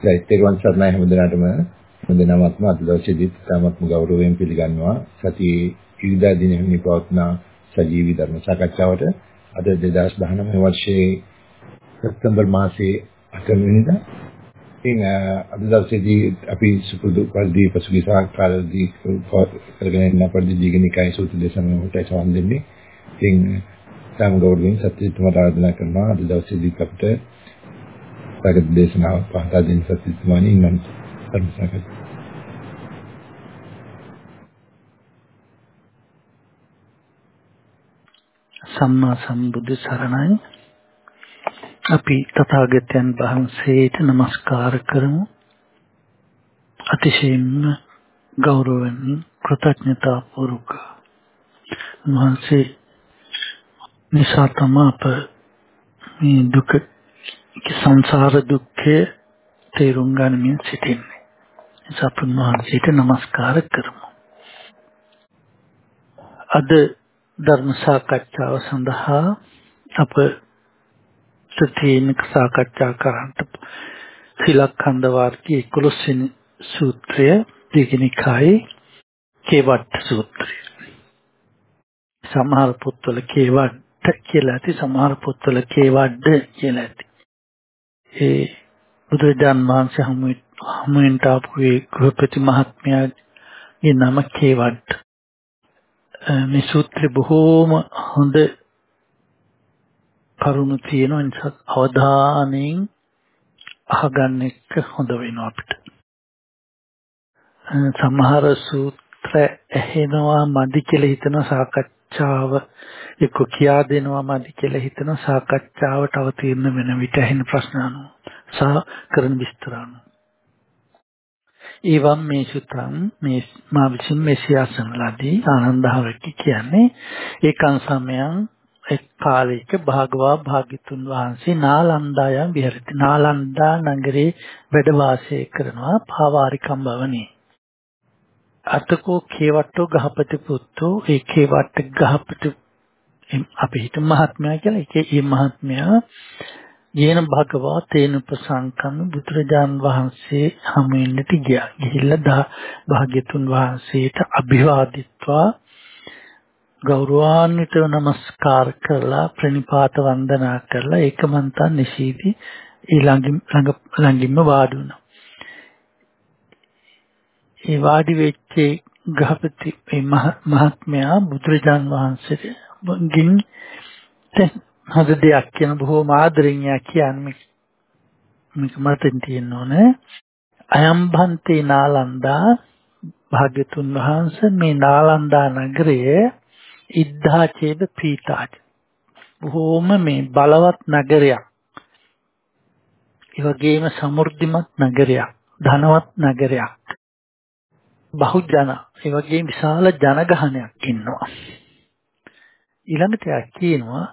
දෛත්‍යවන් සර්ණයි හැමදෙනාටම හැමදෙනාමත්ම අද දවසේදීත් තාමත්ම ගෞරවයෙන් පිළිගන්නවා සතියේ ඉරිදා දිනෙහි පවත්නා සජීවී ධර්ම සාකච්ඡාවට අද 2019 වර්ෂයේ සැප්තැම්බර් මාසයේ 8 වෙනිදා ඉතින් අද දවසේදී අපි සුපුරුදු පරිදි පසුගිය සාකච්ඡාවේදී කරගෙන යන පරිදි දීගනිකයි සූත්‍ර දේශනාවට සම්බන්ධ වෙන්නේ. ඉතින් සාම ගෞරවයෙන් සත්‍යතුමාට ආරාධනා කරනවා අද දවසේදී අපිට සාගත දේශනාව පහදා දෙන්න සත්‍යතුමානි නම් ධර්ම සාකච්ඡා. සම්මා සම්බුදු සරණයි. අපි තථාගතයන් වහන්සේට নমස්කාර කරමු. අතිශයින්ම ගෞරවයෙන් කෘතඥතා පූර්වක වහන්සේ නිසා තමයි අප මේ දුක සංසාර දුක්ඛය තේරුම් ගන්නමින් සිටින්නේ. නිසා අපි වහන්සේට নমස්කාර කරමු. අද ධර්ම සාකච්ඡාව සඳහා අප සත්‍යනික සාකච්ඡා කරන්නට සිලක්ඛන්ද වාර්ගයේ 11 වෙනි සූත්‍රය දීගනිකායේ කේවට්ට සූත්‍රය. සමහර පොත්වල කේවට්ට කියලා ඇති සමහර පොත්වල කේවඩ්ඩ කියලා ඇති. ඒ බුදුරජාන් වහන්සේ හමුවෙන්ට ආපු ඒ ගෘහපති මහත්මයාගේ නම කේවඩ්ඩ. මේ සූත්‍රය බොහෝම හොඳ කරුණු තියෙනවා නිසා අවධානයෙන් අහගන්න එක හොඳ වෙනවා අපිට. සමහර සූත්‍ර ඇහෙනවා මදි කියලා හිතන සාකච්ඡාව එක්ක කියා දෙනවා මදි කියලා හිතන සාකච්ඡාවට අවතීර්ණ වෙන විට ඇහෙන ප්‍රශ්න අනුව. සහ කරන විස්තර අනුව. ඒවම් මේ සුතං මේ මා විසින් මේ සියාසනලාදී ආනන්දහවකි කියන්නේ ඒකං සමයං එක් කාලයක භාගවා භාග්‍යතුන් වහන්සේ නාලන්දායන් විහෙරති. නාලන්දා නගරේ වැඩ වාසය කරනවා පාවාරිකම් භවනේ. අතකෝ කේවට්ටෝ ගහපති පුත්තෝ ඒ කේවට්ට ගහපති අපි හිතමු මහත්මයා කියලා ඒකේ මේ මහත්මයා යේන භගවා තේන ප්‍රසංකම් බුදුරජාන් වහන්සේ හමු වෙන්නට ගියා. ගිහිල්ලා භාග්‍යතුන් වහන්සේට අභිවාදිත්වා ගෞරවාන්විතව নমස්කාර කරලා ප්‍රණිපාත වන්දනා කරලා ඒකමන්තන් නිශීදි ඊළඟින් ළඟ ළඟින්ම වාඩි වුණා. ඒ වාඩි වෙච්ච ගහපති මේ මහත්මයා බුදුරජාන් වහන්සේගෙන් හද දෙයක් කියන බොහෝම ආදරෙන් යා කියන්නේ. මේක මතෙන් තියෙන්න ඕනේ. අයම් භන්තේ නාලන්දා භාග්‍යතුන් වහන්සේ මේ නාලන්දා නගරයේ ඉද්ධාචේද පීතාච බොහෝම මේ බලවත් නගරයක්. ඒ වගේම සමෘද්ධිමත් නගරයක්. ධනවත් නගරයක්. බහුජන ඒ වගේ විශාල ජනගහනයක් ඉන්නවා. ඊළඟට යා කියනවා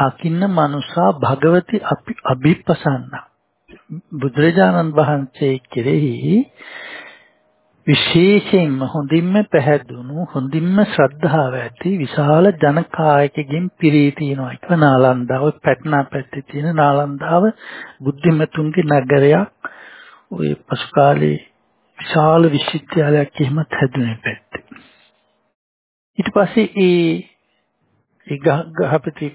අකින්න මනුසා භගවති අපි අභිප්පසන්න. බුදුරජාණන් වහන්සේ කෙරෙහි විශේෂයෙන්ම හොඳින්ම පැහැදුණු හොඳින්ම ශ්‍රද්ධාව ඇති විශාල ජනකායකකින් පිරී තියෙනවා ඒක නාලන්දාව පැටනා පැත්තේ තියෙන නාලන්දාව බුද්ධිමතුන්ගේ නගරයක්. ওই පසු කාලේ විශාල විශ්වවිද්‍යාලයක් එහෙමත් හැදුනේ පැත්තේ. ඊට පස්සේ ඒ ඒ ගහපති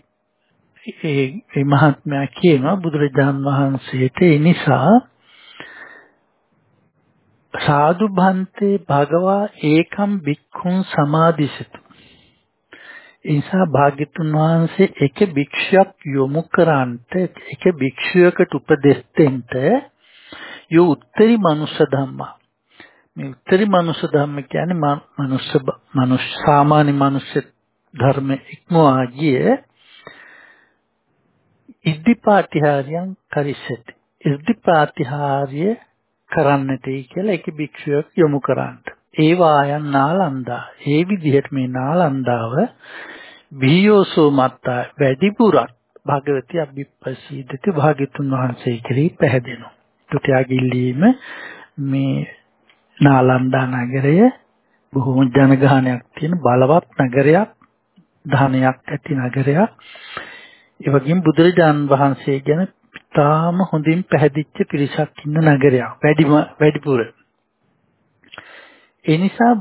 ඒ මහත්මයා කියනවා බුදුරජාන් වහන්සේට ඒ නිසා සාදු භන්තේ භගවා ඒකම් බික්ඛුන් සමාදිසතු. එනිසා භාග්‍යතුන් වහන්සේ එක භික්ෂුවක් යොමු කරන්ට එක භික්ෂුවකට උපදෙස් දෙන්න යෝ උත්තරී මනුෂ්‍ය ධම්මා. මේ උත්තරී මනුෂ්‍ය ධම්ම කියන්නේ මනුෂ්‍ය මනුෂ්‍ය සාමාන්‍ය මනුෂ්‍ය ධර්ම ඉක්මවා ගිය ඉද්ධිපාතිහාරයන් කරිස්සති ඉද්ධිපාතිහාරය කරන්නටයි කියලා එක භික්ෂුවක් යොමු කරන්නට ඒ වායන් නාලන්දා. ඒ විදිහට මේ නාලන්දාව බියෝසෝ මත්තා වැඩිපුරක් භගවති අභිප්‍රසීදති භාග්‍යතුන් වහන්සේ කෙරෙහි පැහැදෙනවා. තුතියගිල්ලීම මේ නාලන්දා නගරය බොහෝම ජනගහනයක් තියෙන බලවත් නගරයක් ධනයක් ඇති නගරයක් ඒ වගේම බුදුරජාන් වහන්සේ ගැන තාම හොඳින් පැහැදිච්ච පිරිසක් ඉන්න නගරයක්. වැඩිම වැඩිපුර. ඒ නිසා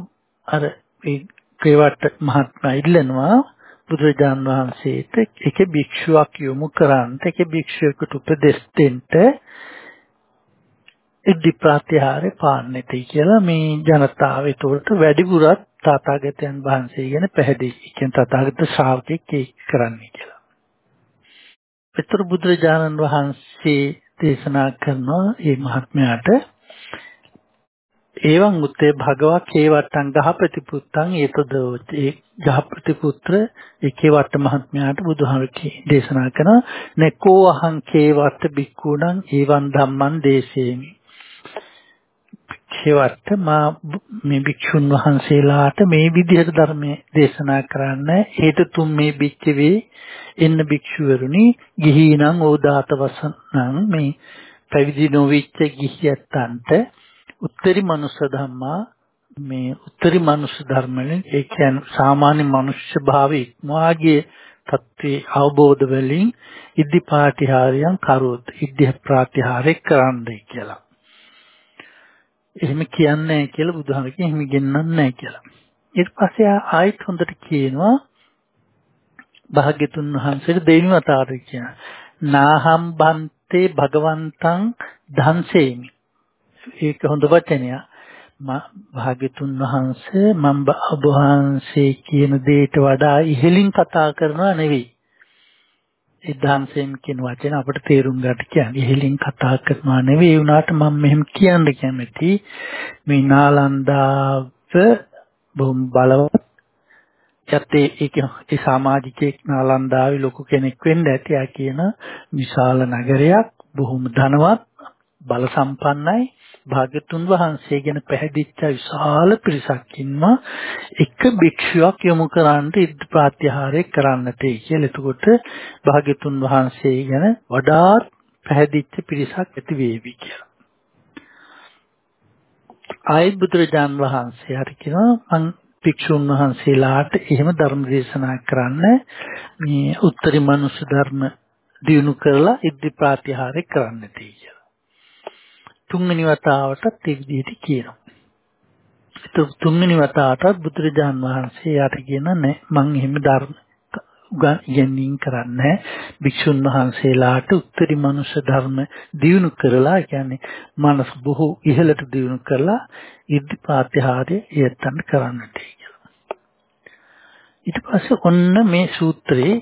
අර ඒ ක්‍රේවට මහත්මයා ඉල්ලනවා බුදුරජාන් වහන්සේට එක භික්ෂුවක් යොමු කරන්ට එක භික්ෂුවෙකුට උපදෙස් දෙන්න ඉද්ධි ප්‍රත්‍යහාරේ පාන්නටයි කියලා මේ ජනතාව ඒතකොට වැඩිපුරත් තථාගතයන් වහන්සේ ගැන පැහැදිලි. කියන තථාගත ශ්‍රාවකෙක් ඒක කරන්නේ කියලා. පෙතර බුදුරජාණන් වහන්සේ දේශනා කරනවා මේ මහත්මයාට ඒවං උත්තේ භගවා කේවට්ටං ගහපති පුත්තං ඒතදෝච ඒ ගහපති පුත්‍ර ඒ කේවට්ට මහත්මයාට බුදුහාමකේ දේශනා කරන නකෝ අහං කේවට්ට බික්කුණං ඒවං ධම්මං දේශේමි කේවට්ට මා මේ භික්ෂුන් වහන්සේලාට මේ විදිහට ධර්මයේ දේශනා කරන්න හේතු තුන් මේ බිච්චවේ එන්න භික්ෂුවරුනි ගිහිනම් ඕදාත වසනං මේ පැවිදි නොවිච්ච ගිහියන්ට උත්තරී මනුෂ්‍ය ධම්මා මේ උත්තරී මනුෂ්‍ය ධර්මවලින් ඒ කියන්නේ සාමාන්‍ය මනුෂ්‍ය භාවයේ ඉක්මවාගේ තත්ත්වේ අවබෝධ වෙලින් ඉද්ධි පාටිහාරයන් කරොත් ඉද්ධි ප්‍රාතිහාරය කරන්නයි කියලා. එහෙම කියන්නේ කියලා බුදුහාමකින් එහෙම ගෙන්නන්නේ නැහැ කියලා. ඊට පස්සේ ආයෙත් හොඳට කියනවා භාග්‍යතුන් වහන්සේට දෙවෙනි වතාවට කියන නාහම් බන්තේ භගවන්තං ධන්සේමි ඒක හොඳ වචනයක්. භාග්‍යතුන් වහන්සේ මම ඔබ වහන්සේ කියන දෙයට වඩා ඉහළින් කතා කරනවා නෙවෙයි. ඒ ධම්සෙන් කියන වචන අපිට තේරුම් ගන්න කියන්නේ ඉහළින් කතා කරනවා නෙවෙයි. වුණාට මම මෙහෙම කියන්න කැමති මේ නාලන්දාව බොහොම බලවත් යත්තේ ඒක ඒ සමාජිකයෙක් නාලන්දාවේ ලොකු කෙනෙක් වෙන්න ඇති. ආ කියන විශාල නගරයක් බොහොම ධනවත් බල සම්පන්නයි. භාග්‍යතුන් වහන්සේ ගැන පැහැදිච්ච විශාල පිරිසක් ඉන්නවා එක භික්ෂුවක් යොමු කරන්න ඉද් ප්‍රත්‍යහාරය කරන්නට කියලා. එතකොට භාග්‍යතුන් වහන්සේ ගැන වඩාත් පැහැදිච්ච පිරිසක් ඇති වේවි කියලා. ආයි බුදුරජාන් වහන්සේ හරි කියනවා මං භික්ෂුන් වහන්සේලාට එහෙම ධර්ම දේශනා කරන්න මේ උත්තරී මනුෂ්‍ය ධර්ම දිනු කරලා ඉද් ප්‍රත්‍යහාරය කරන්නට කියලා. තුන්වෙනි වතාවටත් ඒ විදිහට කියනවා. ඒක තුන්වෙනි වතාවටත් බුදුරජාන් වහන්සේ යාට කියන නෑ මං එහෙම ධර්ම ඉගෙනීම් කරන්නේ භික්ෂුන් වහන්සේලාට උත්තරී මනුෂ්‍ය ධර්ම දියුණු කරලා කියන්නේ මනස බොහෝ ඉහළට දියුණු කරලා ඉද්ධි පාත්‍යහාරය යත්තන් කරන්නට කියලා. ඊට පස්සේ ඔන්න මේ සූත්‍රයේ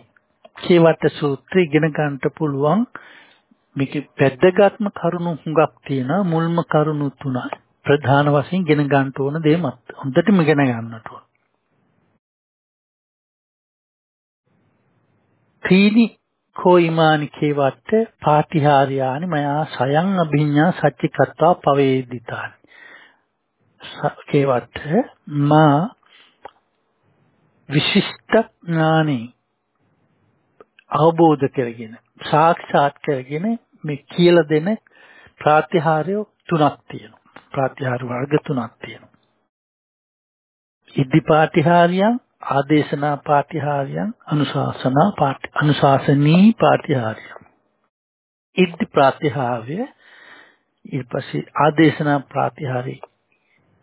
කේවට සූත්‍රය ඉගෙන ගන්නට පුළුවන් මේකේ වැදගත්ම කරුණු හුඟක් තියෙනවා මුල්ම කරුණු තුනයි ප්‍රධාන වශයෙන් ගෙන ගන්න ඕන දෙයමත්. හොඳටම ඉගෙන ගන්නට ඕන. තීනි කෝයිමානි කේවට පාටිහාරයානි මයා සයන් අභිඤ්ඤා සච්චිකත්වා පවේදිතානි. කේවට මා විශිෂ්ට ඥානෙ අවබෝධ කරගෙන සාක්ෂාත් කරගෙන මේ කියලා දෙන ප්‍රාතිහාර්ය තුනක් තියෙනවා. ප්‍රාතිහාර වර්ග තුනක් තියෙනවා. ඉද්ධි පාටිහාරියන්, ආදේශනා පාටිහාරියන්, අනුශාසනා පාටි අනුශාසනී පාටිහාරියන්. ඉද්ධි ප්‍රාතිහාර්ය ඊට පස්සේ ආදේශනා ප්‍රාතිහාර්ය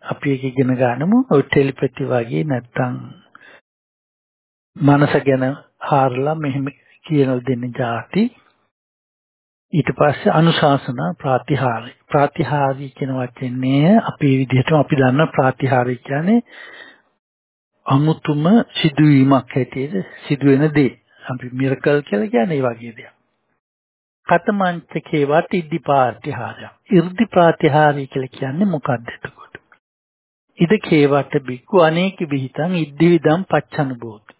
අපි එක ඉගෙන ගන්නමු ඔය ටෙලිපැති වගේ නැත්තම් මනස ගැන හාරලා මෙහෙම කියන දෙන්න જાති ඊට පස්සේ අනුශාසනා ප්‍රාතිහාරය. ප්‍රාතිහාරය කියන වචනේ අපේ විදිහටම අපි දන්න ප්‍රාතිහාරය කියන්නේ අමුතුම සිදුවීමක් හැටියට සිදුවෙන දේ. අපි මිරකල් කියලා කියන්නේ ඒ වගේ දෙයක්. කතමංචකේ වට ඉද්ධි ප්‍රාතිහාරය ඉර්ධි ප්‍රාතිහාරය කියලා කියන්නේ මොකක්ද එතකොට? ඉද කේවට බික්කු අනේක විහිතං ඉද්ධි විදම් පච්චනුබෝධ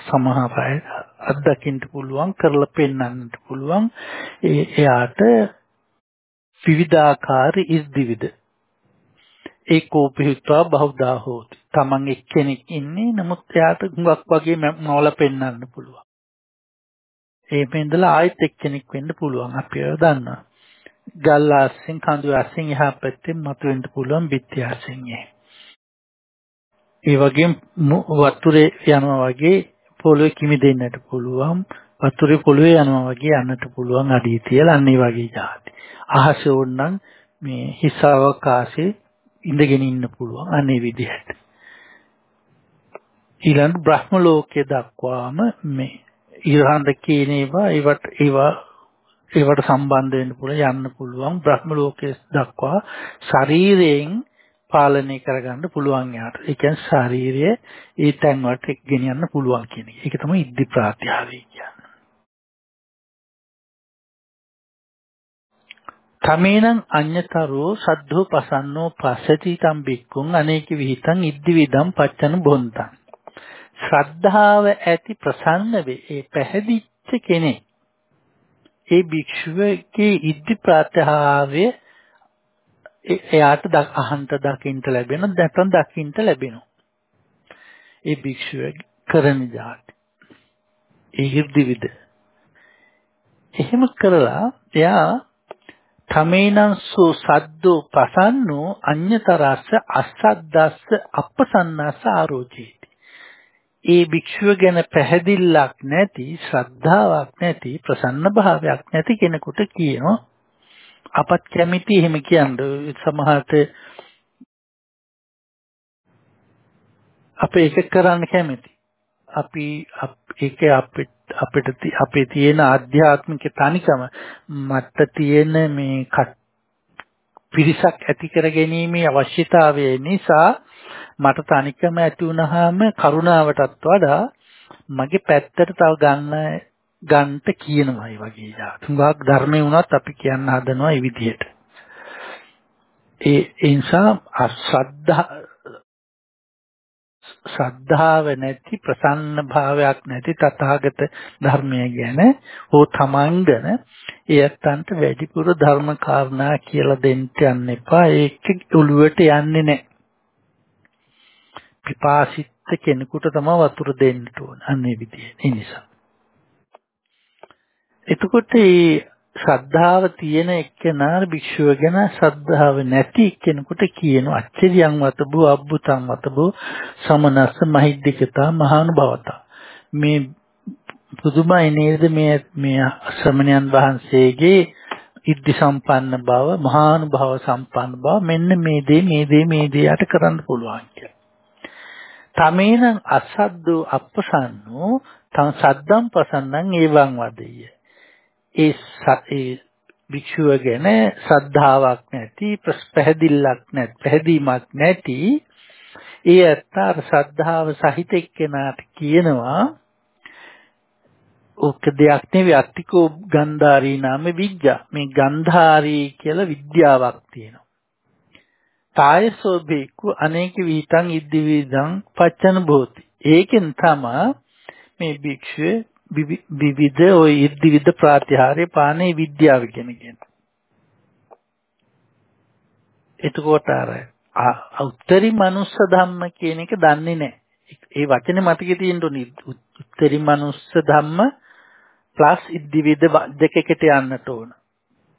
සමහර අය අත්දකින්න පුළුවන් කරලා පෙන්වන්නත් පුළුවන්. ඒ එයාට විවිධාකාර ඉස්දිවිද ඒකෝපිතවා බහුදා හෝති තමන් එක්කෙනෙක් ඉන්නේ නමුත් එයාට හුඟක් වගේ මවල පෙන්වන්න පුළුවන්. ඒ පෙන්දලා ආයෙත් එක්කෙනෙක් වෙන්න පුළුවන් අපි ඒව දන්නවා. ගල් ආස්සෙන් කඳු ආස්සෙන් එහා පැත්තෙන් මතුවෙන්න පුළුවන් බිත්ති ආස්සෙන් ඒ වගේම වතුරේ යනවා වගේ පොළොවේ කිමි දෙන්නට පුළුවන් වතුරේ පොළවේ යනවා වගේ යන්නට පුළුවන් අඩිය තියලා අන්න ඒ වගේ જાති. අහස ඕනනම් මේ හිස් අවකාශයේ ඉඳගෙන ඉන්න පුළුවන් අන්න ඒ විදිහට. ඊළඟ බ්‍රහ්ම ලෝකයේ දක්වාම මේ ඊරහඳ කියන ඒවා ඒවට ඒවා ඒවට සම්බන්ධ වෙන්න පුළුවන් යන්න පුළුවන් බ්‍රහ්ම ලෝකයේ දක්වා ශරීරයෙන් පාලනය කරගන්න පුළුවන් යාට. ඒ කියන්නේ ශාරීරිය ඒ තැන් වලට ගෙනියන්න පුළුවන් කියන එක. ඒක තමයි ඉද්ධි ප්‍රාත්‍යාවය කියන්නේ. තමේනං අඤ්‍යතරෝ සද්ධෝ පසන්නෝ පස්සති තම් බික්කුන් අනේක විහිතං ඉද්ධි විදම් පච්චන බොන්තං. ශ්‍රද්ධාව ඇති ප්‍රසන්න වේ. ඒ පැහැදිච්ච කෙනෙක්. ඒ භික්ෂුවගේ ඉද්ධි ප්‍රාත්‍යාවය එයාට අහන්ත දකින්න ලැබෙන නැත්නම් දකින්න ලැබෙනවා. ඒ භික්ෂුව කරන જાති. ඒ හිර්දිවිද. එහෙම කරලා එයා තමේනංසු සද්දෝ පසන්නෝ අඤ්‍යතරස්ස අසද්දස්ස අපසන්නස්ස ආරෝචේති. ඒ භික්ෂුව ගැන පැහැදිල්ලක් නැති ශ්‍රද්ධාවක් නැති ප්‍රසන්න භාවයක් නැති කෙනෙකුට කියනවා අපත් කැමති එහෙම කියන්න සමහරට අපේ එක කරන්න කැමති. අපි ඒක අපිට අපිට අපේ තියෙන ආධ්‍යාත්මික තනිකම මට තියෙන මේ පිරිසක් ඇති කර ගැනීමේ අවශ්‍යතාවය නිසා මට තනිකම ඇති වුනහම කරුණාවටත් වඩා මගේ පැත්තට තව ගන්න ගන්නට කියනවා ඒ වගේ જાති. හුඟක් ධර්මේ වුණත් අපි කියන්න හදනවා මේ විදිහට. ඒ ඒ නිසා අශ්‍රද්ධා ශ්‍රද්ධාව නැති ප්‍රසන්න භාවයක් නැති තථාගත ධර්මය ගැන හෝ තමන්ගෙන එයත්න්ට වැඩිපුර ධර්ම කාරණා කියලා දෙන්න යන්න එපා. ඒක ඔළුවට යන්නේ නැහැ. පිපාසිත කෙනෙකුට තමයි වතුර දෙන්න ඕන. අන්නේ විදිහේ. ඒ නිසා එතකොට මේ ශ්‍රද්ධාව තියෙන එක්කෙනා භික්ෂුව ගැන ශ්‍රද්ධාව නැති කෙනෙකුට කියන අච්චරියන් වතබු අබ්බුතං වතබු සමනස්ස මහිද්దికතා මහානුභවතා මේ පුදුමයි නේද මේ මේ ශ්‍රමණයන් වහන්සේගේ ඉද්ධි සම්පන්න බව මහානුභව සම්පන්න බව මෙන්න මේ දේ මේ දේ මේ දේ යට කරන්න පුළුවන් කියලා. තමේන අසද්දෝ අප්පසන්නෝ තං සද්දම් පසන්නං ඒවං වදෙය. ඒ ඒ භික්ෂුව ගැන ශ්‍රද්ධාවක් නැති පැහැදිල්ලක් නැති පැහැදීමක් නැති ඒ අත්තර ශ්‍රද්ධාව සහිත එක්කෙනාට කියනවා ඔක දෙයක් නෙවෙයි අත්තිකෝ ගන්ධාරී නාම විද්‍යා මේ ගන්ධාරී කියලා විද්‍යාවක් තියෙනවා. තායසෝ බේකු අනේක විහිතං ඉද්දි විදං පච්චන භෝති. ඒකෙන් තමයි මේ භික්ෂුව විවිධ ওই ඉර්ධිවිද ප්‍රාතිහාර්ය පානේ විද්‍යාව කියන කියන්නේ. එතකොට අර උත්තරී මනුස්ස ධම්ම කියන එක දන්නේ නැහැ. ඒ වචනේ මතකේ තියෙන්න ඕනේ. උත්තරී මනුස්ස ධම්ම ප්ලස් ඉර්ධිවිද දෙකකට යන්නට ඕන.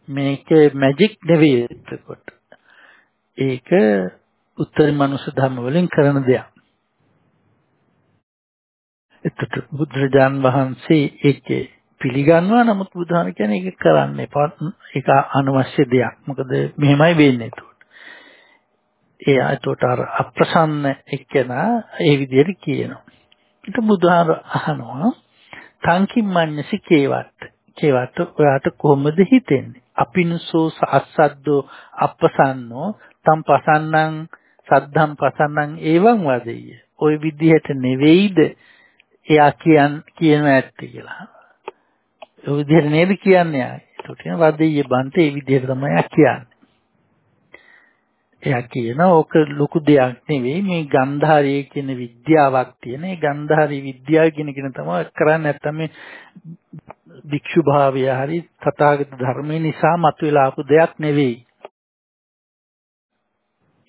මේක මැජික් නෙවෙයි එතකොට. ඒක උත්තරී මනුස්ස ධම්ම වලින් කරන දෙයක්. එතකොට බුදුරජාන් වහන්සේ ඒකේ පිළිගන්නවා. නමුත් බුදුහාම කියන්නේ ඒක කරන්න එපා. ඒක අනවශ්‍ය දෙයක්. මොකද මෙහෙමයි වෙන්නේ එතකොට. ඒ අතට අර අප්‍රසන්න එක්කෙනා ඒ විදිහට කියනවා. ඊට බුදුහාම අහනවා තංකිම්මඤ්ඤසි කේවත් කේවත් ඔයාට කොහොමද හිතෙන්නේ? අපිනුසෝ අස්සද්දෝ අප්‍රසන්නෝ තම් පසන්නං සද්ධම් පසන්නං ඒවං වදෙය ওই විදිහට නෙවෙයිද? එයා කියන් කියනවා ඇත්ත කියලා. ඒ විදිහට නේද කියන්නේ ආ. ඒකට කියන වදෙය බන්ත ඒ විදිහට තමයි එයා කියන්නේ. එයා කියන ඕක ලොකු දෙයක් නෙවෙයි මේ ගන්ධාරයේ කියන විද්‍යාවක් තියෙන. ඒ ගන්ධාරී විද්‍යාව කියන කෙන තමයි කරන්නේ නැත්තම් මේ භික්ෂු භාවය හරි තථාගත ධර්මයේ නිසා මතුවලා ආපු දෙයක් නෙවෙයි.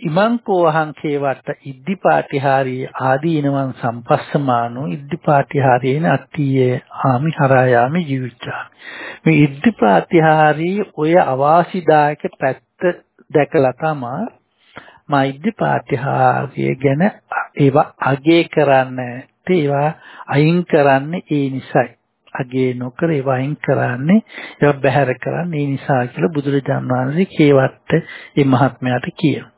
ඉමං කෝහං කේවට ඉද්ධිපාටිහාරී ආදීනවං සම්පස්සමානෝ ඉද්ධිපාටිහාරේන අට්ඨියේ ආමි හරායාමි ජීවිච්ඡාමි මේ ඉද්ධිපාටිහාරී ඔය අවාසිදායක පැත්ත දැකලා තමා මා ඉද්ධිපාටිහාරිය ගැන ඒවා අගේ කරන්න ඒවා අයින් කරන්න ඒ නිසයි අගේ නොකර ඒවා අයින් කරන්නේ ඒවා බැහැර කරන්නේ ඒ නිසා කියලා බුදුරජාණන් වහන්සේ කේවත්ත මේ මහත්මයාට කියනවා.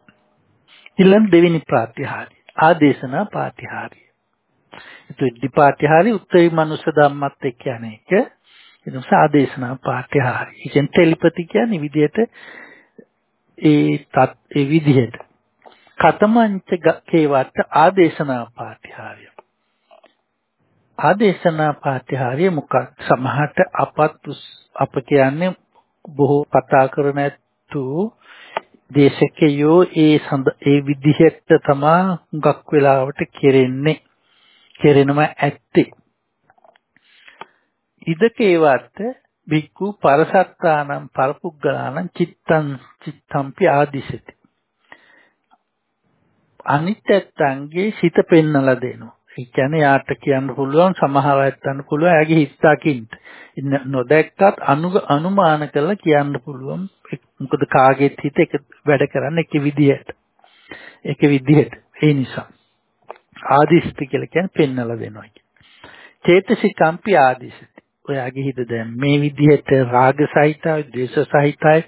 ඊළඟ දෙවෙනි ප්‍රාතිහාර්ය ආදේශනා පාතිහාර්ය. ඒත් දිපාතිහාර්ය උත්තරී මනුෂ්‍ය ධම්මත් එක්ක යන එක. ඒ නිසා ආදේශනා පාතිහාර්ය. ඒ කියන්නේ ටෙලිපති කියන්නේ විදියට ඒ තත් ඒ විදිහට කතමංච කේවත්ත ආදේශනා පාතිහාර්ය ආදේශනා පාතිහාර්ය මොකක් සමහරට අපත් අප කියන්නේ බොහෝ කතා කරන ඇත්තු දේශකයෝ ඒ සඳ ඒ විදිහට තමා හුඟක් වෙලාවට කෙරෙන්නේ කෙරෙනම ඇත්තේ. ඉදකේවත් බික්කු පරසත්තානම් පරපුග්ගලානම් චිත්තං චිත්තම්පි ආදිශති අනිත්‍යත්ංගේ සිත පෙන්නලා දෙනවා ඒ කියන්නේ යාට කියන්න පුළුවන් සමහර අයත්න්න පුළුවන් එයාගේ හිත දකින්න. නොදැක්කත් අනු අනුමාන කරලා කියන්න පුළුවන් මොකද කාගේත් හිත එක වැඩ කරන්න එක විදිහට එක විදිහට ඒ නිසා ආදිස්ති කියලා කියන්නේ පෙන්නලා දෙනවා චේතසිකම්පි ආදිසති ඔයාගේ හිත දැන් මේ විදිහට රාග සහිතයි ද්වේෂ සහිතයි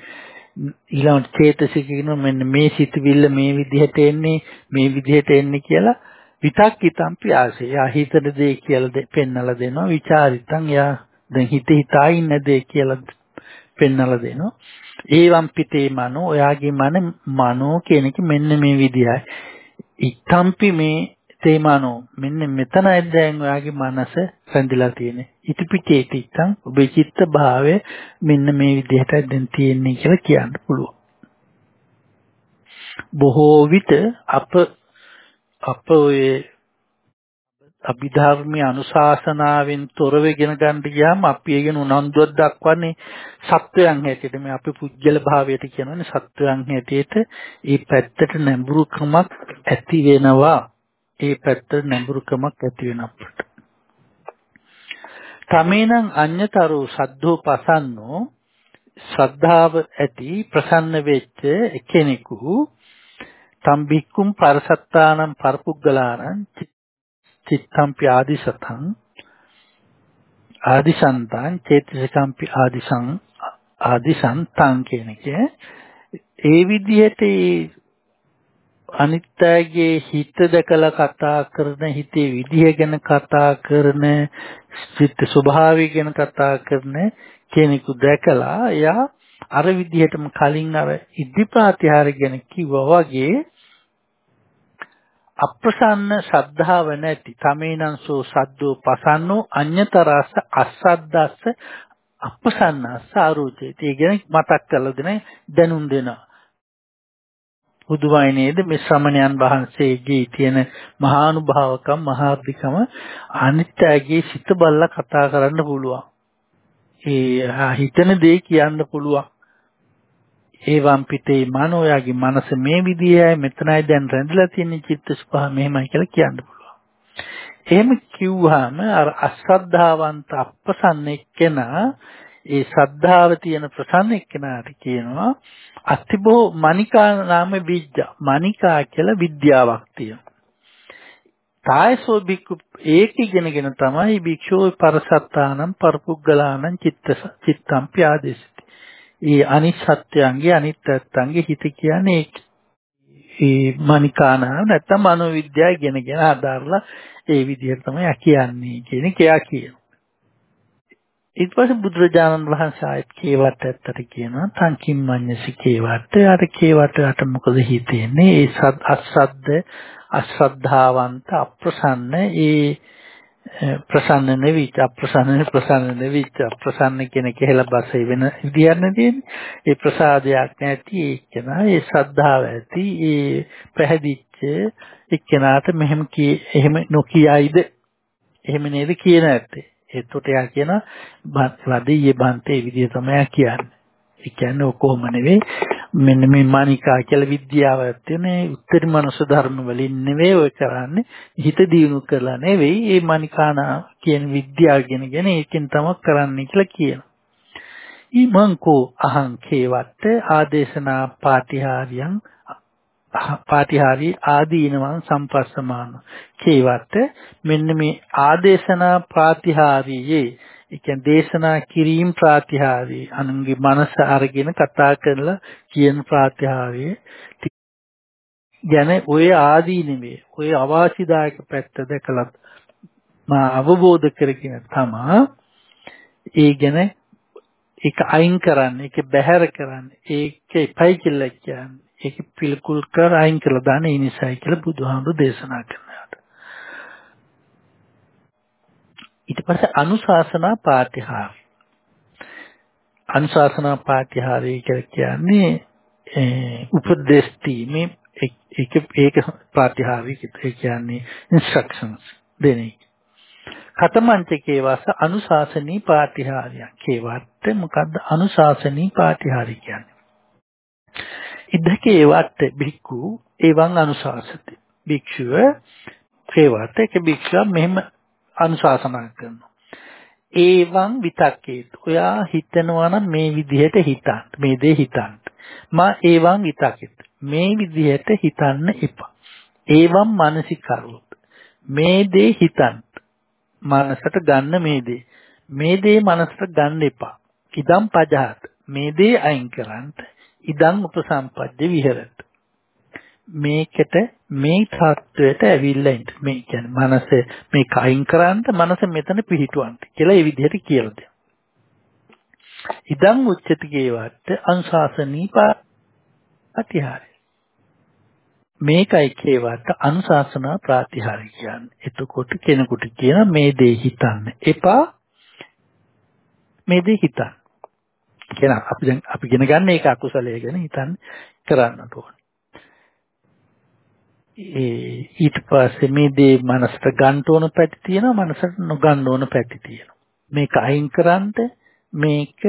ඊළඟට චේතසික කියන මෙන්න මේ සිතවිල්ල මේ විදිහට එන්නේ මේ විදිහට එන්නේ කියලා විතක්කිතම්පි ආසේ. යා හිතන දේ කියලා පෙන්නලා දෙනවා. ਵਿਚාරිතං යා දැන් හිත හිතා ඉන්න දේ කියලා පෙන්නලා දෙනවා. ඒවම් පිටේ මනෝ ඔයාගේ මන මනෝ කියන එක මෙන්න මේ විදියයි. ඉත්තම්පි මේ තේමානෝ මෙන්න මෙතනයි දැන් ඔයාගේ මනස රැඳිලා තියෙන්නේ. ඉතිපිටේ තිත්තං ඔබේ චිත්ත භාවය මෙන්න මේ විදිහටයි දැන් තියෙන්නේ කියලා කියන්න පුළුවන්. බොහෝ විට අප අප ඔය අභිධර්මයේ අනුශාසනාවෙන් තොරව ඉගෙන ගන්න ගියාම අපි ඒගෙන උනන්දුවක් දක්වන්නේ සත්වයන් හැටියට. මේ අපි පුජ්‍යල භාවයට කියනවානේ සත්වයන් හැටියට ඒ පැත්තට නැඹුරුකමක් ඇති වෙනවා. ඒ පැත්තට නැඹුරුකමක් ඇති වෙන අපට. තමේනං අඤ්‍යතරෝ සද්ධෝ පසන්නෝ ශ්‍රද්ධාව ඇති ප්‍රසන්න වෙච්ච කෙනෙකු තම් බික්කුම් පරසත්තානම් පරපුග්ගලානම් චිත්තම්පි ආදිසතං ආදිසන්තං චේතසිකම්පි ආදිසං ආදිසන්තං කියන එක. ඒ විදිහට අනිත්‍යයේ හිත දැකලා කතා කරන හිතේ විදිහ ගැන කතා කරන සිත් ස්වභාවය ගැන කතා කරන කෙනෙකු දැකලා එයා අර විදිහටම කලින් අර ඉද්ධිපාතිහාර ගැන කිව්වා වගේ අප්‍රසන්න ශ්‍රද්ධාව නැති තමේනංසෝ සද්දෝ පසන්නෝ අඤ්‍යතරස්ස අසද්දස්ස අප්‍රසන්නස්ස ආරෝචේති. ඒ කියන්නේ මතක් කරලා දෙන දැනුම් දෙනවා. බුදුවයි නේද මේ ශ්‍රමණයන් වහන්සේගේ තියෙන මහානුභාවකම් මහාර්ධිකම අනිත්‍යයේ සිත බල්ලා කතා කරන්න පුළුවන්. ඒ හිතන දේ කියන්න පුළුවන්. ඒවම් පිටේ මනෝයාගේ මනස මේ විදියයි මෙතනයි දැන් රැඳිලා තියෙන චිත්ත ස්වභාව මෙහෙමයි කියලා කියන්න පුළුවන්. එහෙම කිව්වහම අර අශ්‍රද්ධාවන්ත අප්‍රසන්න එක්කෙනා ඒ ශ්‍රද්ධාව තියෙන ප්‍රසන්න එක්කෙනාට කියනවා අතිබෝ මනිකා නාම විද්‍යා. මනිකා කියලා විද්‍යාවක් තියෙනවා. තායසෝ බික්කු ඒක ඉගෙනගෙන තමයි භික්ෂුව පරසත්තානම් පරපුග්ගලානම් චිත්ත චිත්තම්පි ආදේශති. ඒ අනිසත්‍යයන්ගේ අනිත්‍යත්වයන්ගේ හිත කියන්නේ ඒ මනිකානා නැත්තම් මනෝවිද්‍යාව ඉගෙනගෙන ආදාරලා ඒ විදිහට තමයි කියන්නේ කියන එක එයා කියනවා. ඊට පස්සේ බුදුරජාණන් වහන්සේ ආයත් කේවට ඇත්තට කියනවා තංකිම්මඤ්ඤසි කේවට අර කේවටට මොකද හිතෙන්නේ ඒ සත් අසද්ද අශ්‍රද්ධාවන්ත අප්‍රසන්න ඒ ප්‍රසන්න නෙවිච අප්‍රසන්න ප්‍රසන්න නෙවිච අප්‍රසන්න කියන කෙහෙලා බස වෙන විදියක් නැතිනේ ඒ ප්‍රසාදයක් නැති එක්කෙනා ඒ ශ්‍රද්ධාව ඇති ඒ පැහැදිච්ච එක්කෙනාට මෙහෙම කී එහෙම නොකියයිද? එහෙම නේද කියන ඇත්තේ. එතකොට යා කියන වදීයේ බන්තේ විදිය තමයි කියන්නේ. ඒ කියන්නේ කොහොම නෙවෙයි. මෙන්න මේ මානිකා කියලා විද්‍යාව තියෙනේ උත්තර මනස ධර්ම වලින් නෙවෙයි ඔය කරන්නේ හිත දියුණු කරලා නෙවෙයි මේ මානිකානා කියන විද්‍යාව ගෙනගෙන ඒකෙන් තමයි කරන්නේ කියලා කියනවා. ඊමංකෝ අහං කේවත්ත ආදේශනා පාටිහාරියං පාටිහාරී ආදීනවන් සම්පස්සමාන කේවත්ත මෙන්න මේ ආදේශනා පාටිහාරියේ ඒ කියන්නේ දේශනා කිරීම ප්‍රාතිහාර්ය අනුන්ගේ මනස අරගෙන කතා කරලා කියන ප්‍රාතිහාර්ය ගැන ඔය ආදී නෙමෙයි. ඔය අවාසිදායක පැත්ත දැකලා මා අවබෝධ කරගෙන තමා ඒ ගැන ඒක අයින් කරන්න, ඒක බැහැර කරන්න, ඒක එපයි කියලා කියන්නේ. ඒක පිළිකුල් කර අයින් කළා දාන ඒ නිසායි කියලා බුදුහාමුදුරු දේශනා කරනවා. ඊට පස්සේ අනුශාසනා පාටිහාරය. අනුශාසනා පාටිහාරය කියලා කියන්නේ උපදේශ දීමේ ඒක ඒක පාටිහාරය ඒ කියන්නේ ඉන්ස්ට්‍රක්ෂන්ස් දෙන එක. කතමංචකේ වාස අනුශාසනී පාටිහාරය. කේවට මොකද්ද අනුශාසනී පාටිහාරය කියන්නේ? ඉද්දකේ වට බික්කු එවං අනුශාසති. භික්ෂුව ඒවට එක භික්ෂුව මෙහෙම අනුශාසනා කරනවා. ඒවං විතක්කේත්. ඔයා හිතනවා නම් මේ විදිහට හිතන්න. මේ දේ හිතන්න. මා ඒවං විතක්කේත්. මේ විදිහට හිතන්න එපා. ඒවං මානසිකරුත්. මේ දේ හිතන්න. මනසට ගන්න මේ දේ. මේ දේ මනසට ගන්න එපා. ඉදම් පජහත්. මේ දේ අයින් කරන්න. ඉදං උපසම්පජ්ජ විහෙරත. මේකට මේ தത്വයට ඇවිල්ලා ඉන්න. මේ කියන්නේ මනස මේක අයින් කරන්න මනස මෙතන පිහිටවන්න කියලා ඒ විදිහට කියලා දෙනවා. ඉදං උච්චති ගේවත් අනුශාසනීපා ප්‍රතිහාරය. මේකයි කේවට අනුශාසනා ප්‍රතිහාරය කියන්නේ. එතකොට කෙනෙකුට කියන මේ දේ හිතන්න එපා. මේ දේ හිතන්න. කියන අපි දැන් අපි ඉගෙන ගන්න ඒක අකුසලයේ ගැන හිතන්න කරන්නට ඕන. ඒ ඊට පස්සේ මේ දේ මනසට ගන්න ඕන පැති තියෙනවා මනසට නොගන්න ඕන පැති තියෙනවා. මේක අයින් කරන්ට මේක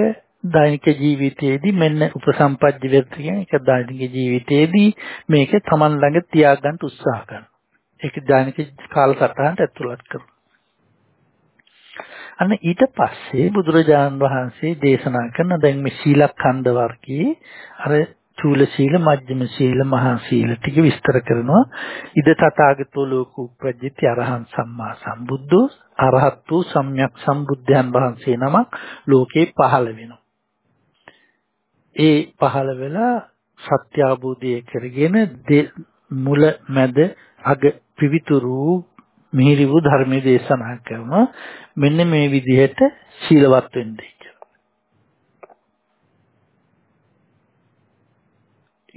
දෛනික ජීවිතයේදී මෙන්න උපසම්පජ්ජ විරති කියන එක දෛනික ජීවිතයේදී මේක Taman ළඟ තියාගන්න උත්සාහ කරනවා. ඒක දෛනික කාලසටහනට ඇතුළත් කරනවා. අන්න ඊට පස්සේ බුදුරජාණන් වහන්සේ දේශනා කරන දැන් මේ සීලඛණ්ඩ වර්ගයේ අර චූල සීල මජ්ක්‍ධිම සීල මහා සීල ටික විස්තර කරනවා. ඉද තථාගතෝ ලෝක උප්පජ්ජති අරහං සම්මා සම්බුද්ධෝ. අරහත් වූ සම්්‍යක් සම්බුද්ධයන් වහන්සේ නමක් ලෝකේ පහළ වෙනවා. ඒ පහළ වෙලා සත්‍ය අවබෝධය කරගෙන මුල මැද අග පිවිතුරු මිහිරි වූ ධර්මයේ දේශනා කරනවා. මෙන්න මේ විදිහට සීලවත් වෙන්නේ.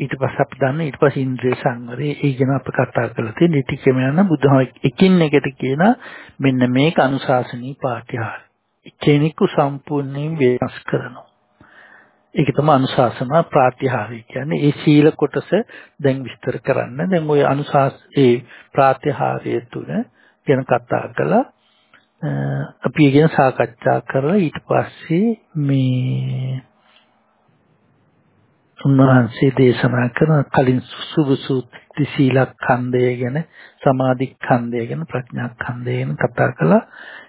ඊට පස්සේ අපි දන්න ඊට පස්සේ ඉන්ද්‍රිය සංවරය ඒ ගැන අපි කතා කරලා තියෙන ටිකම යන බුදුහාම එකින් එකට කියන මෙන්න මේක අනුශාසනීය පාඨ්‍යහාර. කෙනෙකු සම්පූර්ණයෙන් වෙනස් කරනවා. ඒක තමයි අනුශාසනා ප්‍රාත්‍යහාරය කියන්නේ. ඒ සීල කොටස දැන් විස්තර කරන්න. දැන් ওই අනුශාස ඒ ප්‍රාත්‍යහාරය තුන ගැන කතා කළා. අපි ඒ ගැන සාකච්ඡා කරලා ඊට පස්සේ මේ උන්වහන්සේ දේශනා කරන කලින් සුසුසුති සීලඛණ්ඩය ගැන සමාධිඛණ්ඩය ගැන ප්‍රඥාඛණ්ඩය ගැන කතා කළා.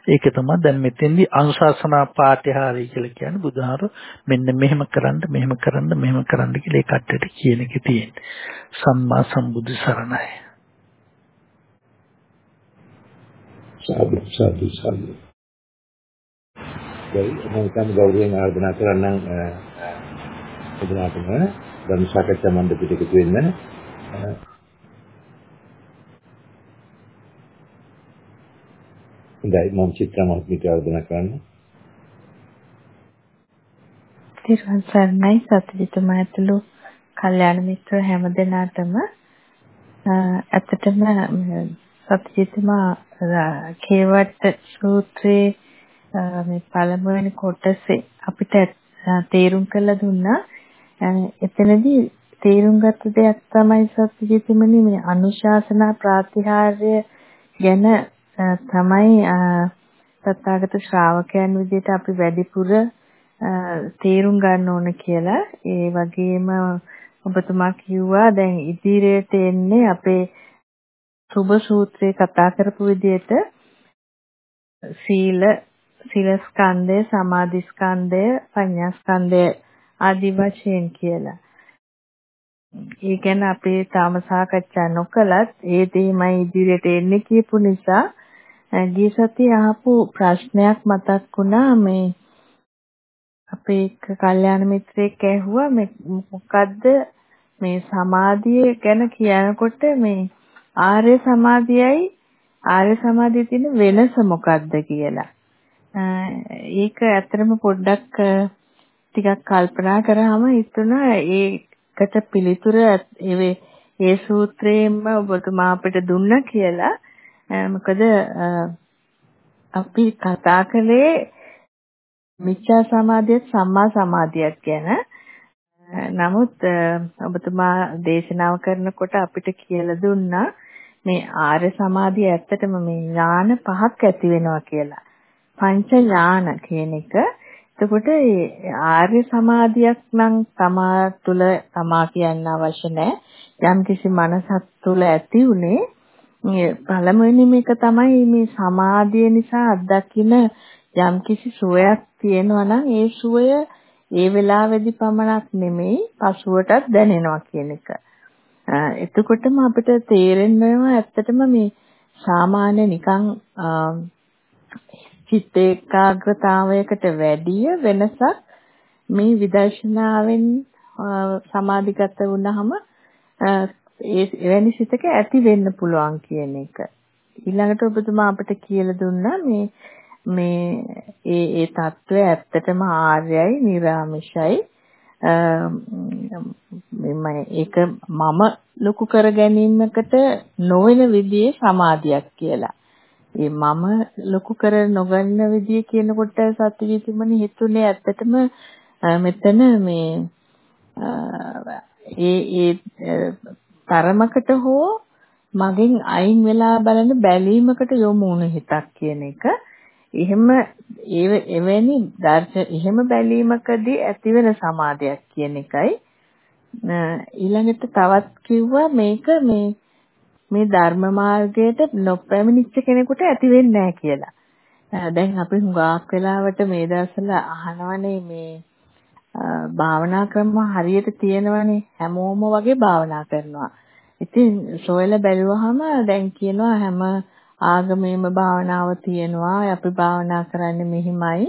ඒක තමයි දැන් මෙතෙන්දී අනුශාසනා පාඨහාරය කියලා කියන්නේ බුදුහාර මෙන්න මෙහෙම කරන්න මෙහෙම කරන්න මෙහෙම කරන්න කියලා ඒ කට්ටට කියන එක තියෙන්නේ. සම්මා සම්බුදු සරණයි. සාදු සාදු සාදු. දැන් මම තමයි ගෞරවයෙන් ආරාධනා කරන්නම් එදනාටම ධර්ම සාකච්ඡා මණ්ඩපයට එකතු වෙන්න හොඳයි මම චිත්‍රා මහත්මියට ආරාධනා කරන්න. තිරුවන් සරණයි සත්‍යජිතුමා ඇතුළු කල්යාණ මිත්‍ර හැම දෙනාටම ඇත්තටම සත්‍යජිතුමා කේවට සූත්‍රයේ මේ පළමුවෙනි කොටසේ අපිට තේරුම් කරලා දුන්නා එතනදී තේරුම් ගත්ත දෙයක් තමයි සත්‍යජිතමනි මේ අනුශාසනා ප්‍රාතිහාර්ය ගැන තමයි තථාගත ශ්‍රාවකයන් විදිහට අපි වැඩිපුර තේරුම් ගන්න ඕන කියලා. ඒ වගේම ඔබතුමා කිව්වා දැන් ඉදිරියට එන්නේ අපේ සුබ සූත්‍රයේ කතා කරපු විදිහට සීල සීල ස්කන්ධය, සමාධි ස්කන්ධය, ප්‍රඥා ස්කන්ධය ආදි වශයෙන් කියලා. ඒ ගැන අපි තාම සාකච්ඡා නොකලත් ඒ තේමයි ඉදිරියට එන්නේ කියපු නිසා ගිය සතියේ අහපු ප්‍රශ්නයක් මතක් වුණා මේ අපේ එක්ක කල්යාණ මිත්‍රයෙක් ඇහුවා මේ මොකද්ද මේ සමාධිය ගැන කියනකොට මේ ආර්ය සමාධියයි ආර්ය සමාධියේ තියෙන වෙනස මොකක්ද කියලා. ඒක ඇත්තටම පොඩ්ඩක් ටිකක් කල්පනා කරාම හිතුණා ඒකට පිළිතුර ඒ සූත්‍රයෙන්ම ඔබතුමා අපිට දුන්නා කියලා. මොකද අපි කතා කළේ මිච්ඡා සමාධියත් සම්මා සමාධියත් ගැන. නමුත් ඔබතුමා දේශනාව කරනකොට අපිට කියලා දුන්නා මේ ආර්ය සමාධිය ඇත්තටම මේ ඥාන පහක් ඇති වෙනවා කියලා. පංච ඥාන කියන එක. එතකොට ආර්ය සමාධියක් නම් තමා තුළ තමා කියන්න අවශ්‍ය නැහැ. යම් කිසි මනසක් තුළ ඇති උනේ පළමුවෙනිම එක තමයි මේ සමාධිය නිසා අත්දකින යම් කිසි සුවයක් තියෙනවා නම් ඒ සුවය ඒ වෙලාවේදී පමණක් නෙමෙයි පසුවටත් දැනෙනවා කියන එක. එතකොටම අපිට තේරෙනවා ඇත්තටම මේ සාමාන්‍ය නිකන් චිත්ත ඒකාග්‍රතාවයකට වැඩිය වෙනසක් මේ විදර්ශනාවෙන් සමාධිගත වුණාම ඒ එවැනි සිතක ඇති වෙන්න පුළුවන් කියන එක. ඊළඟට ඔබතුමා අපිට කියලා දුන්නා මේ මේ ඒ ඒ తত্ত্বය ඇත්තටම ආර්යයි, निराமிෂයි. මම ඒක මම ලොකු කර ගැනීමකට නොවන විදිහේ සමාධියක් කියලා. ඒ මම ලොකු කර නොගන්න විදිය කියනකොට සත්‍යජීතුමනි හිතුනේ ඇත්තටම මෙතන මේ ඒ ඒ තරමකට හෝ මගෙන් අයින් වෙලා බලන බැලීමකට යොමු වුණ හිතක් කියන එක. එහෙම එවැනි දර්ශන එහෙම බැලීමකදී ඇතිවෙන සමාධියක් කියන එකයි. ඊළඟට තවත් කිව්වා මේක මේ මේ ධර්ම මාර්ගයට නොපැමිණිච්ච කෙනෙකුට ඇති වෙන්නේ නැහැ කියලා. දැන් අපි හුඟක් වෙලාවට මේ දවස්වල අහනවනේ මේ භාවනා ක්‍රම හරියට තියෙනවනේ හැමෝම වගේ භාවනා කරනවා. ඉතින් සොයලා බැලුවහම දැන් කියනවා හැම ආගමේම භාවනාව තියෙනවා අපි භාවනා කරන්නේ මෙහිමයි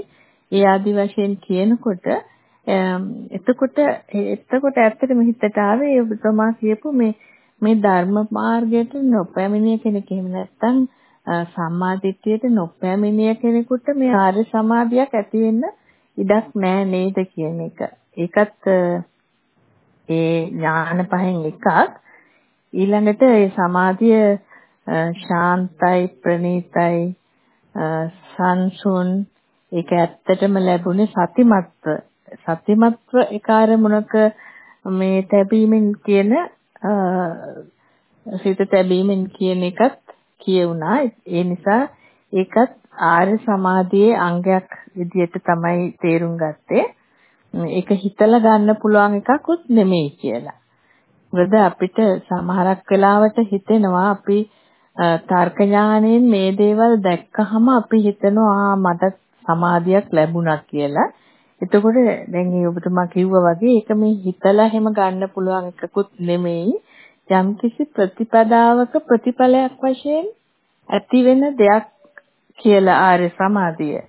ඒ ආදි වශයෙන් කියනකොට එතකොට එතකොට ඇත්තටම හිතට ආවේ ඔබතුමා කියපු මේ මේ ධර්ම මාර්ගයට නොපැමිණිය කෙනෙක් එහෙම නැත්නම් සම්මා දිට්ඨියට නොපැමිණිය කෙනෙකුට මේ ආර්ය සමාධියක් ඇති වෙන්න ඉඩක් නැහැ නේද කියන එක. ඒකත් ඒ ඥාන පහෙන් එකක්. ඊළඟට ඒ සමාධිය ශාන්තයි ප්‍රණීතයි සංසුන් ඒක ඇත්තටම ලැබුණේ සතිමත්ව සතිමත්ව එක අරමුණක මේ තැබීමෙන් කියන සිත තැබීමෙන් කියන එකත් කියුණා ඒ නිසා ඒකත් ආර්ය සමාධියේ අංගයක් විදිහට තමයි තේරුම් ගත්තේ ඒක හිතලා ගන්න පුළුවන් එකකුත් නෙමෙයි කියලා. මොකද අපිට සමහරක් වෙලාවට හිතෙනවා අපි තර්ක ඥාණයෙන් මේ දේවල් දැක්කහම අපි හිතනවා මට සමාධියක් ලැබුණා කියලා. එතකොට දැන් මේ ඔබතුමා කිව්වා වගේ ඒක මේ හිතලා හැම ගන්න පුළුවන් එකකුත් නෙමෙයි. යම්කිසි ප්‍රතිපදාවක ප්‍රතිඵලයක් වශයෙන් ඇති වෙන දෙයක් කියලා ආර්ය සමාධිය.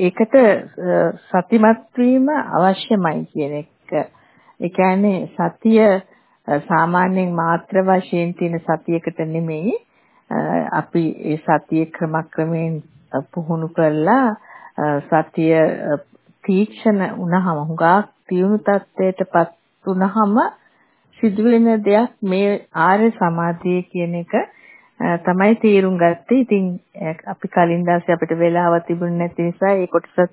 ඒකට සතිමත් වීම අවශ්‍යමයි කියන එක. ඒ කියන්නේ සතිය සාමාන්‍යයෙන් මාත්‍ර වශයෙන් තියෙන සතියකට නෙමෙයි අපි ඒ සතිය ක්‍රමක්‍රමයෙන් පුහුණු කරලා සතිය තීක්ෂණ වුණාම හුඟක් තියුණු තත්ත්වයටපත් වුණාම සිදුවෙන දෙයක් මේ ආර්ය සමාධිය කියන එක තමයි තීරුම් ගත්තේ. ඉතින් අපි කලින් දාසේ අපිට වෙලාව තිබුණ නැති නිසා ඒ කොටසත්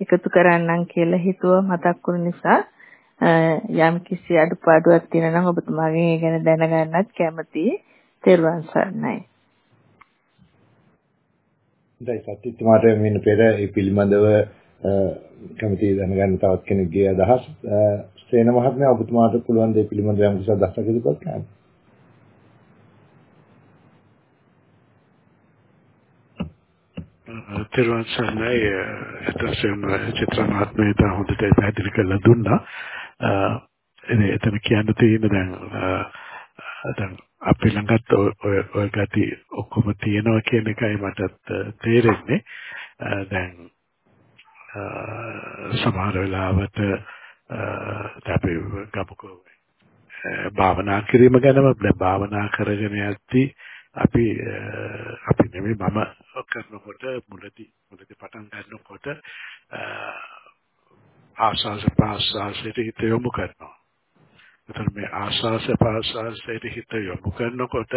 එකතු කරන්නම් කියලා හිතුවා මතක් වුණ නිසා යම් කිසි අඩුපාඩුවක් තියෙනවා නම් ඔබතුමාගෙන් ඒ ගැන දැනගන්නත් කැමතියි. තෙරුවන් සරණයි. දැන් සත්‍යතුමාට මෙන්න පෙර මේ පිළිබඳව කැමති දැනගන්න තවත් කෙනෙක්ගේ අදහස් සේන මහත්මයා ඔබතුමාට පුළුවන් දේ පිළිබඳව යම් කිසි අදහසක් ඉදිරිපත් කරන්න. තෙරුවන් සරණයි එතසෙම චිත්‍ර මහත්මයා හොඳට පැහැදිලි කරලා දුන්නා. එතන කියන්න තියෙන දැන් දැන් අපි ළඟත් ඔය ඔය ගති ඔක්කොම තියෙනවා කියන එකයි මටත් තේරෙන්නේ. දැන් සමහර වෙලාවට අපි ගමුකෝ භාවනා කිරීම ගැනම දැන් භාවනා කරගෙන යද්දී අපි අපි නෙමෙයි මම කරනකොට මුලදී මුලදී පටන් ගන්නකොට ආශාස ප්‍රාශාසයට හිත යොමු කරනවා. එතන මේ ආශාස ප්‍රාශාසයට හිත යොමු කරනකොට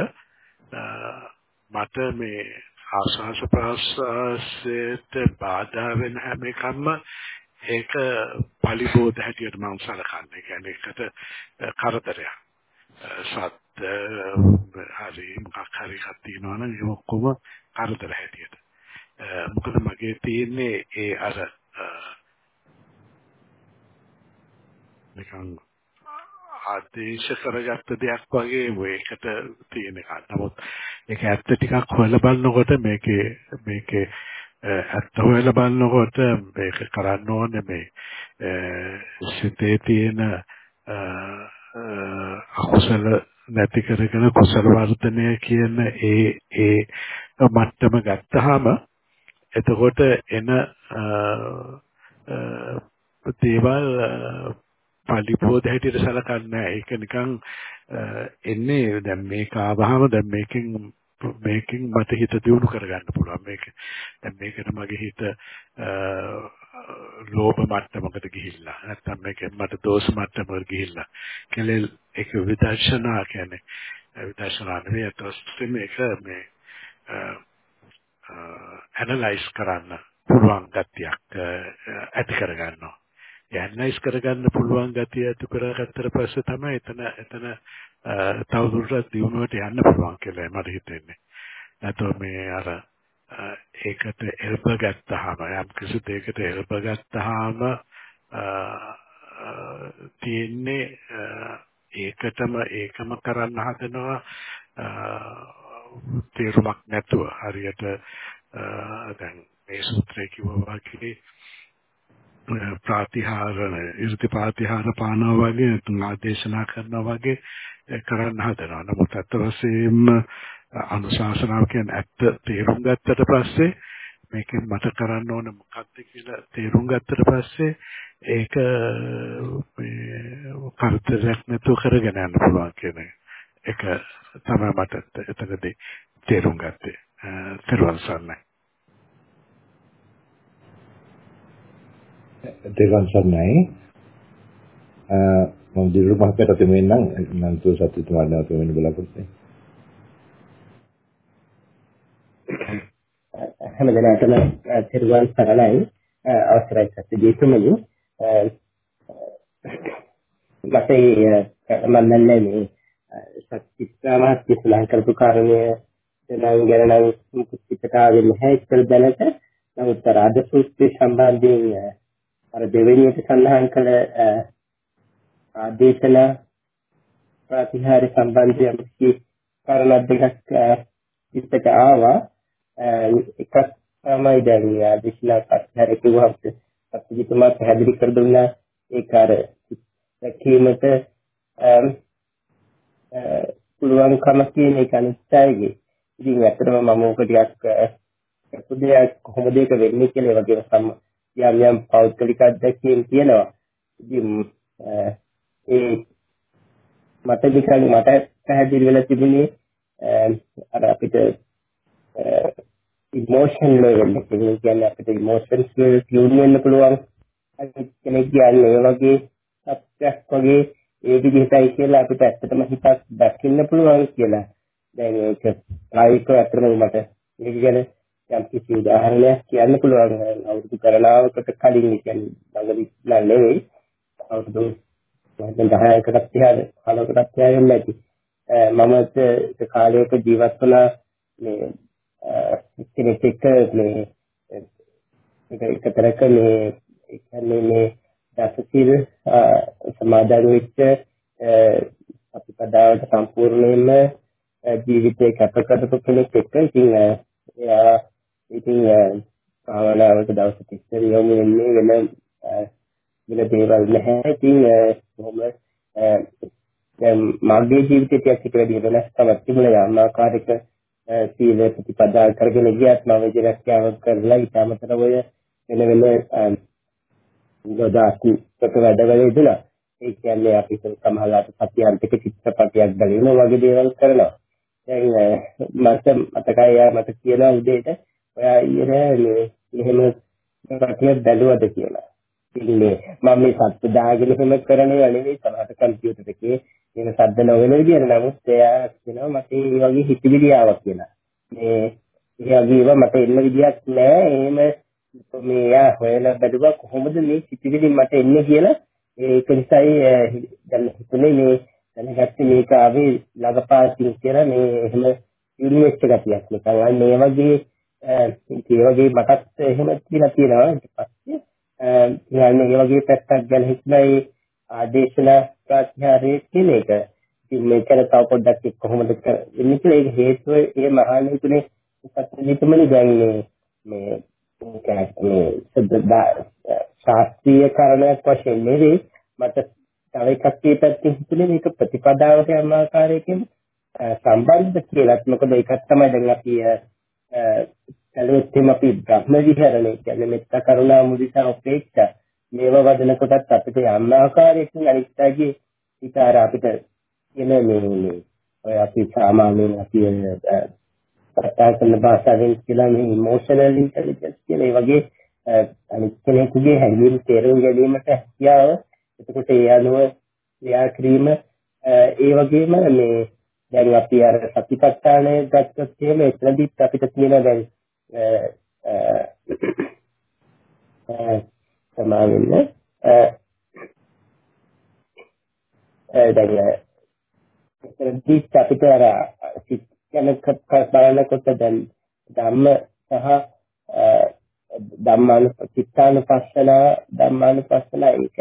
මට මේ ආශාස ප්‍රාශාසයට බාධා වෙන හැම එකක්ම ඒක පරිබෝධ හැටියට මම සලකන්නේ. ඒ කියන්නේ ඒකට කරදරයක්. සත් හරි මොකක් හරි එකක් තියෙනවා නම් ඒ ඔක්කොම කරදර හැටියට. මොකද මගේ තියෙන්නේ ඒ අර නිකන් ආදේශ කරගත්ත දෙයක් වගේ මේකට තියෙන එකක්. නමුත් ඒක ඇත්ත ටිකක් හොයලා බලනකොට මේකේ මේකේ ඇත්ත හොයලා බලනකොට මේක කරන්න ඕනේ මේ සිතේ තියෙන අකුසල නැති කරගෙන කුසල වර්ධනය කියන ඒ ඒ මට්ටම ගත්තාම එතකොට එන දේවල් පරිපෝධ හැටියට සලකන්නේ ඒක නිකන් එන්නේ දැන් මේක ආවහම දැන් මේකෙන් මේකෙන් මට හිත දියුණු කරගන්න පුළුවන්. මේක දැන් මේකට මගේ හිත ලෝභ මට්ටමකට ගිහිල්ලා නැත්නම් මේකෙන් මට දෝෂ මට්ටමකට ගිහිල්ලා. කෙලෙල් ඒක විදර්ශනා කියන්නේ. විදර්ශනා නෙවෙයි අතොස්සේ මේක මේ ඇනලයිස් කරන්න පුළුවන් ගතියක් ඇති කරගන්නවා. ඒ ඇනලයිස් කරගන්න පුළුවන් ගතිය ඇති කරගත්තට පස්සේ තමයි එතන එතන තවදුරටත් දියුණුවට යන්න පුළුවන් කියලා මට හිතෙන්නේ. නැතෝ මේ අර ඒකට එල්ප ගත්තාම යම් කිසි දෙයකට එල්ප ගත්තාම තියෙන්නේ ඒකටම ඒකම කරන්න හදනවා තේරුමක් නැතුව හරියට දැන් මේ සූත්‍රය කිව්වා වගේ ප්‍රාතිහාරණ ඉර්ධි ප්‍රාතිහාර පානවා වගේ තුන් ආදේශනා කරනවා වගේ කරන්න හදනවා. නමුත් අත් වශයෙන්ම අනුශාසනාව කියන්නේ ඇත්ත තේරුම් ගත්තට පස්සේ මේකෙන් මට කරන්න ඕන මොකක්ද කියලා තේරුම් ගත්තට පස්සේ ඒක මේ කරදරයක් නැතුව කරගෙන යන්න පුළුවන් කියන එක තමයි මට එතනදී තේරුම් ගත්තේ. තෙරුවන් සරණයි. තෙරුවන් සරණයි. මම දිරු මහත්තයාට තෙමෙන්නම් මම තුස සතුටුමත් නැවත වෙන්න බලාපොරොත්තු වෙනවා. හැම දිනකටම තෙරුවන් සරණයි අවසරයි සත්‍යජීතුමනි මට මම දන්නේ මේ සත්‍චිත්‍රාමාත් ඉස්ලාම් කරපු කාරණය නම් ගැන නම් පිටට ආවේ නැහැ ඉස්සර දැනට නමුත් රාජ සූත්‍රය සම්බන්ධයෙන් අර දෙවෙනියට සඳහන් කළ ආදේශන ප්‍රතිහාර සම්බන්ධයෙන් කාරණා දෙකක් පිටට ආවා එකක් තමයි දැන් ආදේශන ප්‍රතිහාර කිව්වහම සත්‍යජිතමා පැහැදිලි කර දුන්නා ඒක අර දැකීමට පුළුවන්කම කියන එක අනිත්‍යයේ. ඉතින් ඇත්තටම මම ඕක ටිකක් පොඩ්ඩක් කොහොමද ඒක වෙන්නේ කියලා ඒ වගේම සම් යම් යම් පෞද්ගලික අත්දැකීම් තියෙනවා. ඉතින් ඒ මට නිකන් මට පැහැදිලි වෙලා තිබුණේ අර අපිට ඉමෝෂන් ලෙවල් එක කියන්නේ අපිට ඉමෝෂන්ස් වල ටියුන් වෙන්න පුළුවන් කෙනෙක් කියන්නේ ඒ වගේ සත්‍යක් වගේ ඒ විදිහටයි කියලා අපිට ඇත්තටම හිතක් දකින්න පුළුවන් කියලා. දැන් ඒක ප්‍රායෝගිකව ඇත්තටම මට ඒක ගැන යම් කිසි උදාහරණයක් කියන්න පුළුවන්. අවුරුදු ගණනාවකට කලින් කියන්නේ ළඟදී නෑ නෙවෙයි. අවුරුදු දැන් 10කටත් තියාද 15කටත් තියාගෙන නැති. මම ඒ කාලයක ජීවත් වුණා මේ කෙනෙක් එක්ක මේ එක එකතරක මේ ඒ කියන්නේ මේ දසසිල් සමාදන් වෙච්ච අපිපදාවට සම්පූර්ණයෙන්ම ජීවිතේ කැප කරපු කෙනෙක් එක්ක ඉතින් එයා ඉතින් භාවනාවට දවස් 30 යොමු වෙන්නේ වෙන වෙන දේවල් නැහැ ඉතින් කොහොම දැන් මගේ ජීවිතයේ ටිකක් හිත වැඩි වෙනස්කමක් තිබුණා යම් ආකාරයක සීල ප්‍රතිපදා කරගෙන ගියත් මම විදිහට කරලා ඊටමතර ඔය වෙන වෙන ගොඩාක් කොට වැඩවල ඉඳලා ඒ කියන්නේ අපි සමහරවිට සත්‍යාන්තික චිත්‍රපටයක් බලනවා වගේ දේවල් කරනවා. දැන් මට මතකයි යා මට කියලා උදේට ඔයා ඊයේ මේ එහෙම කටියක් බැලුවද කියලා. ඉන්නේ මම මේ සත්‍ය දාගෙන එහෙම කරන්නේ නෙවෙයි සමහර කම්පියුටර් එකේ වෙන සද්ද නොවන විදියට නමුත් එයා කියනවා මට මේ වගේ හිතවිලි ආවා කියලා. මේ ඒ වගේ ඒවා මට එන්න විදියක් නෑ. එහෙම මේ යා හොයලා බැලුවා කොහොමද මේ හිතවිලි මට එන්නේ කියලා. ඒක නිසායි දැන් හිතුනේ මේ දැනගත්තේ මේක ආවේ ළඟපාතින් කියලා මේ එහෙම යුනිවර්සිටි ගතියක් නිකන් අන්න මේ වගේ ඒ වගේ මටත් එහෙම කියලා තියෙනවා. ඊට පස්සේ ඊළඟ ඒ වගේ පැත්තක් ගැන හිතලා ඒ ආදේශන ප්‍රත්‍යාරයේ කියන එක. ඉතින් මේකට තව පොඩ්ඩක් කොහොමද වෙන්නේ කියලා ඒක හේතුව ඒ මහාන හිතුනේ සත්‍යජිතමනේ දැන් මේ මේ ශාස්ත්‍රීය කරණයක් වශයෙන් නෙවේ මට තව එකක් මේ පැත්තෙන් හිතුනේ මේක ප්‍රතිපදාවට යන ආකාරයකින් සම්බන්ධ කියලාත් මොකද ඒකත් තමයි දැන් අපි සැලෙත්තෙම අපි බ්‍රහ්ම විහරණය කියන්නේ මෙත්ත කරුණා මුදිතා උපේක්ෂා. මේව වදන කොටත් අපිට යම් ආකාරයකින් අනිත්‍යයේ විතර අපිට එන මේ ඔය අපි සාමාන්‍යයෙන් අපි කතා කරන භාෂාවෙන් කියලා මේ ඉමෝෂනල් ඉන්ටෙලිජන්ස් කියන ඒ වගේ අනිත් කෙනෙකුගේ හැඟීම් තේරුම් ගැනීමට හැකියාව. එතකොට ඒ අනුව ක්‍රියා කිරීම ඒ වගේම මේ දැන් අපි අර සතිපට්ඨානය ගත්තොත් එහෙම එතනදිත් අපිට තියෙන දැන් සමාවෙන්න. දැන් එතනදිත් අපිට අර සිත් යන බලනකොට දැන් ධම්ම සහ ධම්මානුපස්සිතානුපස්සන ධම්මානුපස්සන ඒක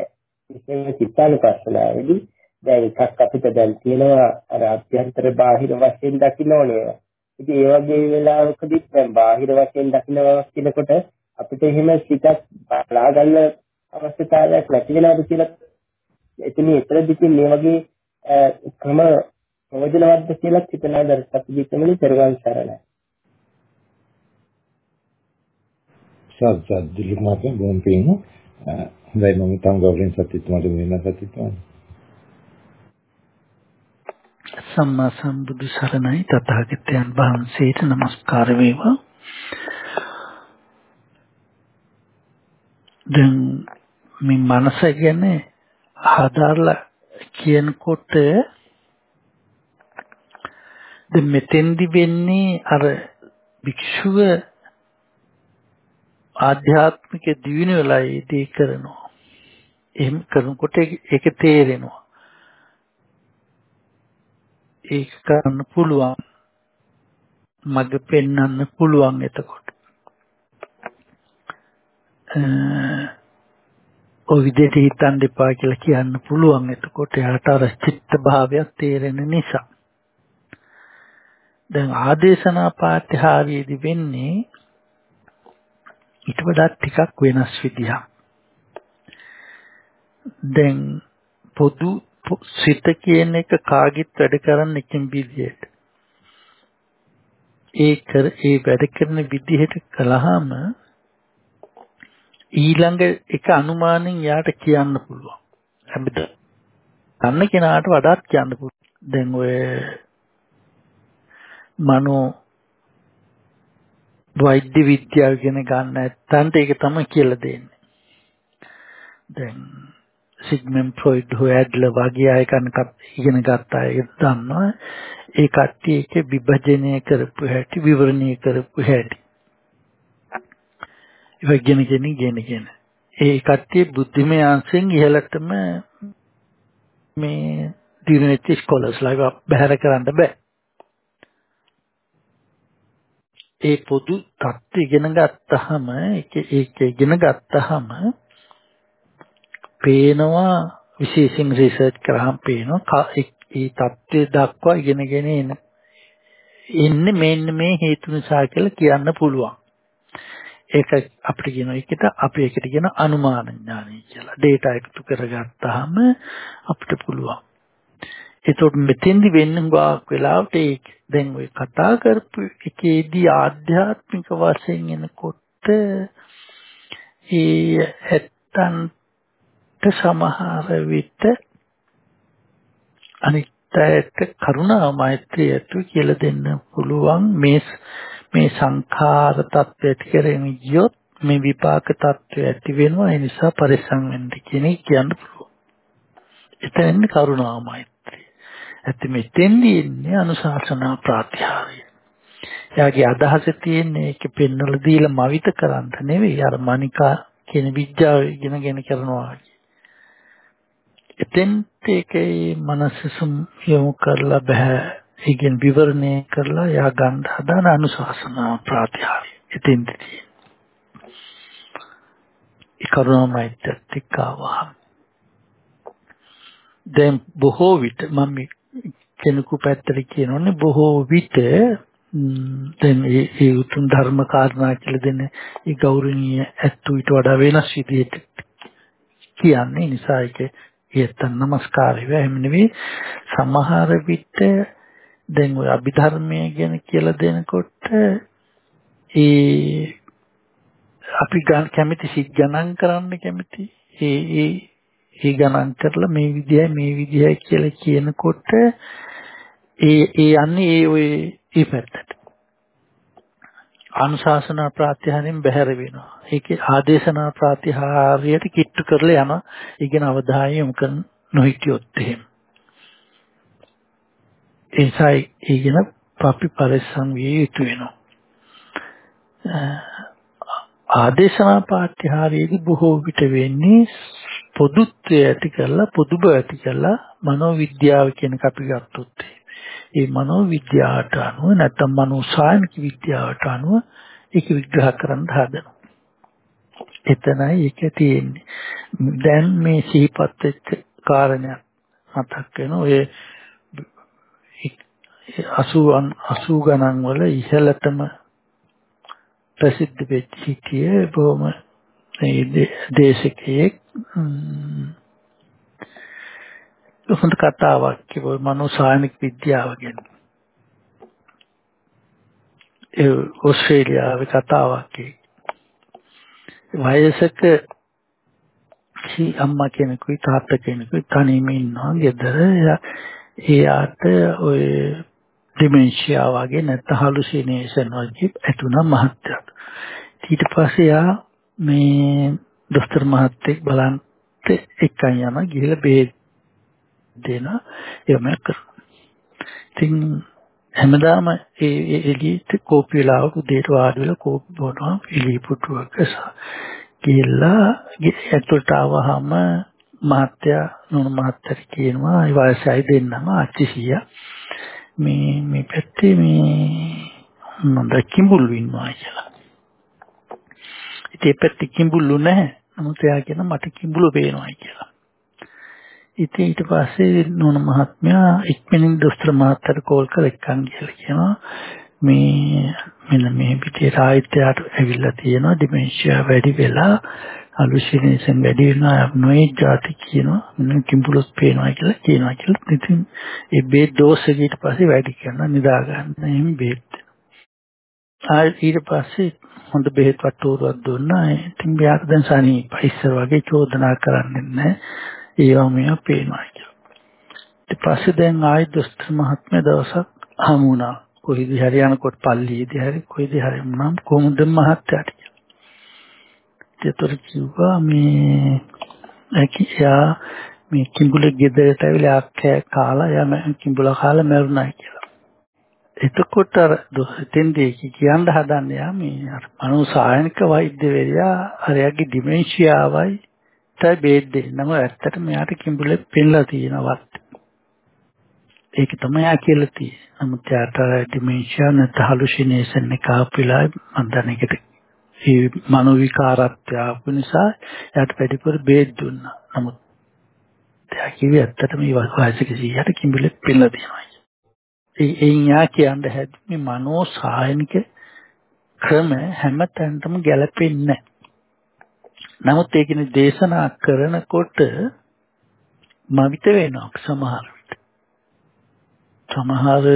විශේෂ චිත්තානුපස්සනාවේදී දැන් එකක් අපිට දැන් තියෙනවා අර අභ්‍යන්තර බාහිර වශයෙන් දකින්න ඕනේ. ඉතින් ඒ වගේ වෙලාවකදී දැන් බාහිර වශයෙන් දකින්නවා කියනකොට අපිට එහෙම සිතක් බලා ගන්න අවශ්‍යතාවයක් නැති වෙනවද කියලා එතන එතරදිකින් මේ වගේ ක්‍රම ප්‍රයෝජනවත්ද කියලා හිතනවා දර්ශකපදිකමනේ පෙරවන් සරණයි. සත් සත් දිලිප් මාතේ බොම් පින් හොඳයි මම තම ගෞරවයෙන් සත්‍යතුමාට වෙන සත්‍යතුමා සම්මා සම්බුදු සරණයි තථාගතයන් වහන්සේට নমස්කාර වේවා දැන් මේ මනස ගැන හදාarලා කියනකොට දැන් මෙතෙන්දි වෙන්නේ අර භික්ෂුව ආධ්‍යාත්මික දිවින වෙලා ඉදී කරනවා. එහෙම කරනකොට ඒක තේරෙනවා. ඒක කරන්න පුළුවන්. මග පෙන්වන්න පුළුවන් එතකොට. ඔය විදිහට හිතන්න එපා කියලා කියන්න පුළුවන් එතකොට යාට අර චිත්ත භාවයක් තේරෙන නිසා. දැන් ආදේශනා පාඨ්‍යහාරයේදී වෙන්නේ ඊට වඩා ටිකක් වෙනස් විදිහක්. දැන් පොදු සිත කියන එක කාගෙත් වැඩ කරන්න එකම විදිහට. ඒ කර ඒ වැඩ කරන විදිහට කළාම ඊළඟ එක අනුමානෙන් යාට කියන්න පුළුවන්. හැබැයි අන්න කෙනාට වඩාත් කියන්න පුළුවන්. දැන් ඔය මනෝ වෛද්‍ය විද්‍යාව ඉගෙන ගන්න නැත්නම් ඒක තමයි කියලා දෙන්නේ. දැන් සිග්මන්ඩ් ෆ්‍රොයිඩ් හොය ඇඩ්ලර් වගේ අය කනකත් ඉගෙන ගත්ත අය දන්නවා. ඒ කට්ටිය ඒක විභජනය කරපු හැටි විවරණය කරපු හැටි. ඒක ගෙන ගෙන ගෙන ගෙන. ඒ කට්ටිය බුද්ධිමය අංශෙන් ඉහළටම මේ දිනනෙත් ස්කෝලර්ස්ලා බැහැර කරන්න බෑ. ඒ පොදු தත්ත්ව ඉගෙන ගත්තාම ඒක ඒක ඉගෙන ගත්තාම පේනවා විශේෂයෙන් රිසර්ච් කරාම පේනවා ඒ தත්ත්වය දක්වා ඉගෙනගෙන එන ඉන්නේ මෙන්න මේ හේතු නිසා කියලා කියන්න පුළුවන්. ඒක අපිට කියන එකට අපි ඒකට කියන අනුමාන ඥානය කියලා. data එකතු කරගත්තාම අපිට පුළුවන්. ඒතකොට මෙතෙන්දි වෙන්නේ ගාක් වෙලාවට ඒ දැන් ඔය කතා කරපු එකේදී ආධ්‍යාත්මික වශයෙන් එනකොට ඒ ඇත්තන්ට සමහර විට අනිත්‍යයට කරුණා මෛත්‍රිය ඇතු කියලා දෙන්න පුළුවන් මේ මේ සංඛාර தත්වයට කරගෙන ගියොත් මේ විපාක தත්වය ඇති වෙනවා ඒ නිසා පරිස්සම් වෙන්න කියන එක කියන්න පුළුවන්. එතෙන් කරුණා මෛත්‍රිය. ඇත්ත මෙතෙන්දී ඉන්නේ අනුශාසනා ප්‍රාත්‍යාරය. එයාගේ අදහස තියෙන්නේ ඒක පෙන්වලා දීලා මවිත කරන්න නෙවෙයි අර මනිකා කියන විද්‍යාව ඉගෙනගෙන කරනවා. එතෙන්ට ඒකේ මනසසුම් යොමු කරලා බෑ. ඒකෙන් විවරණය කරලා යා ගන්න හදාන අනුශාසනා ප්‍රාත්‍යාරය. එතෙන්ට තියෙන්නේ. ඒ කරුණාමයිත්‍යත් එක්ක ආවහම දැන් බොහෝ විට මම කෙනෙකු පැත්තට කියනෝනේ බොහෝ විට දැන් ඒ ඒ උතුම් ධර්ම කාරණා කියලා දෙන ඒ ගෞරවනීය ඇත්තු ඊට වඩා වෙනස් විදිහට කියන්නේ නිසා ඒක ඒත් නමස්කාරය එහෙම නෙවෙයි. සමහර විට දැන් ඔය අභිධර්මයේ ගැන කියලා දෙනකොට ඒ අපි කැමති සිත් ගණන් කරන්න කැමති. ඒ ඒ ඒ ගණන් කරලා මේ විදියයි මේ විදියයි කියලා කියනකොට ඒ ඒ යන්නේ ඒ ඔය ඒ පැත්තට. අනුශාසනා ප්‍රාත්‍යහාරයෙන් බැහැර වෙනවා. ඒකේ ආදේශනා ප්‍රාත්‍යහාරයට කිට්ටු කරලා යන ඉගෙන අවධානය යොමු කරන නොහිටියොත් එහෙම. ඒසයි ඉගෙන අපි පරිස්සම් විය යුතු වෙනවා. ආදේශනා පාඨ්‍යහාරයේදී බොහෝ විට වෙන්නේ පොදුත්වය ඇති කරලා පොදුබ ඇති කරලා මනෝවිද්‍යාව කියන එක අපි ගත්තොත් ඒ මනෝවිද්‍යාවට අනුව නැත්නම් මනෝසායනික විද්‍යාවට අනුව ඒක විග්‍රහ කරන්න හදනවා. එතනයි ඒක තියෙන්නේ. දැන් මේ සිහිපත් වෙච්ච කාරණයක් මතක් වෙන ඔය 80 80 ගණන් වල ඉහළටම ප්‍රසිද්ධ වෙච්ච හිටියේ බොහොම මේ දේශකයෙක් හොඳ කතාවක් කිව්ව මනෝසායනික විද්‍යාව ගැන. ඒ ඕස්ට්‍රේලියාවේ කතාවක් වයසක කි අම්මා කෙනෙකුයි තාත්තා කෙනෙකුයි තනියම ඉන්නවා ගෙදර එයාට ඔය ඩිමෙන්ෂියා වගේ නැත්නම් හලුසිනේෂන් වගේ ඇතුණා මහත්තයාට. ඊට පස්සේ යා මේ දොස්තර මහත්තයෙක් බලන්න එක්කන් යන ගිහලා බෙහෙත් දෙන එවම කරනවා. ඉතින් හැමදාම ඒ එළියට කෝපි වෙලාවක උදේට වාඩි වෙලා කෝපි බොනවා එළිය පුටුවක ගිහලා ඇතුළට ආවහම මහත්තයා නුණු මහත්තයා කියනවා ඒ වයසයි දෙන්නම අච්චිසියා මේ මේ පැත්තේ මේ මම කිඹුල් ඉන්නවා කියලා. ඉතින් ඒ පැත්තේ කිඹුල්ලු නැහැ. නමුත් එයා කියන මට කිඹුලු පේනවා කියලා. ඉතින් ඊට පස්සේ නෝන මහත්මයා ඉක්මනින් දොස්තර මහත්තයාට කෝල් කරලා එක්කන් ගිහලා කියනවා මේ මෙන්න මේ පිටේ සාහිත්‍යයට ඇවිල්ලා තියෙනවා ඩිමෙන්ෂියා වැඩි වෙලා හලුසිනේෂන් වැඩි වෙනවා නොයේ જાති කියනවා මෙන්න කිඹුලොස් පේනවා කියලා කියනවා කියලා ඉතින් ඒ බේත් ඩෝස් එක ඊට පස්සේ වැඩි කරනවා නිදා ගන්න එහෙම බේත් ආ ඊට පස්සේ හොඳ බෙහෙත් වට්ටෝරුවක් දුන්නා. ඉතින් මෙයාට දැන් සනීපයි ඉස්සර වගේ චෝදනා කරන්නේ නැහැ. ඒවා මෙයා පේනවා කියලා. ඊට පස්සේ දැන් ආයි දොස්තර මහත්මයා දවසක් හමු වුණා. කොයිද හරි යනකොට පල්ලියේදී හරි කොයිද හරි නම් කොහොමද මහත්තයාට කියලා. ඒතර කිව්වා මේ එයා මේ කිඹුලේ ගෙදරට ඇවිල්ලා ආක්කෑ කාලා යම කිඹුලා කාලා මැරුණා කියලා. එතකොට අර දෙතෙන්දී කියන්න හදන්නේ යා මේ අර මනෝසායනික වෛද්‍යවරයා අරයාගේ ඩිමෙන්ෂියාවයි තයි බේත් දෙන්නම ඇත්තට මෙයාට කිඹුලේ පෙන්ලා තියෙනවත්. ඒක තමයි යා කියලා තියෙන්නේ. නමුත් යාට ඩිමෙන්ෂියා නැත්නම් හලුසිනේෂන් එක ආපිලා මම දන්නේ ඒකට ඒ මනෝ විකාරත්වය ආපු නිසා යාට වැඩිපුර බේත් දුන්නා. නමුත් එයා කිව්වේ ඇත්තටම මේ වයසක 100ට කිඹුලේ පෙන්ලා තියෙනවා. එයින් යා කියන්න හැදුනේ මනෝ සායනික ක්‍රම හැම තැනටම ගැලපෙන්නේ නමුත් ඒකනේ දේශනා කරනකොට මවිත වෙනවා සමහර විට. සමහර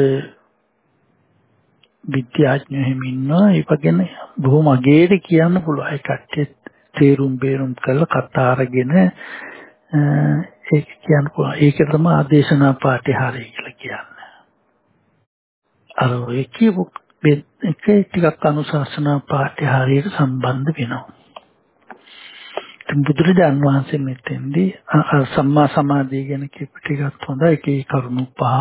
විද්‍යාඥයෝ එහෙම ඉන්නවා ඒක ගැන බොහොම අගේට කියන්න පුළුවන්. ඒ කට්ටිය තේරුම් බේරුම් කරලා කතා අරගෙන ඒක කියන්න පුළුවන්. ඒක තමයි ආදේශනා පාඨය හරිය කියලා කියන්නේ. අර ඔය කියපු එක ටිකක් අනුශාසනා පාඨය හරියට සම්බන්ධ වෙනවා. ඉතින් බුදුරජාන් වහන්සේ මෙතෙන්දී සම්මා සමාධිය ගැන කියපු ටිකක් හොඳයි. ඒකේ කරුණු පහ.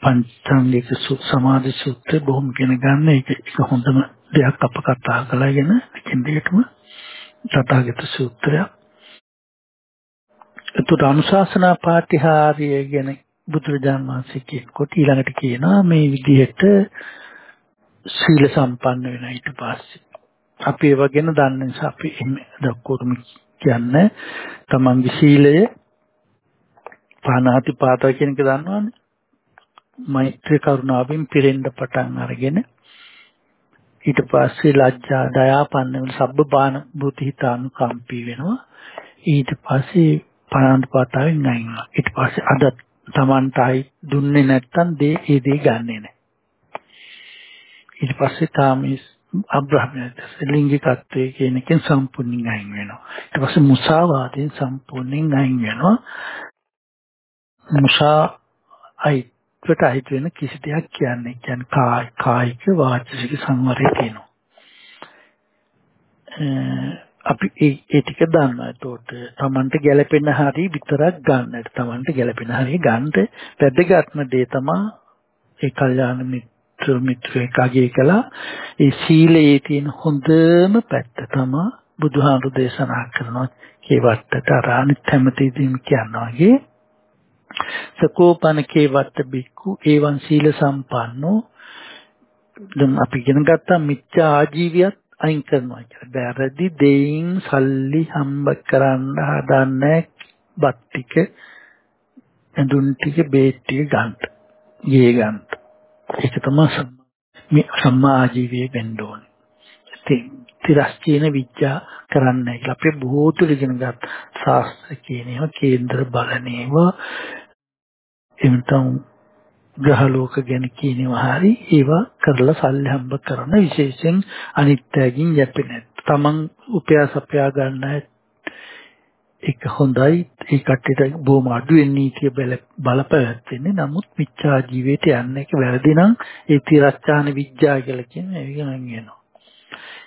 පංචාංගික සමාධි සූත්‍රය බොහොම ඉගෙන ගන්න. ඒක එක හොඳම දෙයක් අප කතා කළාගෙන එකින් දෙකටම තථාගත සූත්‍රය එතකොට අනුශාසනා පාඨහාරිය ගැන බුදුරජාන් වහන්සේ කියනකොට ඊළඟට කියනවා මේ විදිහට සීල සම්පන්න වෙන ඊට පස්සේ. අපි ඒව ගැන දන්න නිසා අපි දක්කොටම කියන්නේ තමන්ගේ සීලය පානාති පාතා කියන එක දන්නවනේ. මෛත්‍රී කරුණාවෙන් පිරෙන්න පටන් අරගෙන ඊට පස්සේ ලැජ්ජා දයාපන්න වෙන සබ්බපාන බුද්ධිතානුකම්පී වෙනවා. ඊට පස්සේ පානාති පාතාවෙන් අයින් වෙනවා. ඊට පස්සේ අද තමන්ටයි දුන්නේ නැත්තම් දේ ඒ දේ ගන්නෙ නැහැ. ඊට පස්සේ තාමීස් අබ්‍රහ්මයන්ට ලිංගිකත්වයේ කියන එකෙන් සම්පූර්ණයෙන් අයින් වෙනවා. ඊට පස්සේ මුසාවාදයෙන් සම්පූර්ණයෙන් අයින් වෙනවා. මුසා අයිත්වට අයිත් වෙන කිසි දෙයක් කියන්නේ කියන්නේ කාය කායික වාචික සංවරය තියෙනවා. අපි ඒ ඒ ටික දන්නවා. ඒතකොට Tamanට ගැළපෙන හරිය විතරක් ගන්නට. Tamanට ගැළපෙන හරිය ගන්නට වැදගත්ම දේ තමයි ඒ කල්යාණ මිත්‍ර මිත්‍රයෙක්ගේ කළා ඒ සීලයේ තියෙන හොඳම පැත්ත තමයි බුදුහාමුදුරු දේශනා කරනවා කේවත්තට අරානිත් හැමතෙදීම කියනවා වගේ සකෝපන කේවත්ත බික්කු ඒවන් සීල සම්පන්නෝ දැන් අපි ඉගෙන ගත්තා මිත්‍යා ආජීවියත් අයින් කරනවා කියලා. බැරදි දෙයින් සල්ලි හම්බ කරන්න හදන්නේ බත් ටික ඇඳුම් ටික බේත් ටික ගන්න. ගේ ගන්න. ඒක තමයි මේ සම්මා ආජීවයේ වෙන්න ඕනේ. තිරස්චීන විද්‍යා කරන්නයි කියලා අපේ බොහෝ තුර ඉගෙන ගත් ශාස්ත්‍ර කියන ඒවා කේන්ද්‍ර බලන ඒවා එමෙතන ග්‍රහලෝක ගැන කියනවා හරි ඒවා කරලා සල්ලි හම්බ කරන විශේෂයෙන් අනිත්‍යයෙන් යැපෙන තමන් උපයාස අපයා ගන්න ඒක හොඳයි. ඒ කට්ටියට බොහොම අඩුවෙන් නීතිය බලපෑවෙන්නේ නමුත් මිච්ඡා ජීවිතය යන්නේ ඒක වැරදි නම් ඒ තිරස්චාන විද්‍යාව කියලා කියන්නේ ඒක නම් වෙනවා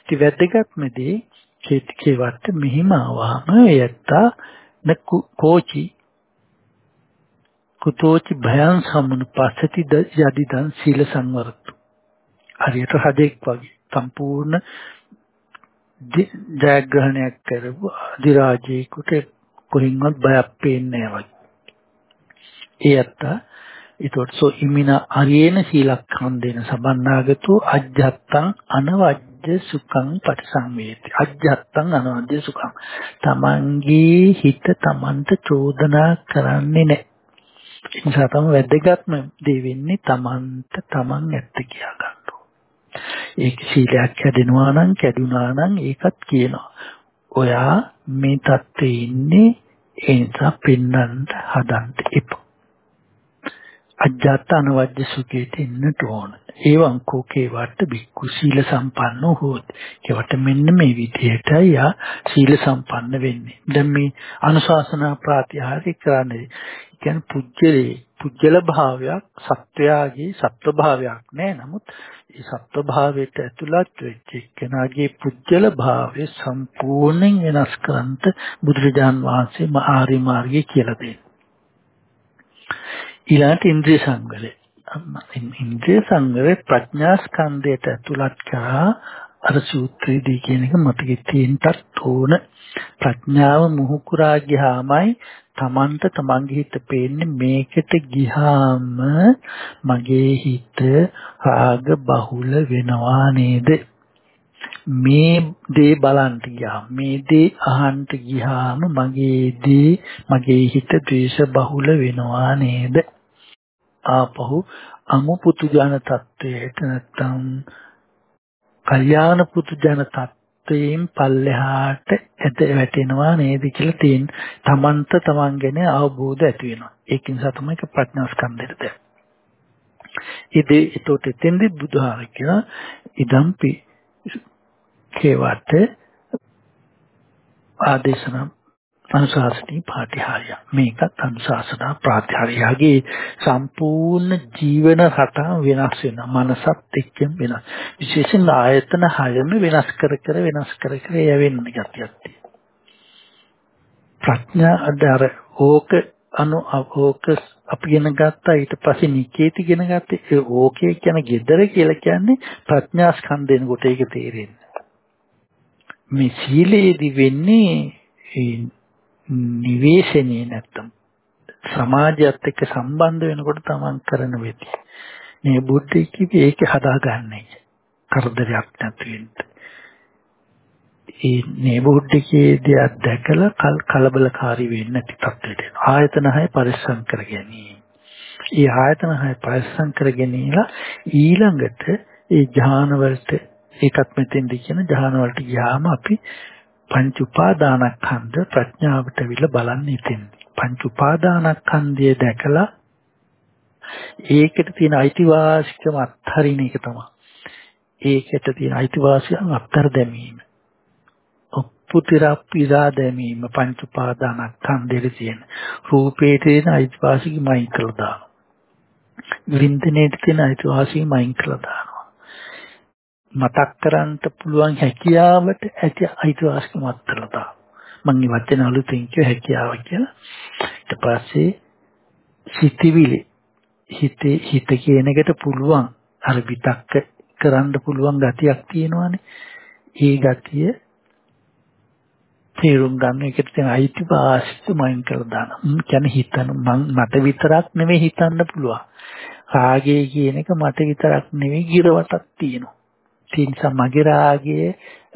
ඉතින් වැදගත්මදී කේතිකේවට මෙහිම ආවම එයත්තා නකෝචි කුතෝචි භයං සම්මුපස්සති යදිදන් සීල සංවරතු. හරියට හදෙක් වගේ. සම්පූර්ණ ජයග්‍රහණයක් කරපු අධිරාජයෙකුට කොහින්වත් බයක් පේන්නේ නැහැ වගේ. ඒ අත්ත ඊට සෝ ඉමින අරියේන සීලක්ඛන්දේන සබන්නාගතෝ අජ්ජත්තං අනවජ්ජ සුඛං පටිසංවේති. අජ්ජත්තං අනවජ්ජ සුඛං. තමන්ගේ හිත තමන්ට චෝදනා කරන්නේ නැහැ. ඒ නිසා තමයි වැදගත්ම දේ වෙන්නේ තමන්ට තමන් ඇත්ත කියා ගන්න. ඒක සීලයක් හැදෙනවා නම් කැඩුනා නම් ඒකත් කියනවා. ඔයා මේ தත්ත්වේ ඉන්නේ ඒ නිසා පින්නන්න හදන්න එපා. අජ්ජත් අනවජ්‍ය සුඛයට ඉන්නට ඕන. ඒවං කෝකේ වට බික්කු සීල සම්පන්නෝ හොත්. ඒවට මෙන්න මේ විදිහටයි යා සීල සම්පන්න වෙන්නේ. දැන් මේ අනුශාසනා ප්‍රාතිහාර්ය කරන්නේ කියන්නේ පුජ්‍යලේ පුජ්‍යල භාවයක් සත්වයාගේ සත්ව භාවයක් නෑ නමුත් ඒ සත්ව භාවයට ඇතුළත් වෙච්ච කෙනාගේ පුජ්‍යල භාවය සම්පූර්ණයෙන් වෙනස් කරන්නට බුදුරජාන් වහන්සේ ආරි මාර්ගය කියලා දෙනවා ඊළඟට ඉන්ද්‍රිය සංවරය ඉන්ද්‍රිය සංවරය ප්‍රඥා ස්කන්ධයට ඇතුළත් කරා අර සූත්‍රයේදී කියන එක මතකෙ තියෙන්නත් ඕන. ප්‍රඥාව මුහුකුරා ගියාමයි තමන්ට තමන්ගේ හිත පේන්නේ. මේකට ගියාම මගේ හිත රාග බහුල වෙනවා නේද? මේ දේ බලන්න ගියාම මේ දේ අහන්න ගියාම මගේ දේ මගේ හිත ද්වේෂ බහුල වෙනවා නේද? ආපහු අමු පුතු ජන තත්වයට නැත්තම් කල්යාණ පුතු ජන තත්වයෙන් පල්ලෙහාට ඇද වැටෙනවා නේද කියලා තියෙන තමන්ට තමන් ගැන අවබෝධ ඇති වෙනවා. ඒක නිසා තමයි ප්‍රඥා ස්කන්ධයට ඉතින් ඒතොට එතෙන්දි බුදුහාම කියන ඉදම්පි කේවට ආදේශන අනුශාසනී පාටිහාරය මේකත් අනුශාසනා ප්‍රාතිහාරයගේ සම්පූර්ණ ජීවන රටාව වෙනස් වෙනවා. මනසත් එක්කම වෙනස්. විශේෂයෙන් ආයතන හයම වෙනස් කර කර වෙනස් කර කර යවෙන්න ගතියක් තියෙනවා. ප්‍රඥා අධාර ඕක අනු ඕක අපි ඉගෙන ගත්තා. ඊට පස්සේ නිකේති ඉගෙන ගත්තේ ඒ ඕකේ කියන gedara කියලා කියන්නේ ප්‍රඥා ස්කන්ධෙන කොට ඒක තේරෙන්නේ. මේ සීලේදී වෙන්නේ නිවේශනේ නැත්තම් සමාජයත් එක්ක සම්බන්ධ වෙනකොට තමන් කරන වෙති. මේ බුද්ධ කිව්වේ ඒක හදාගන්නේ. කරදරයක් නැති වෙන්න. ඒ නේබුද්ධකේ දෙයක් දැකලා කල් කලබලකාරී වෙන්නේ නැති තත්ත්වයට එනවා. ආයතන හය පරිස්සම් කර ගැනීම. ඒ ආයතන හය පරිස්සම් කර ගැනීමලා ඊළඟට ඒ ඥාන වලට ඒකත් මෙතෙන්දී කියන ඥාන වලට ගියාම අපි පංච උපාදානස්කන්ධ ප්‍රඥාවට විල බලන්නේ ඉතින්දී. පංච උපාදානස්කන්ධය දැකලා ඒකට තියෙන අයිතිවාසිකම අත්හරින එක තමයි. ඒකට තියෙන අයිතිවාසිකම් අත්තර දැමීම. ඔප්පුතිරා පිරා දැමීම පංච උපාදානස්කන්ධයේ තියෙන. රූපේ තියෙන අයිතිවාසිකම අයින් කළා දානවා. වින්දනයේ තියෙන අයිතිවාසිකම අයින් කළා දානවා. මතක් කරන්ට පුළුවන් හැකියාවට ඇති අයිතිවාසිකම අත්තරලා මම මේ වචන අලුතෙන් කිය හැකියාව කියලා ඊට පස්සේ සිතිවිලි හිතේ හිත කියන එකට පුළුවන් අර විතක්ක කරන්න පුළුවන් ගතියක් තියෙනවානේ ඒ ගතිය තේරුම් ගන්න එකට තියෙන අයිතිවාසිකමයින් කරලා දානවා. කියන්නේ හිතන මං මට විතරක් නෙමෙයි හිතන්න පුළුවන්. රාගය කියන එක මට විතරක් නෙමෙයි ගිරවටක් තියෙනවා. ඒ නිසා මගේ රාගයේ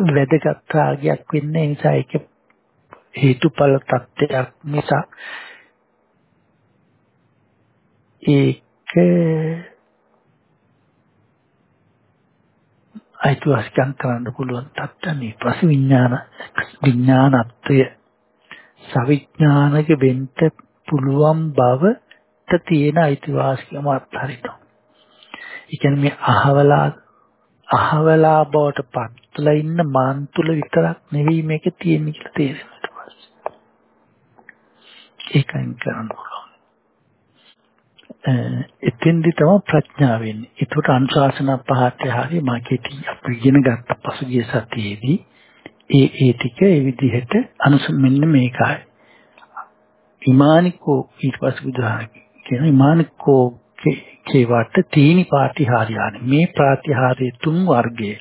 වැදගත් රාගයක් වෙන්නේ ඒ නිසා ඒක හේතුඵල තත්ත්වයක් නිසා. ඒක අයිතිවාසිකම් කරන්න පුළුවන් තත්ත්වනේ පසු විඥාන විඥානත්වය. සවිඥානික වෙන්න පුළුවන් බවට තියෙන අයිතිවාසිකම අත්හරිනවා. ඒ කියන්නේ මේ අහවලා අහවලා බවට පත්ලා ඉන්න මාන් තුල විතරක් නෙවෙයි මේක තියෙන්නේ කියලා තේරෙනවා ඊට පස්සේ. ඒකෙන් කරන්න පුළුවන්. එතෙන්දි තමයි ප්‍රඥාව වෙන්නේ. ඒකට අනුශාසන පහට හරි මාකේටි අපි ඉගෙන ගත්ත පසුගිය සතියේදී ඒ ඒ ටික ඒ විදිහට අනුස මෙන්න මේකයි. ඉමානිකෝ ඊට පස්සේ බුදුහාම කියන ඉමානිකෝ කේවට තීනි පාටිහාරයන්. මේ ප්‍රාතිහාරයේ තුන් වර්ගයේ.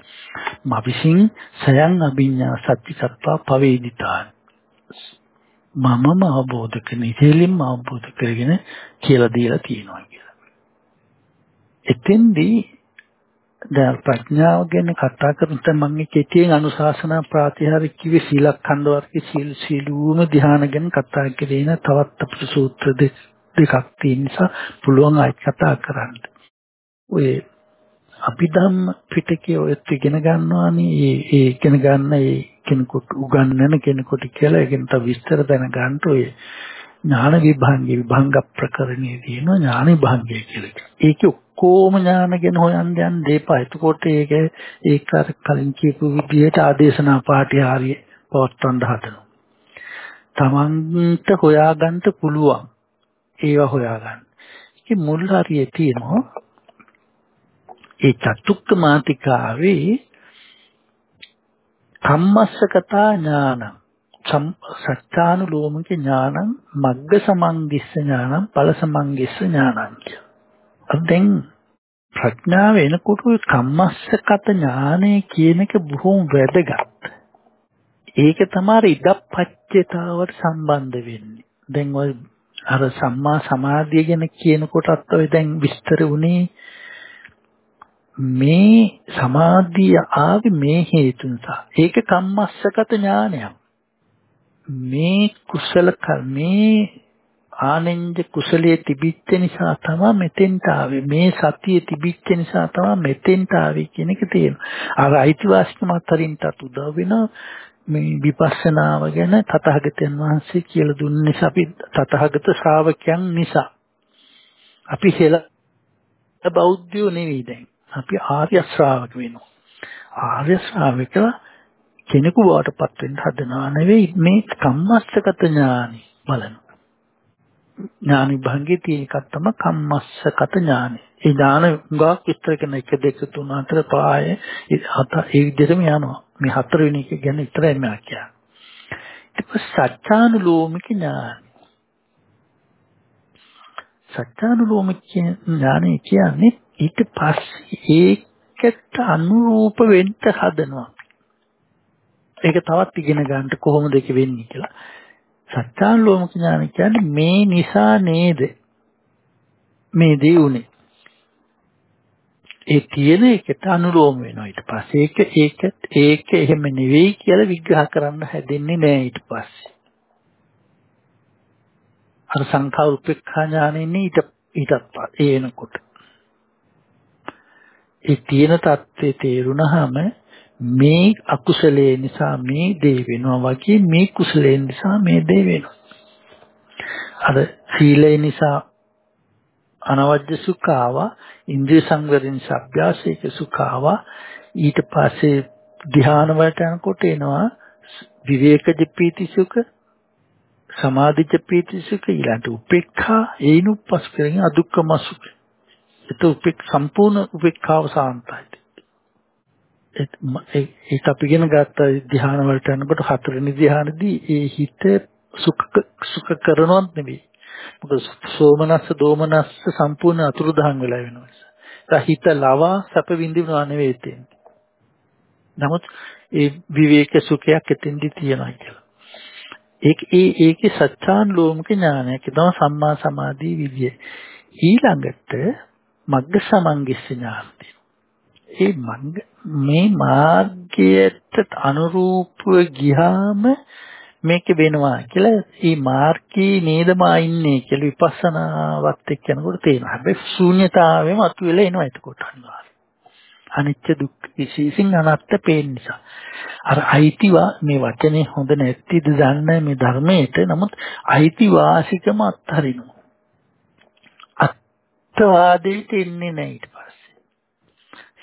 මවිසින් සයන් අභිඥා සත්‍ය සත්වා පවේදිතාන්. මමම අවබෝධ කරගෙන ඉතිලින්ම අවබෝධ කරගෙන කියලා දීලා තියෙනවා කියලා. එතෙන්දී දැන් ප්‍රඥාව ගැන කතා කරනකොට මම කෙටියෙන් අනුශාසනා ප්‍රාතිහාර්ය කිව්වේ සීලඛණ්ඩ වර්ගයේ සීල සීලූම ධ්‍යාන ගැන කතා කරේන තවත් අපිට සූත්‍ර දෙකක් තියෙන නිසා පුළුවන් ආයි කතා කරන්න. ඔය අභිධම්ම පිටකයේ ඔයත් ඉගෙන ගන්නවානේ ඒ ඒ ඉගෙන ගන්න ඒ කෙනෙකුට උගන්වන කෙනෙකුට කියලා ඒකෙන් තව විස්තර දැනගන්න ඔය ඥාන විභංගේ විභංග ප්‍රකරණයේ තියෙන ඥාන විභංගය කියලා. ඒකේ ඔක්කොම ඥාන ගැන හොයන්න යන්න දෙපා. එතකොට ඒක ඒක අර කලින් කියපු විදිහට ආදේශනා පාඨය හරිය පවත්වන්න හදනවා. තමන්ට හොයාගන්න පුළුවන්. ඒවා හොයාගන්න. ඒකේ මුල් හරිය තියෙනවා. ඒ චතුක්ක මාතිකාවේ කම්මස්සකතා ඥානං සත්‍යානුලෝමික ඥානං මග්ග සමංගිස්ස ඥානං ඵල සමංගිස්ස ඥානං දැන් ප්‍රඥාව එනකොට කම්මස්සකත ඥානය කියන එක බොහොම වැදගත්. ඒක තමයි ඉදප්පච්චේතාවට සම්බන්ධ වෙන්නේ. දැන් ඔය අර සම්මා සමාධිය ගැන කියනකොටත් ඔය දැන් විස්තර වුණේ මේ සමාධිය ආවේ මේ හේතු නිසා. ඒක කම්මස්සගත ඥානයක්. මේ කුසල කර්මේ ආනෙන්ජ කුසලයේ තිබිච්ච නිසා තමයි මෙතෙන්ට ආවේ. මේ සතියේ තිබිච්ච නිසා තමයි මෙතෙන්ට ආවේ කියන එක තියෙනවා. අර අයිතිවාසිකම අතරින්ටත් උදව් වෙනවා. මේ විපස්සනාව ගැන තථාගතයන් වහන්සේ කියලා දුන්න නිසා අපි තථාගත ශ්‍රාවකයන් නිසා අපි හෙල බෞද්ධයෝ නෙවෙයි දැන්. අපි ආර්ය ශ්‍රාවක වෙනවා. ආර්ය ශ්‍රාවකලා කෙනෙකු බවටපත් වෙන්න හදනවා නෙවෙයි මේ කම්මස්සගත ඥානි බලනවා. ඥානි භංගේ තියෙන එකක් තමයි කම්මස්සගත ඥානි. ඒ ඥාන උගාක් විස්තර කරන 1 2 3 4 5 හත ඒ විදිහටම යනවා. මේ හතරවෙනි එක ගැන විතරයි මම කියන්නේ. ඊට පස්සේ සත්‍යානුලෝමික ඥාන. සත්‍යානුලෝමික ඥානය කියන්නේ ඊට පස්සේ ඒකට අනුරූප වෙන්න හදනවා. ඒක තවත් ඉගෙන ගන්න කොහොමද ඒක වෙන්නේ කියලා. සත්‍යානුලෝමික ඥාන කියන්නේ මේ නිසා නේද? මේ දේ උනේ. ඒ තියෙන එකට අනුලෝම වෙනවා. ඊට පස්සේ ඒක ඒක ඒක එහෙම නෙවෙයි කියලා විග්‍රහ කරන්න හැදෙන්නේ නෑ ඊට පස්සේ. අර සංඛාර උපේක්ඛා ඥානෙන්නේ ඊට ඊටත් ඒ එනකොට ඒ තියෙන தත්ත්වේ තේරුණාම මේ අකුසලයේ නිසා මේ දේ වෙනවා වගේ මේ කුසලයේ නිසා මේ දේ වෙනවා. අර සීලය නිසා අනවජ්‍ය සුඛ ආවා ඉන්ද්‍රිය සංවරයෙන් අභ්‍යාසයක සුඛ ආවා ඊට පස්සේ ධ්‍යාන වලට යනකොට එනවා විවේකජ පීති සුඛ සමාධිජ පීති සුඛ ඊළඟට උපේක්ඛා ඒනුප්පස් කරගෙන අදුක්කම සුඛ. ඒක උපේක් සම්පූර්ණ උපේක්ඛාව සාන්තයි. ඒක අපි ඉගෙන ගත්ත ධ්‍යාන වලට යනකොට හතරවෙනි ධ්‍යානදී ඒ හිත සුඛ සුඛ කරනවත් නෙවෙයි මොකද සෝමනස්ස දෝමනස්ස සම්පූර්ණ අතුරුදහන් වෙලා වෙනවා. ඒක හිත ලවා සැප විඳිනවා නෙවෙයි තියෙන්නේ. නමුත් ඒ විවේක සුඛයක් එතෙන්දි තියෙනවා කියලා. ඒක ඒ ඒකේ සත්‍යානුලෝමික ඥානයක් තමයි සම්මා සමාධි විදිය. ඊළඟට මග්ග සමංගිස්ස ඥානය. ඒ මග්ග මේ මාර්ගයට අනුරූපව ගියාම මේක වෙනවා කියලා මේ මාර්ගයේ නේදමා ඉන්නේ කියලා විපස්සනාවත් එක්ක යනකොට තේරෙනවා. හැබැයි ශූන්‍යතාවෙම අතුවෙලා එනවා එතකොට අනිවාර්යයෙන්. අනිත්‍ය දුක්ඛ විශේෂින් අනාත්ත පේන නිසා. අර අයිතිවා මේ වචනේ හොඳ නැතිද දන්නේ මේ ධර්මයට. නමුත් අයිතිවාසිකම අත්හරිනවා. අත්වාදයට එන්නේ නැහැ ඊට පස්සේ.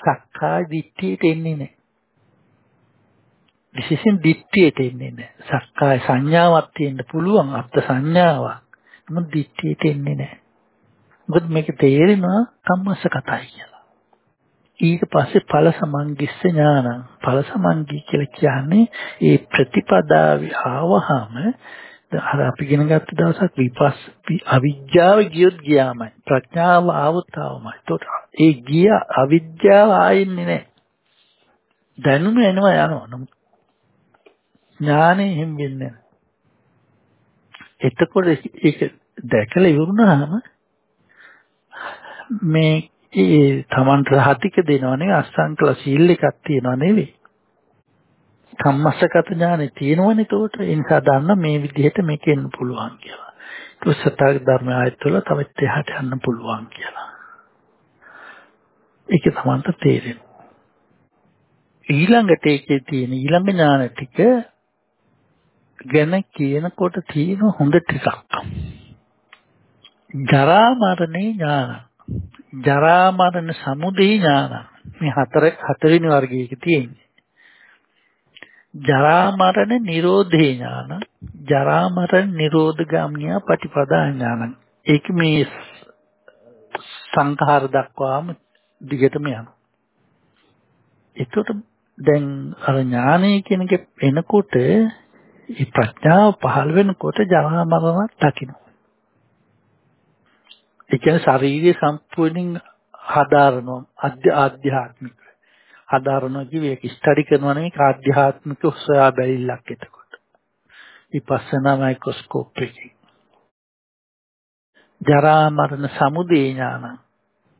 සක්කාය දිට්ඨියට එන්නේ නැහැ. විශේෂයෙන් දිට්ඨියට එන්නේ නැහැ. සක්කාය සංඥාවක් තියෙන්න පුළුවන් අත්ත් සංඥාවක්. නමුත් දිට්ඨියට එන්නේ නැහැ. මොකද මේක තේරෙනවා කම්මස්ස කතයි කියලා. ඊට පස්සේ ඵල සමංගිස්ස ඥානං. ඵල සමංගි කියලා කියන්නේ ඒ ප්‍රතිපදාවේ ආවහම අර අපි ඉගෙන ගත්ත දවසක් විපස් අවිජ්ජාව ගියොත් ගියාමයි. ප්‍රඥාව ආවොත් ආවමයි. ඒතකොට ඒ ගිය අවිජ්ජාව ආයෙන්නේ නැහැ. දැනුම එනවා යනවා. නමුත් ඥානෙ හිම් වෙන්නේ එතකොට ඒක දැකලා ඉවරුනහම මේ ඒ Tamanට හතික දෙනවනේ අස්සංකල සීල් එකක් තියනවා නෙවෙයි. කම්මස්සගත ඥානෙ තියෙනවනේ ඒකට ඒ නිසා දන්න මේ විදිහට මේක එන්න පුළුවන් කියලා. ඒක සත්‍ය ධර්ම ආයත වල තවත් එහාට යන්න පුළුවන් කියලා. ඒක Tamanට තේරෙනවා. ඊළඟට ඒකේ තියෙන ඊළඟ ඥාන ටික ගැන කියනකොට තියෙන හොඳ ටිකක්. ජරා මරණේ ඥාන. ජරා මරණ සමුදය ඥාන. මේ හතර හතරවෙනි වර්ගයක තියෙන්නේ. ජරා මරණ නිරෝධේ ඥාන. ජරා මරණ නිරෝධ ගාමිනිය පටිපදා ඥාන. ඒක මේ සංඛාර දක්වාම දිගටම යනවා. එතකොට දැන් අර ඥානය කියන එක එනකොට මේ ප්‍රඥාව පහළ වෙනකොට ජරා මරණ දකින්න. ඒ කියන්නේ ශාරීරික සම්පූර්ණින් හදාරනවා ආධ්‍යාත්මික. හදාරනවා කිව්වේ ඒක ස්ටඩි කරනවා නෙවෙයි ආධ්‍යාත්මික සොයා බැලිල්ලක් එතකොට. විපස්සනා මයික්‍රොස්කෝප් එකකින්. ජරා මරණ සමුදය ඥාන.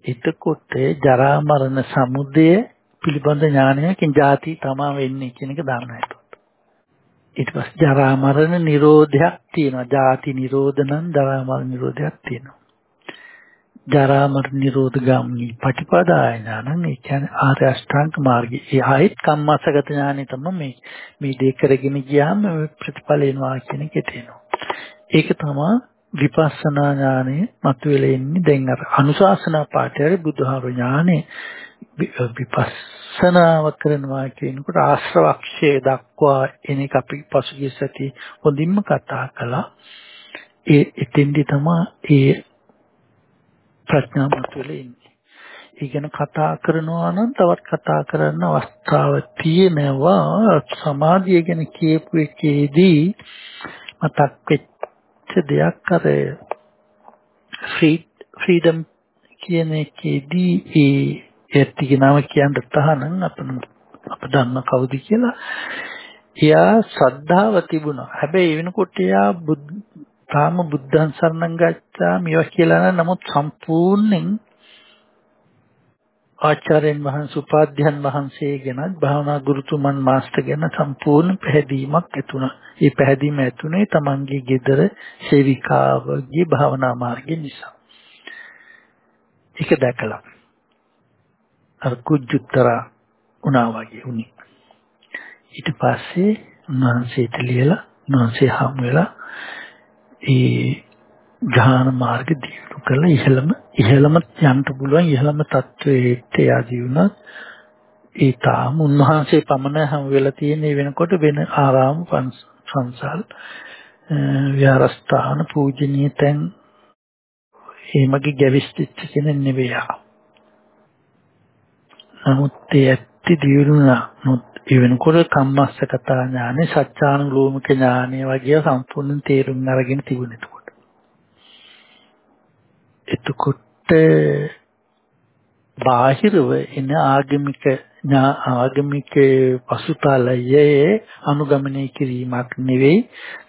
එතකොට ජරා මරණ සමුදය පිළිබඳ ඥානයකින් ಜಾති තමා වෙන්නේ කියන එක දන්නවා. ඊට පස්සේ ජරා මරණ නිරෝධයක් තියෙනවා. ජාති නිරෝධ නම් ජරා මරණ නිරෝධයක් තියෙනවා. ජරා මරණ නිරෝධ ගාමිනී පටිපදාය ඥානං ඒ කියන්නේ ආර්ය අෂ්ටාංග මාර්ගය. ඒ ආයත් කම්මස්සගත ඥානෙ තමයි මේ මේ දේ කරගෙන ගියාම ප්‍රතිඵල එනවා කියන එක තේනවා. ඒක තමයි විපස්සනා ඥානෙ මතුවෙලා ඉන්නේ දැන් අර අනුශාසනා පාඨයේ බුදුහාර ඥානෙ විපස්සනාව කරනවා කියනකොට ආශ්‍රවක්ෂය දක්වා එන එක අපි පසුගිය සති හොඳින්ම කතා කළා. ඒ එතෙන්දි තමයි ඒ ප්‍රඥා මතුවෙලා ඉන්නේ. ඒ ගැන කතා කරනවා නම් තවත් කතා කරන්න අවස්ථාව තියෙනවා සමාධිය ගැන කියපු එකේදී මතක් වෙච්ච දෙයක් අර ෆ්‍රීඩම් කියන එකේදී ඒ ඒත්තිගේ නම කියන්න තහනම් අපන අප දන්න කවුද කියලා එයා ශ්‍රද්ධාව තිබුණා. හැබැයි ඒ වෙනකොට එයා තාම බුද්ධං සරණං ගච්ඡා මේවා කියලා නමුත් සම්පූර්ණයෙන් ආචාර්යන් වහන්සේ උපාධ්‍යයන් වහන්සේ ගැන භාවනා ගුරුතුමන් මාස්ටර් ගැන සම්පූර්ණ පැහැදීමක් ඇතුණා. ඒ පැහැදීම ඇතුනේ තමන්ගේ ගෙදර සේවිකාවගේ භාවනා මාර්ගය නිසා. ඒක දැකලා අර කුජුත්තර උනා වගේ උනි. ඊට පස්සේ උන්වහන්සේට ලියලා උන්වහන්සේ හමු වෙලා ඒ ඥාන මාර්ග දියුණු කරලා ඉහළම ඉහළම යන්න පුළුවන් ඉහළම තත්වයට යදී වුණත් ඒ තාම උන්වහන්සේ පමණ හැම වෙලා තියෙන වෙනකොට වෙන ආරාම පන්සල් විහාරස්ථාන පූජනීය තැන් එහෙමගේ ගැවිස්තිච්ච කෙනෙක් නෙවෙයි. නමුත් ඒ ඇත්ති දියුණුනා නමුත් ඒ වෙනකොට කම්මස්ස කතා ඥානෙ සත්‍යානුලෝමික ඥානෙ වගේ සම්පූර්ණ තේරුම් අරගෙන තිබුණේ. එතකොට බාහිරව එන ආගමික ආගමික පසුතලයේ අනුගමනය කිරීමක් නෙවෙයි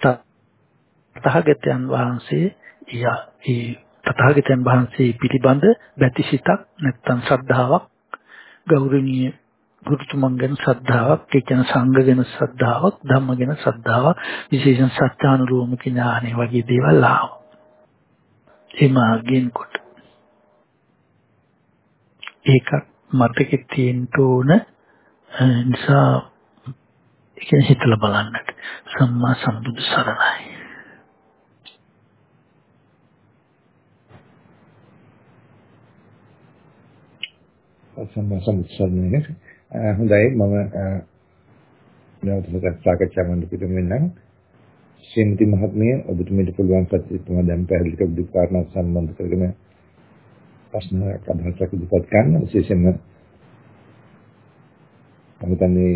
තථාගතයන් වහන්සේ ඒ තථාගතයන් වහන්සේ පිළිබඳ බැතිසිතක් නැත්තම් ශ්‍රද්ධාවක් ගෞරවනීය ගුරුතුමන් ගැන ශ්‍රද්ධාවක් ඒ කියන සංඝ ගැන ශ්‍රද්ධාවක් ධම්ම ගැන ශ්‍රද්ධාවක් විශේෂයෙන් සත්‍යානුරූප ඥානෙ වගේ දේවල් ආවා. ඒ මාර්ගයෙන් කොට. ඒක මතකෙ තියෙන්න ඕන නිසා ඒක හිතලා බලන්නට. සම්මා සම්බුදු සරණයි. සම්මා සම්බුදු සරණයි හොඳයි. මම නැවත සාකච්ඡා මණ්ඩපෙට පිටුම වෙන්නම්. ශ්‍රීමති මහත්මිය ඔබතුමීට පුළුවන් සත්‍යත්වම දැන් පැහැදිලි කර දුක් කාරණා සම්බන්ධ කරගෙන ප්‍රශ්න අදහසක් ඉදිරිපත් කරන්න. විශේෂයෙන්ම අමිතන්නේ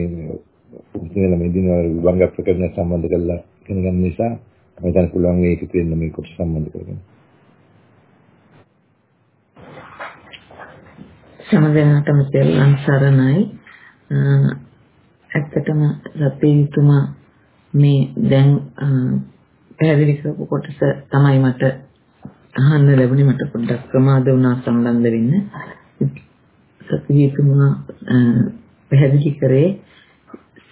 උත්සවල මේ දිනවල විභංග ප්‍රකරණ සම්බන්ධ කරලා ඉගෙන ගන්න නිසා මම පුළුවන් මේක කියන මේ කොට සම්බන්ධ කරගෙන. සමදෙනාටම තෙරුවන් සරණයි. ඇත්තටම රත්ේතුමා මේ දැන් පැහැදිලි කරපු කොටස තමයි මට අහන්න ලැබුණේ මට පොඩ්ඩක් ප්‍රමාද වුණා සම්බන්ධ වෙන්න. සතියතුමා පැහැදිලි කරේ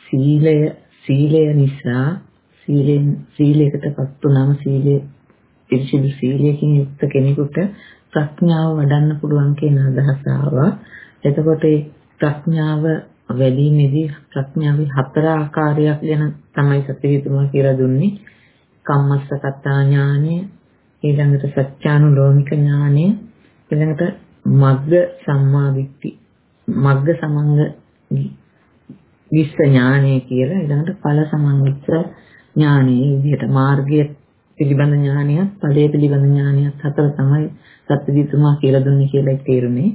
සීලය සීලය නිසා සීලෙන් සීලයකටපත් වුණාම සීලය පිරිසිදු සීලයකින් යුක්ත කෙනෙකුට ප්‍රඥාව වඩන්න පුළුවන් කියන අදහස ආවා. එතකොට ඒ ප්‍රඥාව වැඩිමේදී ප්‍රඥාවේ හතර ආකාරයක් ගැන තමයි සත්‍යවිතුමා කියලා දුන්නේ. කම්මස්සකතා ඥානය, ඊළඟට සත්‍යානුලෝමික ඥානය, ඊළඟට මග්ග සම්මාදිට්ඨි, මග්ග සමංග විස්ස ඥානය කියලා ඊළඟට ඵල සමංගිච්ඡ ඥානය විදිහට මාර්ගය පිළිබඳ ඥානයත් ඵලයේ පිළිබඳ ඥානයත් හතර තමයි සත්‍යවිතුමා කියලා දුන්නේ කියලා තේරුනේ.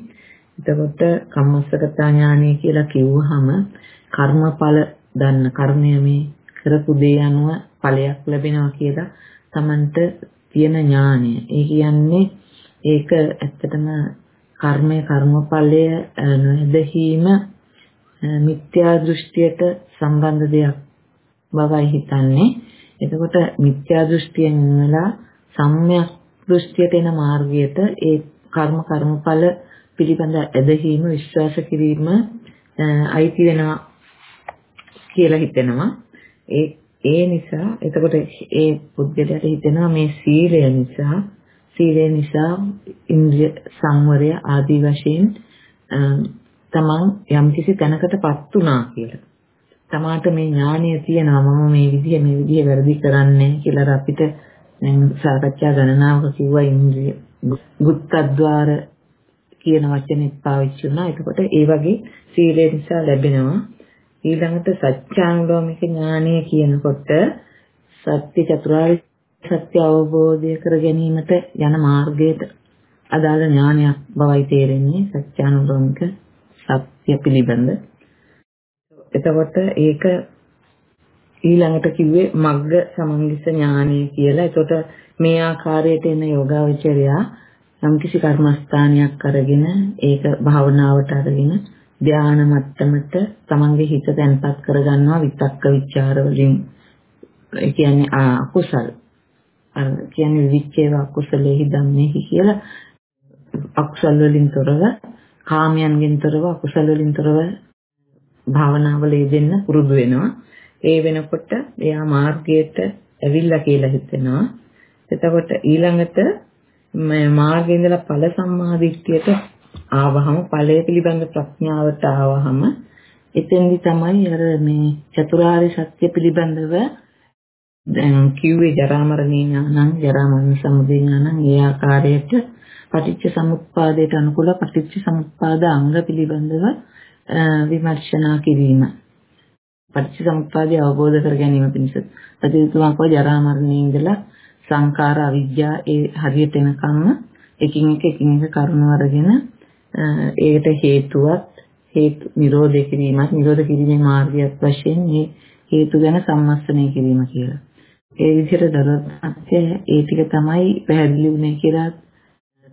එතකොට කම්මස්සගතා ඥානය කියලා කිව්වහම කර්මඵල දන්න කර්මය මේ කරපු දේ අනුව ඵලයක් ලැබෙනවා කියලා Tamanට තියෙන ඥානය. ඒ කියන්නේ ඒක ඇත්තටම කර්මය කර්මඵලය නොදැහිම මිත්‍යා දෘෂ්ටියට සම්බන්ධ දෙයක් බවයි හිතන්නේ. එතකොට මිත්‍යා දෘෂ්ටියෙන් වෙලා සම්‍යක් දෘෂ්ටියට එන මාර්ගයට ඒ කර්ම කර්මඵල පිළිබඳ ඇදහිීම විශ්වාස කිරීම අයිති වෙනවා කියලා හිතෙනවා. ඒ ඒ නිසා එතකොට ඒ පුද්ගලයාට හිතෙනවා මේ සීලය නිසා සීලය නිසා ඉන්ද්‍රිය සංවරය ආදී වශයෙන් තමන් යම්කිසි තැනකටපත් වුණා කියලා. තමාට මේ ඥානය තියෙනවා මම මේ විදිහ මේ විදිහ වැරදි කරන්නේ කියලා අපිට දැන් සාකච්ඡා ගණනාවක කිව්වා ඉන්ද්‍රිය ගුත්තද්්වාර කියන වචනේත් පාවිච්චි වුණා. එතකොට ඒ වගේ සීලය නිසා ලැබෙනවා. ඊළඟට සත්‍යානුලෝමික ඥානය කියනකොට සත්‍ය චතුරාර්ය සත්‍ය අවබෝධය කර ගැනීමට යන මාර්ගයට අදාළ ඥානයක් බවයි තේරෙන්නේ සත්‍යානුලෝමික සත්‍ය පිළිබඳ. එතකොට ඒක ඊළඟට කිව්වේ මග්ග සමන්විත ඥානය කියලා. එතකොට මේ ආකාරයට එන යෝගාවචරයා යම්කිසි කර්මස්ථානයක් අරගෙන ඒක භාවනාවට අරගෙන ධාන මට්ටමට තමන්ගේ හිත තැන්පත් කරගන්නවා විතක්ක ਵਿਚාර වලින්. ඒ කියන්නේ අකුසල්. අර කියන්නේ විච්ඡේව අකුසලෙහි ධම්මෙහි කියලා අකුසල් වලින් තොරව කාමයන්ගෙන් තොරව අකුසල වලින් තොරව භාවනාවල යෙදෙන්න පුරුදු වෙනවා. ඒ වෙනකොට එයා මාර්ගයට ඇවිල්ලා කියලා හිතෙනවා. එතකොට ඊළඟට මාර්ගයේ ඉඳලා ඵල සම්මාදිට්ඨියට ආවහම ඵලය පිළිබඳ ප්‍රඥාවට ආවහම එතෙන්දි තමයි අර මේ චතුරාර්ය සත්‍ය පිළිබඳව දැන් කිව්වේ ජරා මරණේ ඥානං ජරා මරණ සමුදය ඥානං. ඒ ආකාරයට පටිච්ච සමුප්පාදයට අනුකූල පටිච්ච සමුප්පාද අංග පිළිබඳව විමර්ශනා කිරීම. පටිච්ච සමුප්පාදය අවබෝධ කර ගැනීම පිණිස. ප්‍රතිතුමා කව ජරා මරණේ ඉඳලා සංඛාර අවිද්‍යා ඒ හරියට එනකම්ම එකින් එක එකින් එක කරුණු අරගෙන ඒකට හේතුවත් හේතු නිරෝධ කිරීමත් නිරෝධ කිරීමේ මාර්ගයක් වශයෙන් මේ හේතු ගැන සම්මස්තනය කිරීම කියලා. ඒ විදිහට දරොත්ත්‍ය ඒ ටික තමයි පැහැදිලි වුණේ කියලා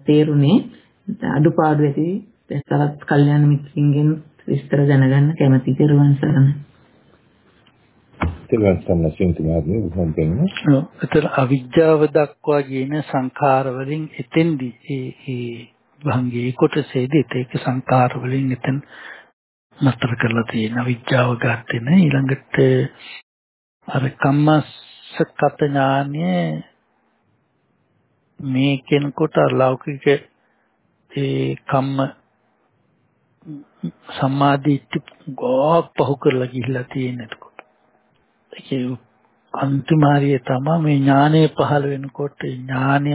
තේරුනේ අඩුපාඩු ඇති තවත් කල්යාණ මිත්‍රින්ගෙන් විස්තර දැනගන්න කැමැති දරුවන් සරණයි. තෙරුවන් සරණ සින්තුමාගේ උපන් දෙන්න. ඔව්. ඒතර අවිජ්ජාව දක්වා කියන සංඛාර වලින් එතෙන්දී ඒ ඒ භංගේ කොටසේදී ඒක සංඛාර වලින් එතෙන් නතර කරලා තියෙන අවිජ්ජාව ගන්න ඊළඟට අර කම්මස්සකත ඥානය මේ කෙනකොට ලෞකික ඒ කම්ම සම්මාදිට්ඨි ගෝක් පහු කරලා ගිහිල්ලා තියෙන එතකොට ඒකේ අන්තිමාරිය තමයි මේ ඥානය පහළ වෙනකොට ඥානය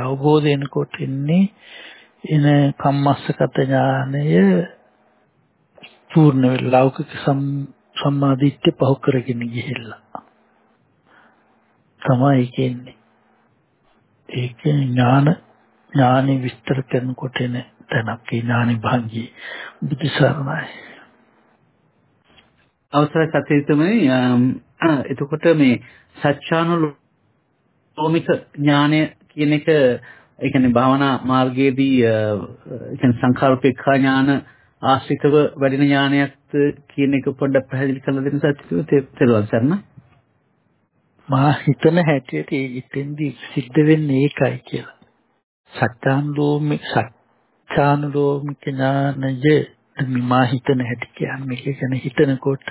අවබෝධ වෙනකොට ඉන්නේ එන කම්මස්සගත ඥානය පූර්ණ ලෞකික සම්මාදිට්ඨි පහු කරගෙන ගිහිල්ලා තමයි කියන්නේ ඒක ඥාන ඥානෙ විස්තර කරනකොට එන තැනක් ඒ ඥානෙ භංගී බුද්ධසරණයි අවසරයි සත්‍යතුමනි එතකොට මේ සත්‍යානුලෝමික ඥානය කියන එක ඒ කියන්නේ භාවනා මාර්ගයේදී ඒ කියන්නේ සංඛාරූපේක්ඛා ඥාන ආශ්‍රිතව වැඩෙන ඥානයක්ද කියන එක පොඩ්ඩක් පැහැදිලි කරලා දෙන්න සත්‍යතුමනි තේරුවන් සරණ මා හිතන හැටියට ඉතින්දි සිද්ධ වෙන්නේ ඒකයි කියලා. සත්‍යානුලෝමික සත්‍යානුලෝමික ඥානය මා හිතන හැටි කියන්නේ මේක ගැන හිතනකොට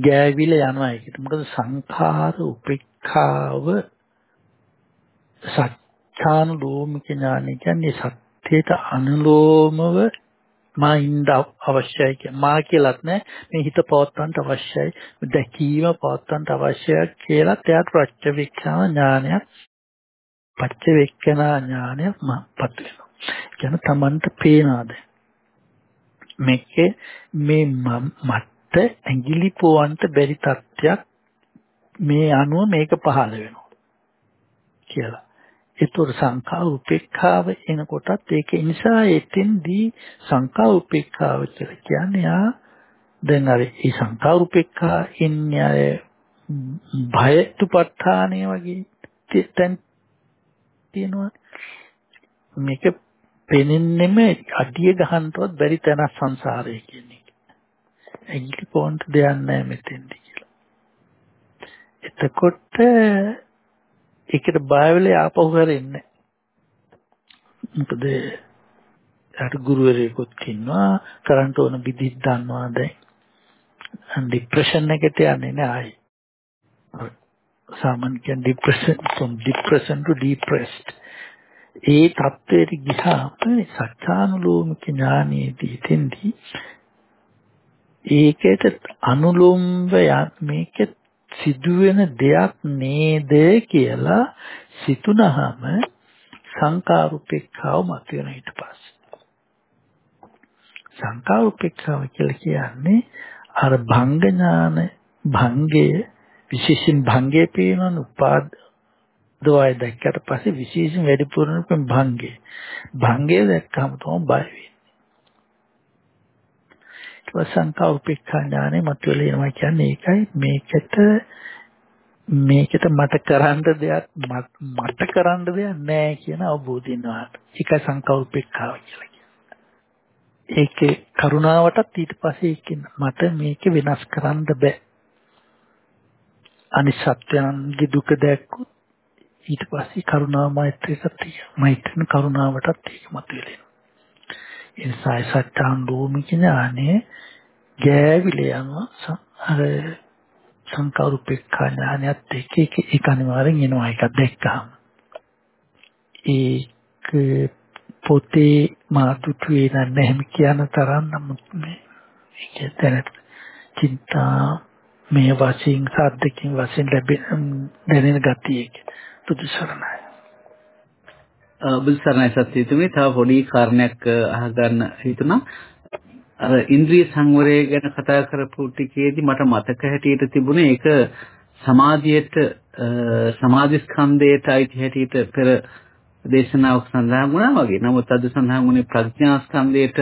ගෑවිල යනවා ඒකට. මොකද සංඛාර උපේක්ඛාව සත්‍යානුලෝමික ඥානය කියන්නේ සත්‍යයට අනුලෝමව මා ඉන්න අවශ්‍යයි කිය. මා කියලත් නෑ මේ හිත පවත්වන්න අවශ්‍යයි. දැකීම පවත්වන්න අවශ්‍යයි කියලා එයාට ප්‍රත්‍යවේක්ෂා ඥානයක් පච්චවේක්ෂනා ඥානයක් මපත් වෙනවා. කියන තමන්ට පේනාද මේකේ මේ මට ඇඟිලි පොවන්ට බැරි තත්ත්වයක් මේ අනුව මේක පහළ වෙනවා කියලා. ඒතොර සංඛා උපේක්ඛාව එනකොටත් ඒක නිසා එතෙන්දී සංඛා උපේක්ඛාව කියලා කියන්නේ ආ දැන් අර මේ සංඛා උපේක්ඛා ඉන්නේ අර භයතුපත්ථානය වගේ තැන් තියෙනවා මේක පෙනෙන්නෙම අඩිය ගහන්නවත් බැරි තැනක් සංසාරය කියන එක. ඇඟිලි පොන්ට දෙයක් නැහැ මෙතෙන්දි කියලා. එතකොට ඒකට බය වෙලා ආපහු හැරෙන්නේ. මොකද අර ගුරුවරයෙකුත් ඉන්නවා කරන්ට ඕන විදිහක් දන්නවා දැන්. ડિප්‍රෙෂන් එකට යන්නේ නැහැ ආයි. සාමාන්‍ය කියන depression from depression to depressed ඒ தത്വෙට ගියාම සත්‍යානුලෝමික ඥානයේදී තෙන්දී ඒකට අනුලෝමව මේක සිදුවෙන දෙයක් නේද කියලා සිතුනහම සංකාරුපේක්ෂාව මතුවෙන ඊට පස්සේ. සංකාරුපේක්ෂාව කියලා කියන්නේ අර භංග ඥාන භංගයේ විශේෂයෙන් භංගයේ පේනන උපාද දවයි දැක්කට පස්සේ විශේෂයෙන් වැඩිපුරන භංගේ භංගේ දැක්කම තමයි බය වෙන්නේ. සංකා උපේක්ෂා ඥානෙ මතුවල එනවා කියන්නේ ඒකයි. මේකට මේකට මට කරන්න දෙයක් මට කරන්න දෙයක් නැහැ කියන අවබෝධය ඉන්නවාට ඒකයි සංකා උපේක්ෂාව කියලා කියන්නේ. ඒකේ කරුණාවටත් ඊට පස්සේ ඒකෙන් මට මේක වෙනස් කරන්න බෑ. අනිසත්‍යයන්ගේ දුක දැක්කොත් ඊට පස්සේ කරුණා මෛත්‍රියටත් මෛත්‍රින කරුණාවටත් ඒක මතුවෙලා ඒ නිසා සත්‍යාන් භූමි ඥානේ ගෑවිල යනවා. අර සංකල්පිකා ඥානයත් එක්ක ඒක ඒක අනිවාර්යෙන් එනවා. ඒක දැක්කහම. ඒක පොතේ මාතුතුවේ නැහැ එහෙම කියන තරම් නමුත් මේ ඒක දැනට චින්තා මේ වශයෙන් සාධකකින් වශයෙන් ලැබෙන දැනෙන ගතියක. පුදුසරණයි බුල්සරණයි සත්‍යතුමේ තව පොඩි කාරණයක් අහගන්න හිතුණා. අර ඉන්ද්‍රිය සංවරය ගැන කතා කරපු ටිකේදී මට මතක හැටියට තිබුණේ ඒක සමාධියට සමාධි ස්කන්ධයට අයිති හැටියට පෙර දේශනාවක් සඳහන් වුණා වගේ. නමුත් අද සඳහන් වුණේ ප්‍රඥා ස්කන්ධයට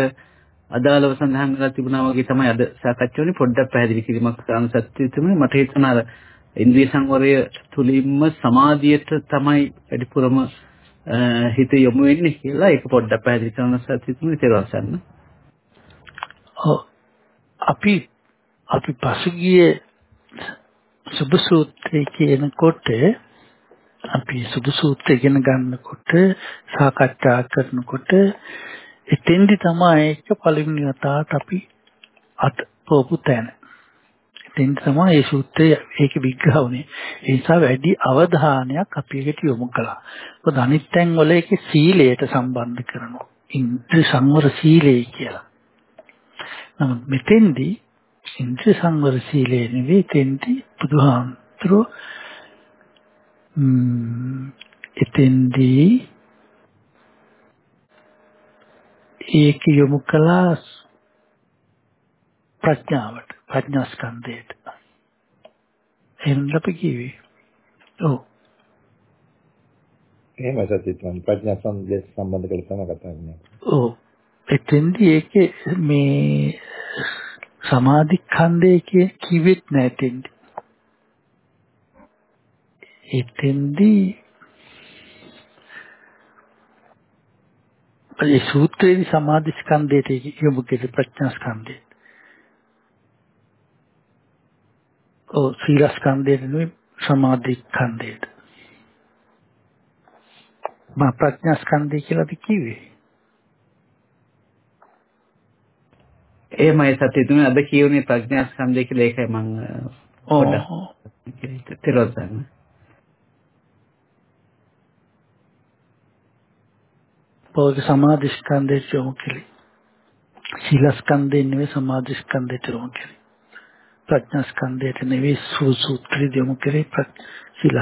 අදාළව සඳහන් කරලා තිබුණා වගේ තමයි අද සාකච්ඡා වුණේ. පොඩ්ඩක් පැහැදිලි කිරීමක් කරන්න සත්‍යතුමේ මට හිතුණා අර ඉන්ද්‍රිය සංවරය තුලින්ම සමාධියට තමයි වැඩිපුරම හිත යොමු වෙන්නේ කියලා ඒක පොඩ්ඩක් පැහැදිලි කරන්න සත්‍යතුමනි තේරවසන්න. ඔව් අපි අපි පසුගිය සුබ සූත්‍රය කියනකොට අපි සුබ සූත්‍රය ඉගෙන ගන්නකොට සාකච්ඡා කරනකොට එතෙන්දි තමයි ඒක පළවෙනි වතාවට අපි අත පොපු තැන. එතෙන් තමයි මේ සූත්‍රය ඒක විග්‍රහ වුණේ. ඒ නිසා වැඩි අවධානයක් අපි ඒකට යොමු කළා. මොකද අනිත් තැන් වල ඒක සීලයට සම්බන්ධ කරනවා. ඉන්ද්‍රිය සංවර සීලය කියලා. නමුත් මෙතෙන්දී ඉන්ද්‍රිය සංවර සීලය නෙවෙයි තෙන්දී බුදුහාමුදුරුවෝ එතෙන්දී ඒක යොමු කළා ප්‍රඥාවට ප්‍රඥා ස්කන්ධයට එහෙනම් අපි කිව්වේ ඔව්. එහෙම සත්‍යත්වන් ප්‍රඥා සම්බන්ධ සම්බන්ධ කරලා තමයි කතා කරන්නේ. ඔව්. එතෙන්දී ඒකේ මේ සමාධි ඛණ්ඩයේ කිවෙත් නැහැ එතෙන්දී. එතෙන්දී ඒ සූත්‍රයේ සමාධි ස්කන්ධයට යොමු කෙරේ ප්‍රඥා ස්කන්ධයට ඔව් සීල ස්කන්ධයට නෙවෙයි සමාධි ස්කන්ධයට මා ප්‍රඥා ස්කන්ධය කියලාද කිව්වේ. එහෙමයි සත්‍ය තුනේ. අද කියුනේ ප්‍රඥා ස්කන්ධය කියලා ඒකයි මම පොඩ්ඩක් තේරුම් පොඩි සමාධි ස්කන්ධයට යොමු කෙලි. සීල ස්කන්ධය නෙවෙයි සමාධි ස්කන්ධයට යොමු කෙලි. ප්‍රඥා ස්කන්ධයට නෙවෙයි සූත්‍රය යොමු කෙලි සීල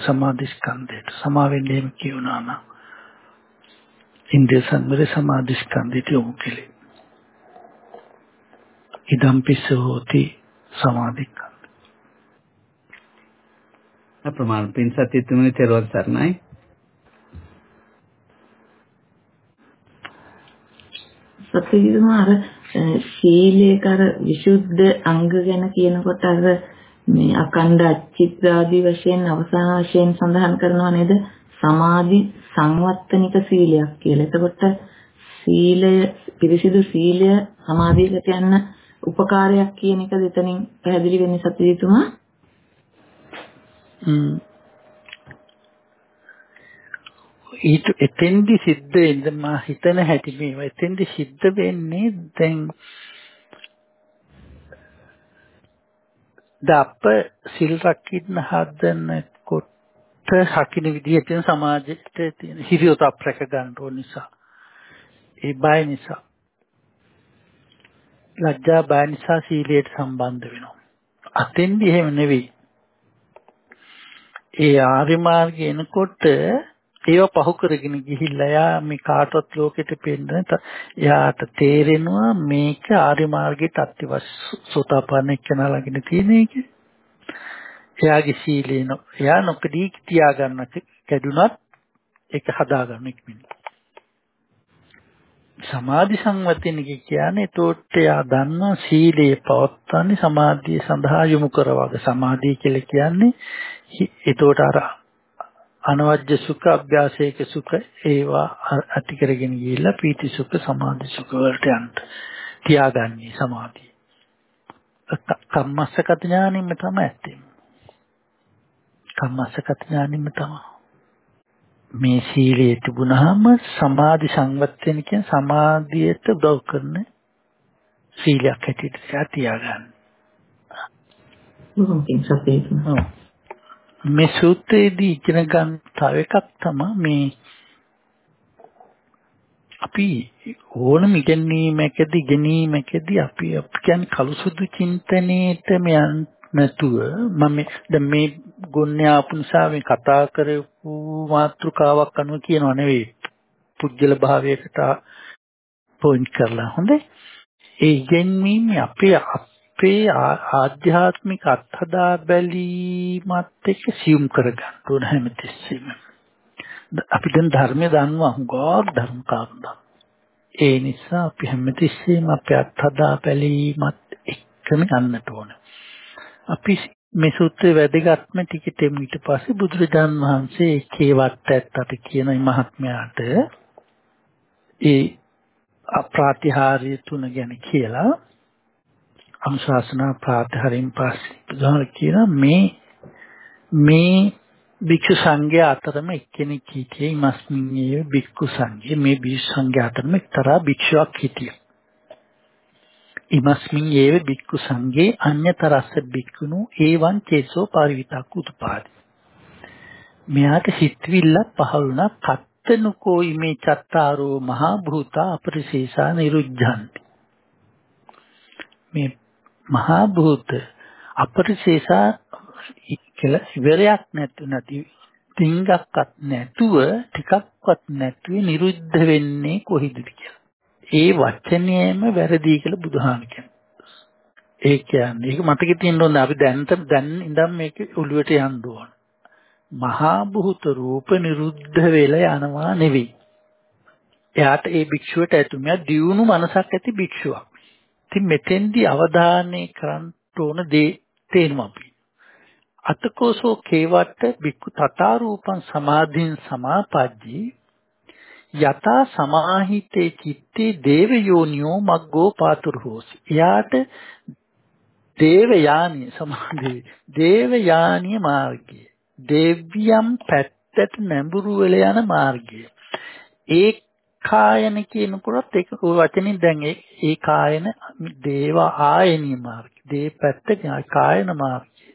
සමාධි ස්කන්ධයට. සමාවෙන්නේ එහෙම කියුණා නම් ඉන්ද්‍රිය සංවරය සමාධි ස්කන්ධයට යොමු කෙලි. ඉදම්පිස හෝති සමාධික අප්‍රමාණ පින්සත් තුමනි තෙරුවන් සරණයි සත්‍යීයම අර සීලේක අර විසුද්ධ අංග ගැන කියනකොට අර මේ අකණ්ඩ අච්චිත්‍රාදී වශයෙන් අවසාන වශයෙන් සඳහන් කරනවා නේද සමාධි සංවත්තනික සීලයක් කියලා. එතකොට සීලය පිරිසිදු සීලය සමාධියකට යන්න උපකාරයක් කියන එක දෙතනින් පැහැදිලි වෙන්නේ සත්‍යීතුමා. ඊට එතෙන්දි සිද්ධ වෙන්නේ මා හිතන හැටි මේ එතෙන්දි සිද්ධ වෙන්නේ දැන් දප්ප සිල් රකින්න හදනකොට රකින්න විදිහට සමාජයට තියෙන හිරියොත අප්‍රක ගන්න ඕන නිසා. ඒ බය නිසා. ලැජ්ජා බය නිසා සීලයට සම්බන්ධ වෙනවා. අතෙන්දි එහෙම නෙවෙයි. ඒ ආර්ය මාර්ගය එනකොට ඒව පහු කරගෙන ගිහිල්ලා යා මේ කාටවත් ලෝකෙට පෙන්න එයාට තේරෙනවා මේක ආර්ය මාර්ගයට අත්‍යවශ්‍ය සෝතාපන්න එක්කන ළඟින් තියෙන එක. එයාගේ සීලේන එයා නොකඩී තියාගන්න කැඩුනත් ඒක හදාගන්න ඉක්මනින්. සමාධි සංවර්ධනය කියන්නේ ඒතෝට එයා දන්නා සීලයේ පවත්වන්නේ සමාධිය සඳහා යොමු කරවග සමාධිය කියලා කියන්නේ ඒතෝට අර අනවජ්‍ය සුඛ අභ්‍යාසයක සුඛ ඒවා ඇති කරගෙන ගිහිල්ලා පීති සුඛ සමාධි සුඛ වලට යන්න තියාගන්නේ සමාධිය. කම්මස්සකත ඥානෙම තමයි ඇත්තේ. කම්මස්සකත ඥානෙම තමයි. මේ සීලයේ තිබුණාම සමාධි සංවත්තන කියන සමාධියට උදව් කරන සීලයක් හැටියට තියාගන්න. බොහොම පිං සපේතුමා. මේ සූත්‍රයේදී ඉගෙන ගන්න තව එකක් තමයි මේ අපි ඕනම ඉගෙනීමකදී ඉගෙනීමකදී අපි කියන්නේ කලුසුදු චින්තනයේට මෙයන් නැතුව මම දැන් මේ ගොන්නේ ආපු නිසා මේ කතා කරපු මාතෘකාවක් අනුව කියනව නෙවෙයි. පුජ්‍යල භාවයකට පොයින්ට් කරලා හොඳේ. ඒ ඉගෙනීම අපේ අපේ ආධ්‍යාත්මික අත්හදා බැලීමත් එක්ක සියුම් කරගන්න ඕන හැමතිස්සෙම. අපි දැන් ධර්මය දන්නවා හුඟක් ධර්ම කාරණා. ඒ නිසා අපි හැමතිස්සෙම අපේ අත්හදා බැලීමත් එක්කම යන්නට ඕන. අපි මේ සූත්‍රයේ වැදගත්ම ටික තෙමු ඊට පස්සේ බුදුරජාන් වහන්සේ කේවත් ඇත්තට කියන මහත්මයාට ඒ අප්‍රාතිහාර්ය තුන ගැන කියලා අනුශාසනා ප්‍රාතිහාරයෙන් පස්සේ බුදුහාම කියන මේ මේ භික්ෂු සංඝයා අතරම එක්කෙනෙක් හිටියේ මස්මින් ඒ භික්ඛු සංඝය මේ භික්ෂු සංඝයා අතරම එක්තරා භික්ෂුවක් හිටියා. ඉමස්මින් ඒව භික්ඛු සංඝේ අඤ්‍යතරස්ස භික්ඛුනු ඒවං චේසෝ පරිවිතක් උත්පාදි. මෙයාට සිත්විල්ලක් පහළ වුණා කත්තනුකෝ ඉමේ චත්තාරෝ මහා භූතා අපරිශේෂා නිරුද්ධಂತಿ. මේ මහා භූත අපරිශේෂා කියලා ඉවරයක් නැතු නැති තිංගක්වත් නැතුව ටිකක්වත් නැතුව නිරුද්ධ වෙන්නේ කොහිදද කියලා. ඒ වචනයම වැරදි කියලා බුදුහාම කියනවා. ඒ කියන්නේ ඒක මතකෙ තියෙන්න ඕනේ අපි දැන් දැන් ඉඳන් මේක ඔළුවට යන්න ඕන. මහා භූත රූප නිරුද්ධ වෙලා යනවා නෙවෙයි. එයාට ඒ භික්ෂුවට ඇතුමිය දියුණු මනසක් ඇති භික්ෂුවක්. ඉතින් මෙතෙන්දී අවධානය කරන්න ඕන දේ තේරුම් අපි. අතකෝසෝ කේවට බික්කු තථා රූපං සමාධින් සමාපජ්ජී යතා සමාහිතේ චිත්තේ දේවයෝනියෝ මග්ගෝ පාතුරු හෝසි. එයාට දේවයානිය සමාධි දේවයානිය මාර්ගය. දෙවියම් පැත්තට නැඹුරු වෙලා යන මාර්ගය. ඒ කායන කියනකොටත් ඒක වචනින් දැන් ඒ කායන දේව ආයනීය මාර්ගය. දේ පැත්ත කායන මාර්ගය.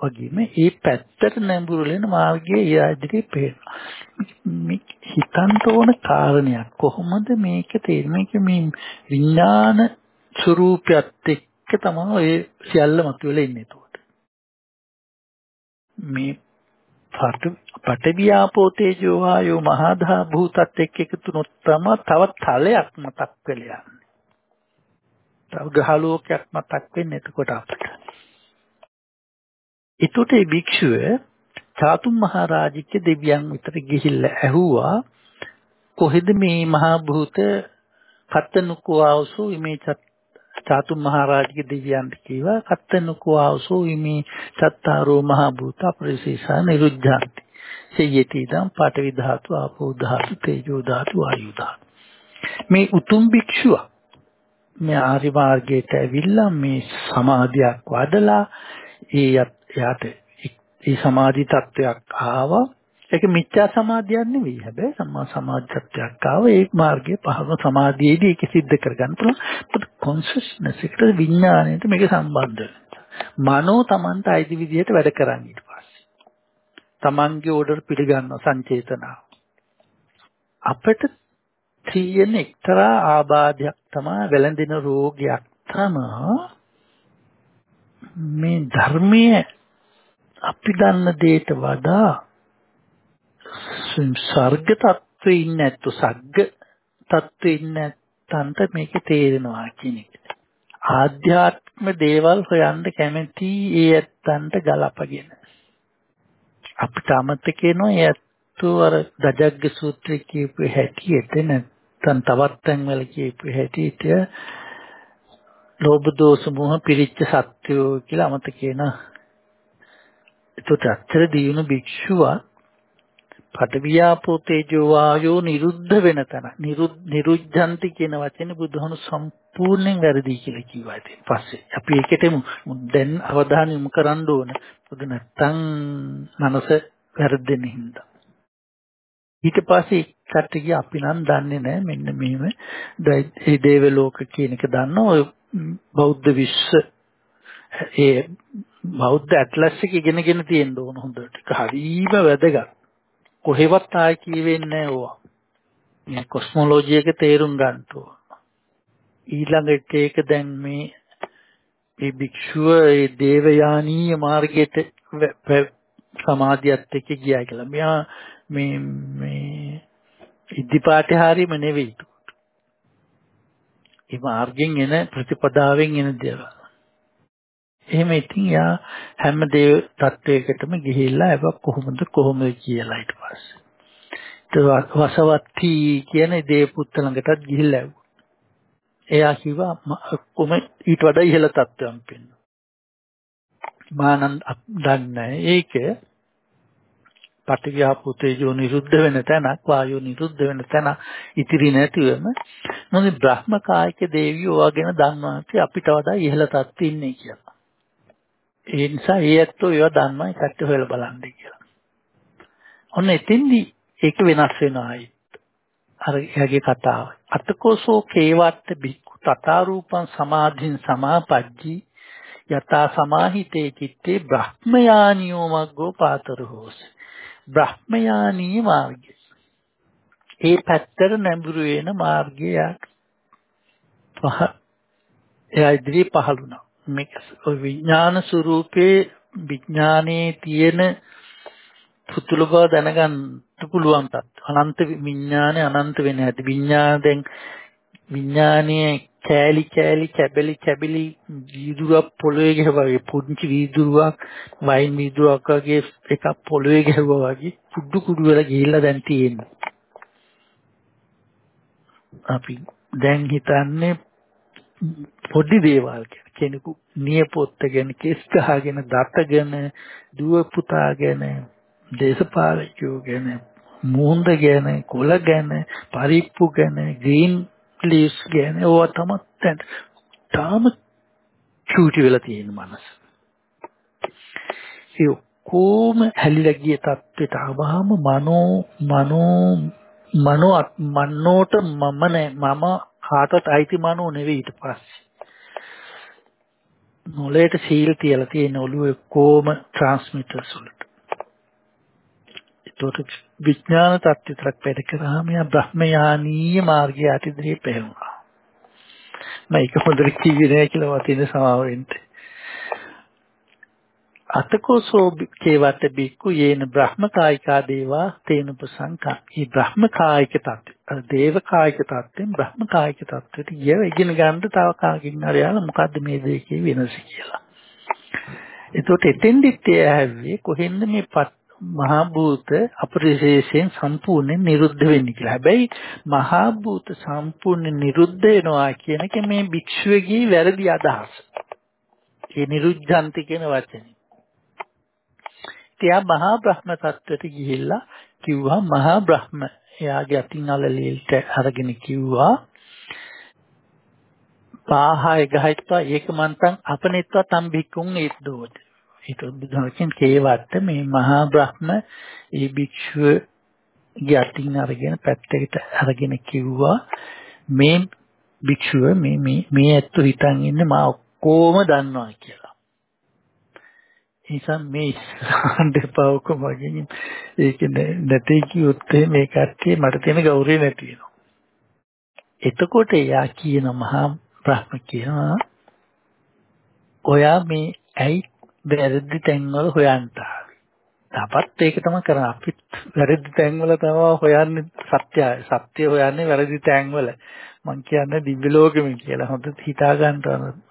වගේම ඒ පැත්තට නැඹුරු වෙන මාර්ගයේ යා ඉදිරියේ පේනවා. මේ හිතන්න ඕන කාරණයක් කොහොමද මේක තේරෙන්නේ මේක මේ විඥාන ස්වરૂපයත් එක්ක තමයි ඒ සියල්ල මතුවෙලා ඉන්නේ එතකොට. මේ පට පටවියාපෝ තේජෝ ආයෝ මහාධා භූතත් එක්ක එකතු වුනොත් තම තව තලයක් මතක් වෙලා යන්නේ. තව ග්‍රහ ලෝකයක් මතක් වෙන්නේ එතකොට අපිට. ඊටට ඒ භික්ෂුව චාතුම් මහරජික දෙවියන් විතර ගිහිල්ලා ඇහුවා කොහෙද මේ මහා භූත කත්තනුකෝ ආවසෝ මේ චාතුම් මහරජික දෙවියන්ට කිව්වා කත්තනුකෝ ආවසෝ මේ සත්තාරෝ මහා භූත අපරිශේෂා නිරුද්ධාන්ති. සේයති දම් පාඨවි ධාතු ආපෝ ධාතු තේජෝ ධාතු ආයු ධාතු. මේ උතුම් භික්ෂුව මේ ආරි මාර්ගයට ඇවිල්ලා මේ සමාධියක් වඩලා ඒ එයාට ඒ සමාධි තත්වයක් ආවා. ඒක මිත්‍යා සමාධියක් නෙවෙයි. හැබැයි සම්මා සමාධි තත්වයක් ආවා ඒ මාර්ගයේ පහළ සමාධියේදී ඒක සිද්ධ කරගන්න පුළුවන්. කොන්ෂස්නස් එකට විඥාණයට මේක සම්බන්ධ මනෝ Tamanට අයිති විදිහට වැඩ කරන්නේ ඊට පස්සේ. Tamanගේ ඕඩර් පිළිගන්න සංචේතනාව. අපිට තියෙන එක්තරා ආබාධයක් තමයි වැළඳෙන රෝගයක් තමයි මේ ධර්මයේ අපි දන්න දෙයට වඩා ස්වර්ග තත්ත්වේ ඉන්නේ නැත්තු සග්ග තත්ත්වේ ඉන්නේ නැත්තන්ට මේක තේරෙනවා කියන එක. ආධ්‍යාත්ම දේවල් හොයන්න කැමති ඒ ඇත්තන්ට ගලපගෙන. අපිට අමතක වෙනවා ඒ ඇත්තෝ අර දජග්ග සූත්‍රයේ කියපු හැටියට නැත්නම් තවත් තැන්වල කියපු හැටියට ලෝභ දෝෂ මොහ පිරිච්ච සත්‍යෝ කියලා අමතක වෙනවා. ඒකට අත්තර දියුණු භික්ෂුවා පටවියාපෝ තේජෝ වායෝ නිරුද්ධ වෙන තැන. නිරුද්ධන්ති කියන වචනේ බුදුහමු සම්පූර්ණයෙන් වැරදි කියලා කිව්වා ඉතින් පස්සේ. අපි ඒකටම. දැන් අවධානය යොමු කරන්න ඕන. මොකද නැත්තම් මනස වැරදෙන්න හින්දා. ඊට පස්සේ කට්ටිය අපි නම් දන්නේ නැහැ. මෙන්න මෙහෙම. ඒ දේව ලෝක කියන එක දන්න ඔය බෞද්ධ විශ්ව ඒ බෞද්ධ ඇට්ලස් එක ඉගෙනගෙන තියෙන්න ඕන හොඳට. හරිම වැදගත්. කොහෙවත් ආයි කියවෙන්නේ නැහැ ඕවා. මේ කොස්මොලොජි එක තේරුම් ගන්න ඕන. ඊළඟට ඒක දැන් මේ මේ භික්ෂුව ඒ දේවයානීය මාර්ගයට සමාධියත් එක්ක ගියා කියලා. මෙයා මේ මේ ඉද්ධිපාඨය හරීම නෙවෙයි. ඒ මාර්ගෙන් එන ප්‍රතිපදාවෙන් එන දේවල්. එහෙම ඉතින් යා හැම දේ තත්වයකටම ගිහිල්ලා ඒක කොහොමද කොහොමද කියලා ඊට පස්සේ. ඒක වසවත්ති කියන දේ පුත්ත ළඟටත් ගිහිල්ලා ඇව්වා. එයා කිව්වා කොම ඊට වඩා ඉහළ තත්ත්වයක් පෙන්න. මානන් දන්නේ ඒක පටිඝාපෝ තේජෝ නිරුද්ධ වෙන තැනක් වායෝ නිරුද්ධ වෙන තැන ඉතිරි නැතිවම මොකද බ්‍රහ්ම කායික දේවියෝ වගේන දන්නවා අපිට වඩා ඉහළ තත්ත්වෙ ඉන්නේ කියලා. ඒ නිසා ඒ ඇත්තෝ ඒවා දන්නවා ඒකට හොයලා බලන්න කියලා. ඔන්න එතෙන්දි ඒක වෙනස් වෙනවා අයි. අර එයාගේ කතාව. අතකෝසෝ කේවත්ත බික්කු තථා රූපං සමාධින් සමාපජ්ජි යතා සමාහිතේ චිත්තේ බ්‍රහ්මයානියෝ මග්ගෝ පාතර හෝස. බ්‍රහ්මයානී මාර්ගය. ඒ පැත්තට නැඹුරු වෙන මාර්ගය පහ එයා ඉදිරියේ පහළුණා. මේක විඥාන ස්වરૂපේ විඥානයේ තියෙන පුතුල බව දැනගන්න පුළුවන් තත් අනන්ත විඥානේ අනන්ත වෙන හැටි. විඥාණයෙන් විඥානයේ කෑලි කෑලි කැබලි කැබලි වීදුරුවක් පොළවේ ගැහුවා පුංචි වීදුරුවක් වයින් වීදුරුවක් වගේ එකක් පොළවේ ගැහුවා වගේ කුඩු කුඩු වල ගිහිල්ලා දැන් තියෙනවා අපි දැන් හිතන්නේ පොඩි දේවල් ගැන. කෙනෙකු නියපොත්ත ගැන කෙස් ගහගෙන දතගෙන දුව පුතා ගැන දේශපාලකයෝ ගැන මූන්ද ගැන කොළ ගැන පරිප්පු ගැන ග්‍රීන් ලීව්ස් ගැන ඕවා තමයි දැන් තාම චූටි වෙලා තියෙන මනස. ඒ කොහොම හැලිලා ගිය තත්ත්වයට ආවහම මනෝ මනෝ මනෝ මන්නෝට මම නෑ මම කාටවත් අයිති මනෝ නෙවෙයි ඊට පස්සේ. මොලේට සීල් තියලා තියෙන ඔළුවේ කොම ට්‍රාන්ස්මිටර්ස් වලට. ඒතකොට විඥාන තත්ත්ව විතරක් වැඩ කරාම යා බ්‍රහ්මයානීය මාර්ගයට ඉදිරියේ පෙරළුණා. මම ඒක හොඳට කිව්වේ නෑ කියලා වතින සමාවෙන්න. අතකෝසෝ කේවත බික්කු යේන බ්‍රහ්මකායිකා දේවා තේන ප්‍රසංකා. මේ බ්‍රහ්මකායික තත්ත්වය. අර දේව කායික තත්ත්වෙන් බ්‍රහ්මකායික තත්ත්වයට ගියව ඉගෙන ගන්න තව කාකින් හරි යාලා මොකද්ද මේ දෙකේ වෙනස කියලා. එතකොට එතෙන්දිත් ඇහැව්වේ කොහෙන්ද මේ මහා භූත අපරිශේෂයෙන් සම්පූර්ණයෙන් නිරුද්ධ වෙන්නේ කියලා. හැබැයි මහා භූත සම්පූර්ණ නිරුද්ධ වෙනවා කියන එක මේ භික්ෂුවගේ වැරදි අදහස. ඒ නිරුද්ධන්ති කියන වචනේ. එයා මහා බ්‍රහ්ම තත්ත්වයට ගිහිල්ලා කිව්වා මහා බ්‍රහ්ම එයාගේ අතින් අලලීල්ට අරගෙන කිව්වා පාහය ගහයිත්වා ඒක මන්තන් අපනෙත්වා තම් භික්කුන් ඒද්දෝට ඊට බුදුහමකින් කේවත්ත මේ මහා බ්‍රහ්ම ඒ භික්ෂුවගේ අතින් අරගෙන පැත්තකට අරගෙන කිව්වා මේ භික්ෂුව මේ මේ මේ ඇත්ත හිතන් ඉන්නේ මා ඔක්කොම දන්නවා කියලා. ඒසම් මේ ඉස්සරහට මගෙන් ඒක නැtei කිව්වොත් මේ කට්ටිය මට තියෙන ගෞරවය නැති වෙනවා. එතකොට එයා කියන මහා බ්‍රහ්ම කියනවා ඔයා මේ ඇයි වැරදි තැන්වල හොයන්ට තාපත් ඒක තමයි කරන්නේ. අපිත් වැරදි තැන්වල තමයි හොයන්නේ සත්‍යය සත්‍ය හොයන්නේ වැරදි තැන්වල. මං කියන්නේ දිව්‍ය ලෝකෙම කියලා. හොඳට හිතා ගන්න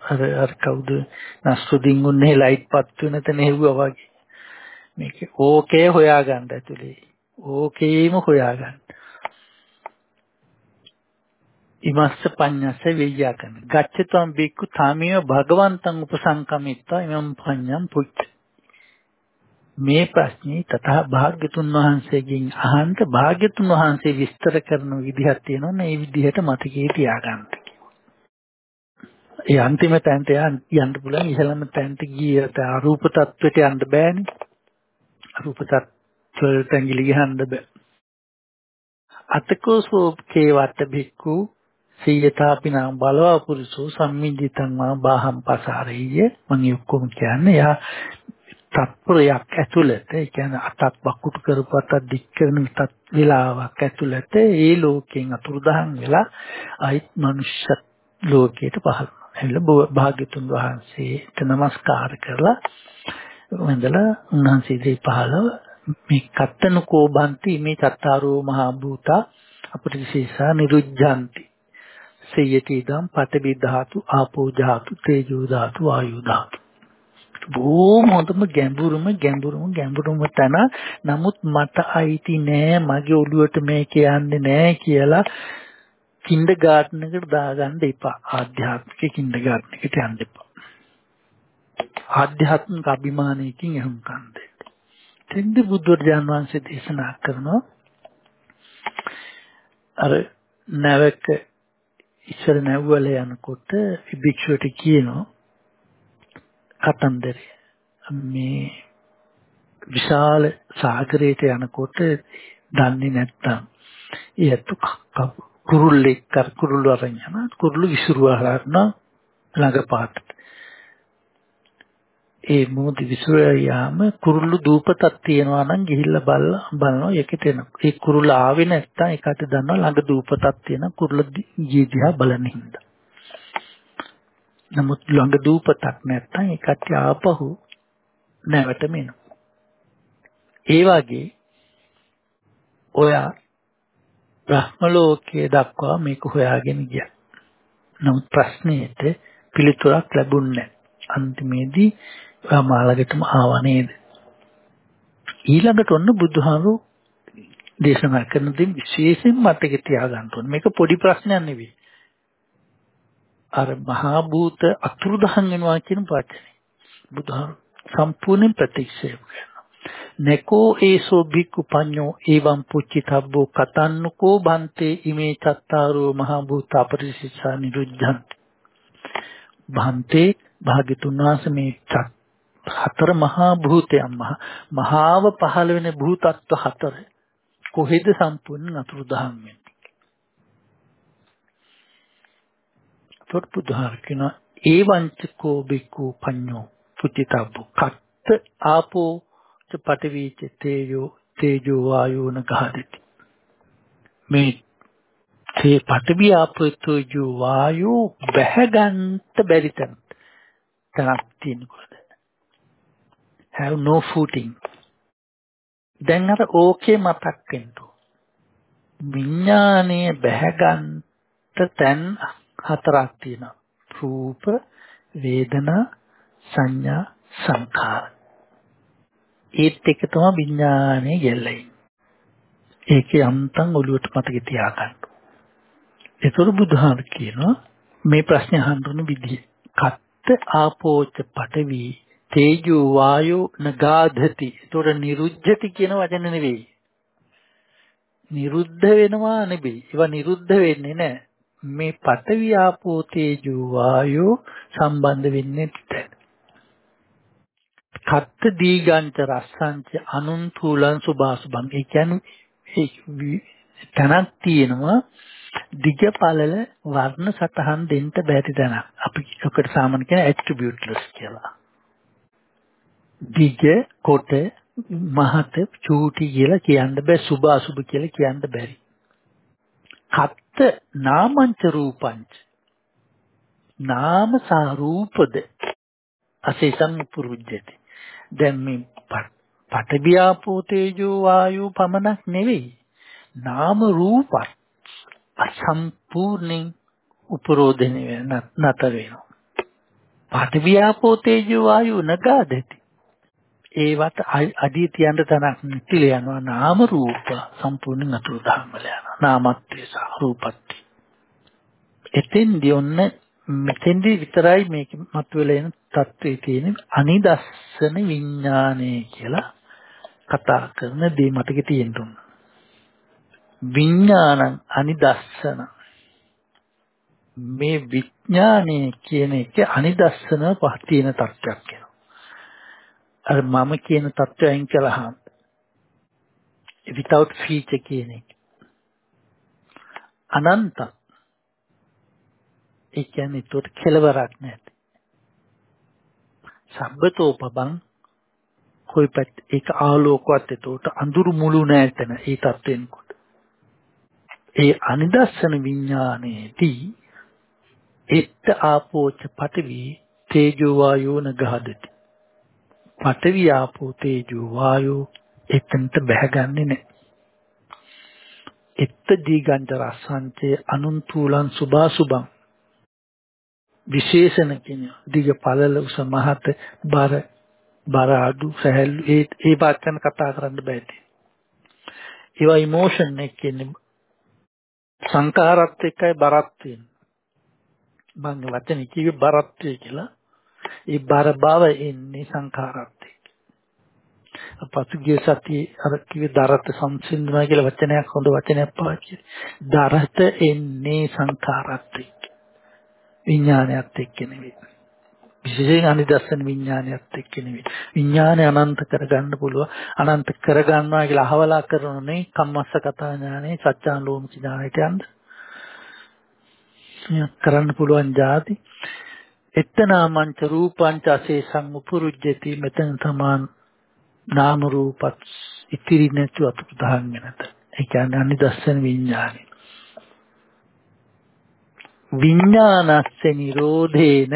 අර අර කවුද? නස්රුදින් උන්නේ ලයිට් පත් වෙන තැන හෙව්වා වගේ. මේක ඕකේ හොයාගන්න ඇතුලේ. ඕකේම හොයාගන්න. ඉමස්ස පඤ්ඤස්ස වෙය්‍යාකන ගච්ඡතම් බික්කු තාමිය භගවන්තං උපසංකමිත්තා ඉමම් පඤ්ඤම් පුච්ච. මේ ප්‍රශ්නේ තථා භාග්‍යතුන් වහන්සේගෙන් අහන්න භාග්‍යතුන් වහන්සේ විස්තර කරන විදිහක් තියෙනවා මේ විදිහට මතකයේ තියාගන්න. ඒ අන්තිම තැනට යන්න පුළුවන්. ඉහළම තැනට ගියට අරූප තත්වෙට යන්න බෑනේ. අරූප තත්වයට ඇඟිලි ගහන්න බෑ. අතකෝසෝ කේවත්ත භික්ඛු සීයතාපිනා බලවා පුරුෂෝ සම්මිදිතං වා බාහම් පසාරෙය මම ඔක්කොම කියන්නේ යා තත්පරයක් ඇතුළත ඒ කියන්නේ අතක් වකුටු කරපු අතක් දික් කරන තත් වෙලාවක් ඇතුළත ඒ ලෝකයෙන් අතුරුදහන් වෙලා අයිත් මනුෂ්‍ය ලෝකයට පහළ වෙනවා. භාග්‍යතුන් වහන්සේට নমස්කාර කරලා වෙන්දලා උන්වහන්සේ ඉදිරි පහළව මේ කත්තනකෝ බන්ති මේ චත්තාරෝ මහා භූතා අපටිශේෂා නිරුද්ධාන්ති සේයති දම් පඨවි ධාතු ආපෝ ධාතු තේජෝ ධාතු වායු ධාතු බොහොම හොඳම ගැඹුරුම ගැඹුරුම ගැඹුරුම තැන. නමුත් මට අයිති නෑ මගේ ඔළුවට මේ කියන්නේ නෑ කියලා කින්ඩ ගාර්ඩන් එකට දාගන්න එපා. ආධ්‍යාත්මික කින්ඩ ගාර්ඩන් එකට යන්න එපා. ආධ්‍යාත්මික අභිමානයකින් එහෙම කන්දේ තෙන්ද බුදුරජාන් වහන්සේ දේශනා කරනවා අර නැවක ඉස්සර නැව්වල යනකොට භික්ෂුවට කියනවා කතන්දරය. මේ විශාල සාගරයට යනකොට දන්නේ නැත්තම් ඒත් කුරුල්ලෙක් කර කුරුල්ල අරන් යන කුරුල්ල විසිරුවා හරන ළඟ පාටට ඒ මොහොත විසිරුවා යාම කුරුල්ල දූපතක් තියනවා නම් ගිහිල්ලා බලලා බලනවා ඒකට එන ඒ කුරුල්ල ආවේ නැත්තම් ඒකට දන්නවා ළඟ දූපතක් තියෙන කුරුල්ල ගිය දිහා බලන හින්දා. නමුත් ළඟ දූපතක් නැත්තම් ඒකට ආපහු නැවතම එනවා. ඒ වගේ ඔයා බ්‍රහ්ම ලෝකයේ දක්වා මේක හොයාගෙන ගියා. නමුත් ප්‍රශ්නෙට පිළිතුරක් ලැබුණේ අන්තිමේදී මාළගටම ආව නේද? ඊළඟට ඔන්න බුදුහාමුදුරු දේශනා කරන දේ විශේෂයෙන් මතක තියාගන්න ඕනේ. මේක පොඩි ප්‍රශ්නයක් නෙවෙයි. අර මහා භූත අතුරුදහන් වෙනවා කියන වචනේ. බුදුහාම සම්පූර්ණ ප්‍රතික්ෂේප කරනවා. නකෝ ඒසෝ භික්ඛු පඤ්ඤෝ එවං පුච්චිතබ්බෝ කතන්නකෝ බන්තේ ඉමේ චත්තාරෝ මහා භූත අපරිසිසා නිරුද්ධන්ති. බන්තේ භාග්‍යතුන් වහන්සේ මේ හතර මහා භූතයන් මහාව පහළ වෙන භූතත්ව හතර කොහෙද සම්පූර්ණ අතුරුදහන් වෙන්නේ? එතකොට බුදුහාර කියනවා ඒ වංචකෝ බිකු පඤ්ඤෝ පුතිතබ්බු. කත්ත ආපෝ ච පඨවි ච තේජෝ තේජෝ වායෝන ගහදති. මේ තේ පඨවි ආපෝ තේජෝ වායෝ බැහැගන්ත බැරි තැන තනක් තියෙනකොට have no footing. දැන් අර ඕකේ මතක් වෙන්න විඥානයේ බැහැගන්ත තැන් හතරක් තියෙනවා. රූප, වේදනා, සංඥා, සංඛාර. ඒත් එක තමයි විඥානයේ ගැල්ලයි. ඒකේ අන්තං ඔළුවට මතක තියාගන්න. ඒතර බුදුහාම කියනවා මේ ප්‍රශ්නේ අහන්න විදිහ. කත්ත ආපෝච පඨවි තේජෝ වායෝ නගාධති. ඒතර නිරුද්ධති කියන වචන නෙවෙයි. නිරුද්ධ වෙනවා නෙවෙයි. ඒවා නිරුද්ධ වෙන්නේ නැහැ. මේ පඨවි ආපෝ තේජෝ වායෝ සම්බන්ධ වෙන්නේ නැහැ. කත්ත දීගංච රස්සංච අනුන්තුලං සුභාසුභං ඒ කියන්නේ තනක් තියෙනවා දිග පළල වර්ණ සතහන් දෙන්න බැරි තැනක්. අපි ඔකට සාමාන්‍ය කියන ඇට්‍රිබියුට්ලස් කියලා. දිග කොට මහත චූටි කියලා කියන්න බෑ සුභ අසුභ කියලා කියන්න බැරි. කත්ත නාමංච රූපංච නාම සාරූපද අසේසම් පුරුජ්ජති දැන් මේ පටවියාපෝ තේජෝ වායෝ පමණක් නෙවෙයි. නාම රූපත් අසම්පූර්ණයෙන් උපරෝධන වෙන නතර වෙනවා. පටවියාපෝ තේජෝ වායෝ නගාදති. ඒවට අඩිය තියන්න තැනක් නිතිල යනවා. නාම රූප සම්පූර්ණ නතුරු ධර්මල යනවා. නාමත්‍ය සහ රූපත්‍ය එතෙන්දී ඔන්න මෙතෙන්දී විතරයි මේක මතුවලා එන தત્ත්වයේ තියෙන අනිදස්සන විඥානය කියලා කතා කරන දේ මතකේ තියෙන්න ඕන. විඥානං අනිදස්සන. මේ විඥානය කියන එක අනිදස්සන පහ තියෙන තත්ත්වයක් වෙනවා. අර මම කියන தত্ত্বය අයින් කළාම without feature කියන එක. අනන්ත. ඒ කියන්නේ ඒකට කෙලවරක් නැති. සම්බතෝපබං કોઈ පැත් ඒක ආලෝකවත් ඒකට අඳුරු මුළු නැතන ඒ தත්වෙන් කොට. ඒ අනිදස්සන විඥානයේදී එත් ආපෝච පටවි තේජෝ වායෝන ගහදති. පඨවි ආපෝ තේජෝ වායෝ එතනට බැහැගන්නේ නැහැ. එත්ත දීගංච රසංචේ අනුන්තුලං සුභා සුභං විශේෂණ කියන දිග පළල උස මහත බර බර අඩු සහැල්ලු ඒ ඒ පාත්තන කතා කරන්න බෑ. ඒවා ඉමෝෂන් එක කියන්නේ සංකාරත් එක්කයි බරත් තියෙන. මම වචනේ කිව්වේ බරත්වය කියලා. ඒ බර බව එන්නේ සංඛාරත් එක්ක. පසුගිය සතියේ අර කිව්වේ දරත සංසිඳනවා කියලා වචනයක් හොඳ වචනයක් පාවිච්චි. දරත එන්නේ සංඛාරත් එක්ක. විඥානයත් එක්ක නෙවෙයි. විශේෂයෙන් අනිදස්සන විඥානයත් එක්ක නෙවෙයි. විඥානය අනන්ත කරගන්න පුළුවන්. අනන්ත කරගන්නවා කියලා අහවලා කරනෝනේ කම්මස්ස කතා ඥානේ සත්‍යාලෝම ඥානයට යන්න. කරන්න පුළුවන් જાති එත්තනාමංච රූපංච අසේසං උපරුජ්ජති මෙතන තමාන් නාම රූපත් ඉතිරි නැතු අතුරුදහන් වෙනත. ඒ කියන්නේ අනිදස්සන විඥානය. විඥානස්ස නිරෝධේන.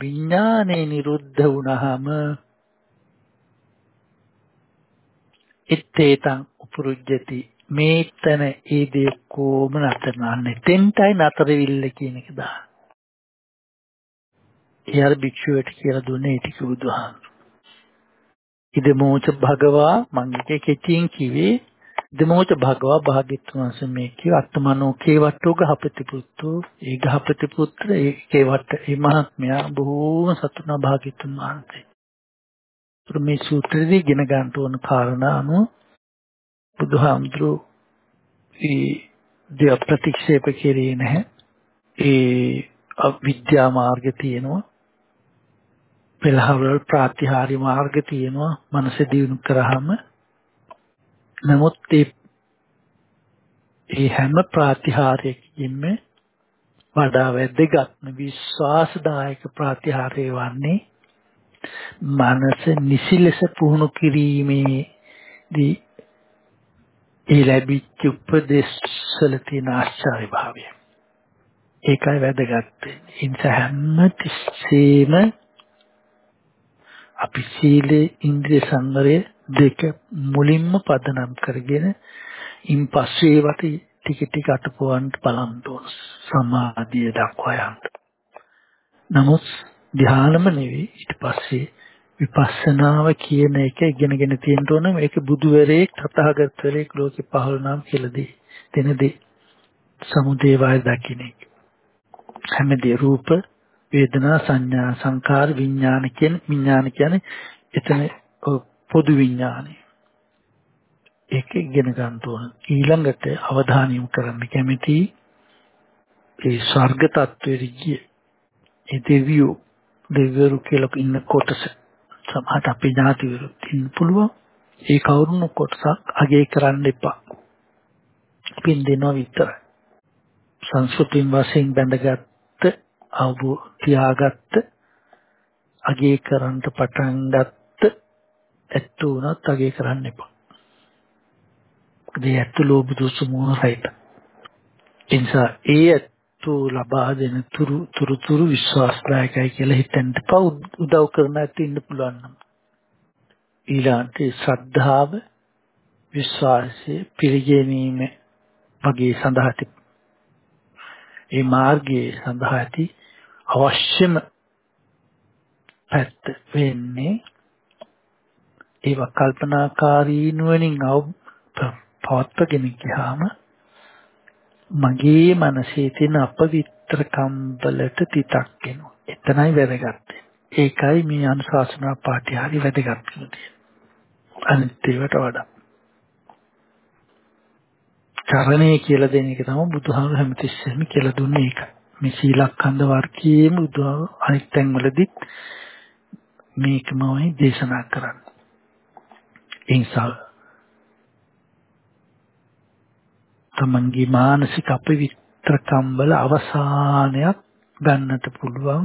විඥානේ නිරුද්ධ වුණාම ඉත්තේතං උපරුජ්ජති. මේතන ඒ දේ කොම නතරනන්නේ තෙන්ටයි නතරවිල්ල කියන එක දාන්න. ඒ අර භික්ෂුවට කියලා දුන්නේ ඒ ටික බුදුහාමුදුරු. ඉදමෝච භගවා මං එකේ කෙටියෙන් කිව්වේ ඉදමෝච භගවා භාග්‍යතුන් වහන්සේ මේ කිව්ව අත්තමනෝ කේවට්ටෝ ගහපති පුත්තු ඒ ගහපති පුත්‍ර ඒ කේවට්ට ඒ මහත්මයා බොහෝම සතුටුනා භාග්‍යතුන් වහන්සේ. මේ සූත්‍රයේදී ඉගෙන ගන්න ඕන කාරණා අනුව බුදුහාමුදුරු ඒ දෙය ප්‍රතික්ෂේප කෙරේ නැහැ. ඒ විද්‍යා මාර්ගය තියෙනවා පෙළහවල් ප්‍රාතිහාර්ය මාර්ග තියෙනවා මනස දියුණු කරාම නමුත් ඒ ඒ හැම ප්‍රාතිහාර්යකින්ම වඩා වැදගත්ම විශ්වාසදායක ප්‍රාතිහාර්ය වන්නේ මනස නිසිලස පුහුණු කිරීමේදී ඒ ලැබිච්ච උපදේශවල තියෙන ආශ්චර්ය භාවය ඒකයි වැදගත් වෙන්නේ. ඉන්ස හැම තිස්සෙම අපි සීලේ ඉන්ද්‍රිය සංවරය දෙක මුලින්ම පදනම් කරගෙන ඉන්පස්සේ ඒවට ටික ටික අටපවන්න බලන්න ඕන සමාධිය දක්වා යන්න. නමුත් ධ්‍යානම නෙවෙයි ඊට පස්සේ විපස්සනාව කියන එක ඉගෙනගෙන තියෙන්න ඕන මේක බුදුවරේ තථාගතවරේ ලෝකේ පහළ නම් කියලා දී. දෙනදී සමුදේ වාය දකින්නේ. හැමදේ රූප වේදනා සංඥා සංකාර විඥාන කියන විඥාන කියන්නේ එතන පොදු විඥානය. ඒක ඉගෙන ගන්න ඕන. ඊළඟට අවධානය යොමු කරන්න කැමති ඒ ස්වර්ග tattවෙට ගිය ඒ දෙවියෝ දෙවිවරු කියලා ඉන්න කොටස සමහරට අපේ ඥාතිවරු ඉන්න පුළුවන්. ඒ කවුරුණු කොටසක් අගේ කරන්න එපා. පින් දෙනවා විතරයි. සංස්කෘතින් වශයෙන් බැඳගත් අවබෝ තියාගත්ත අගේ කරන්න පටන් ගත්ත ඇත්ත උනත් අගේ කරන්න එපා. ඒ ඇත්ත ලෝභ දෝෂ මොහ සහිත. එනිසා ඒ ඇත්ත ලබා දෙන තුරු තුරු තුරු විශ්වාසදායකයි කියලා හිතෙන්න පව් උදව් කරන ඇත්ත ඉන්න පුළුවන් නම්. ඊළඟට ශ්‍රද්ධාව විශ්වාසය පිළිගැනීම වගේ සඳහා ඒ මාර්ගයේ සඳහා ඇති අවශ්‍යම පැත්ත වෙන්නේ ඒව කල්පනාකාරී නුවණින් පවත්වගෙන ගියාම මගේ මනසේ තියෙන අපවිත්‍ර කම්බලට තිතක් එනවා. එතනයි වැදගත් ඒකයි මේ අනුශාසනා පාඨය හරි වැදගත් කියන්නේ. අනිත් ඒවට වඩා. චරණය කියලා දෙන එක තමයි බුදුහාමුදුරු හැමතිස්සෙම කියලා දුන්නේ ඒක. මේ සීලඛණ්ඩ වර්ගයේම බුදුහාමුදුරු අනිත් තැන්වලදී මේකමයි දේශනා කරන්නේ. එනිසා තමන්ගේ මානසික අපවිත්‍රකම් වල අවසානයක් ගන්නට පුළුවන්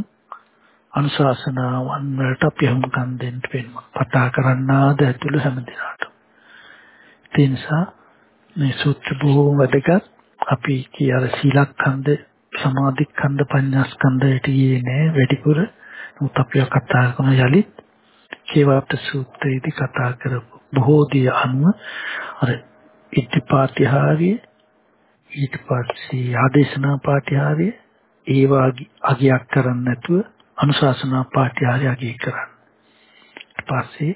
අනුශාසනාවන් වලට අපි හුම්කම් දෙන්න වෙනවා. කතා කරන්නාද ඇතුළු හැම දිනාටම. ඒ නිසා මේ සූත්‍ර බොහෝ වැදගත්. අපි කිය අර සීලස්කන්ධ, සමාධිස්කන්ධ, පඤ්ඤාස්කන්ධයට ගියේ නෑ වැඩිපුර. නමුත් අපි කතා කරන යලිත් කේවප්ත සූත්‍රයේදී කතා කරපු බොහෝ දී අනුව අර ඉද්ධිපාතිහාරිය ඊට පස්සේ ආදේශනා පාඨ්‍යාරය ඒ වාගේ අගයක් කරන්නේ නැතුව අනුශාසනා පාඨ්‍යාරය අගය කරන්න. ඊට පස්සේ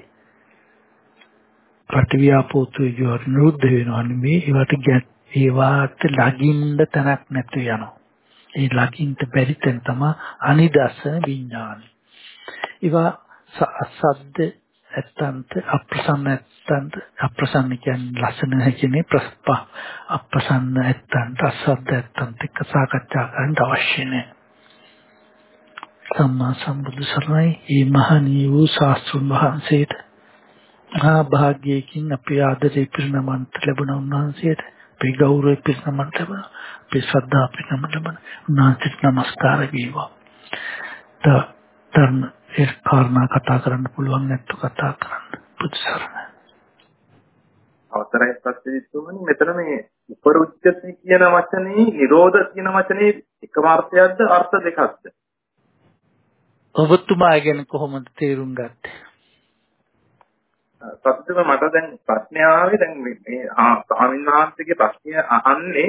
ප්‍රතිව්‍යාපෝතු යෝර නිරුද්ධ වෙනවා නෙමේ ඒවට ඒවාට ලගින්න තැනක් නැතු යනවා. ඒ ලගින්න බැරි තැන තමයි අනිදස්සන විඥානයි. ඒවා සද්ද ඇත්තන්ට අප්‍රසන්න ඇත්තන්ට අප්‍රසන්න කියන්නේ ලස්සන හැකිනේ ප්‍රස්ප අප්‍රසන්න ඇත්තන්ට අසද්ද ඇත්තන්ට එක්ක සාකච්ඡා කරන්න අවශ්‍ය නැහැ. සම්මා සම්බුදු සරණයි මේ මහණී වූ ශාස්ත්‍රුන් වහන්සේට මහා භාග්‍යයෙන් අපි ආදරේ පිරිනමන්ත ලැබුණ උන්වහන්සේට අපි ගෞරවය පිරිනමන්ත ලැබුණ අපි ශ්‍රද්ධා පිරිනමන්ත ලැබුණ උන්වහන්සේට නමස්කාර වේවා. ධර්ම ඒ කාරණා කතා කරන්න පුළුවන් නැත්තු කතා කරන්න පුදුසරණ. අවතරයි ප්‍රතිතුමනි මෙතන මේ උපරුච්ඡති කියන වචනේ නිරෝධ කියන වචනේ එකම අර්ථයක්ද අර්ථ දෙකක්ද? ඔබතුමා ගැන කොහොමද තේරුම් ගත්තේ? සත්‍යම මට දැන් ප්‍රශ්නය ආවේ දැන් මේ ස්වාමීන් වහන්සේගේ ප්‍රශ්නය අහන්නේ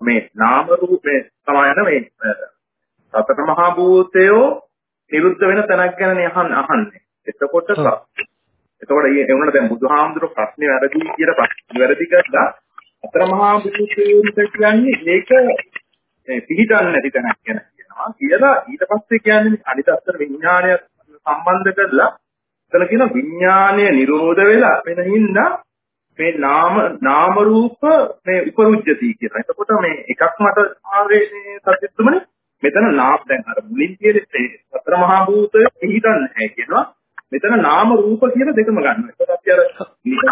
මේ නාම රූපේ තමයි මේ සතර මහා භූතයෝ නිරුද්ධ වෙන තැනක් ගැන අහන්නේ. එතකොට එතකොට ඒ වුණා දැන් බුදුහාමුදුරුවෝ ප්‍රශ්නේ වැරදි කියලා ප්‍රශ්නේ වැරදි කරලා අතර මහා බුදුසෙන්ට කියන්නේ ඒක මේ පිළිගන්නේ නැති තැනක් ගැන කියනවා. කියලා ඊට පස්සේ කියන්නේ අනිත් අතර විඥානය සම්බන්ධ කරලා එතන කියන විඥානය නිරෝධ වෙලා වෙන හින්දා මේ නාම නාම රූප මේ උපරුජ්ජති කියලා. එතකොට මේ එකක් මට ආවේ සත්‍යත්වමනේ මෙතන නාම දැන් අර මුලින් කියන්නේ සතර මහා භූතය පිළිදන්නේ නැහැ කියනවා. මෙතන නාම රූප කියන දෙකම ගන්නවා. ඒකත් අපි අර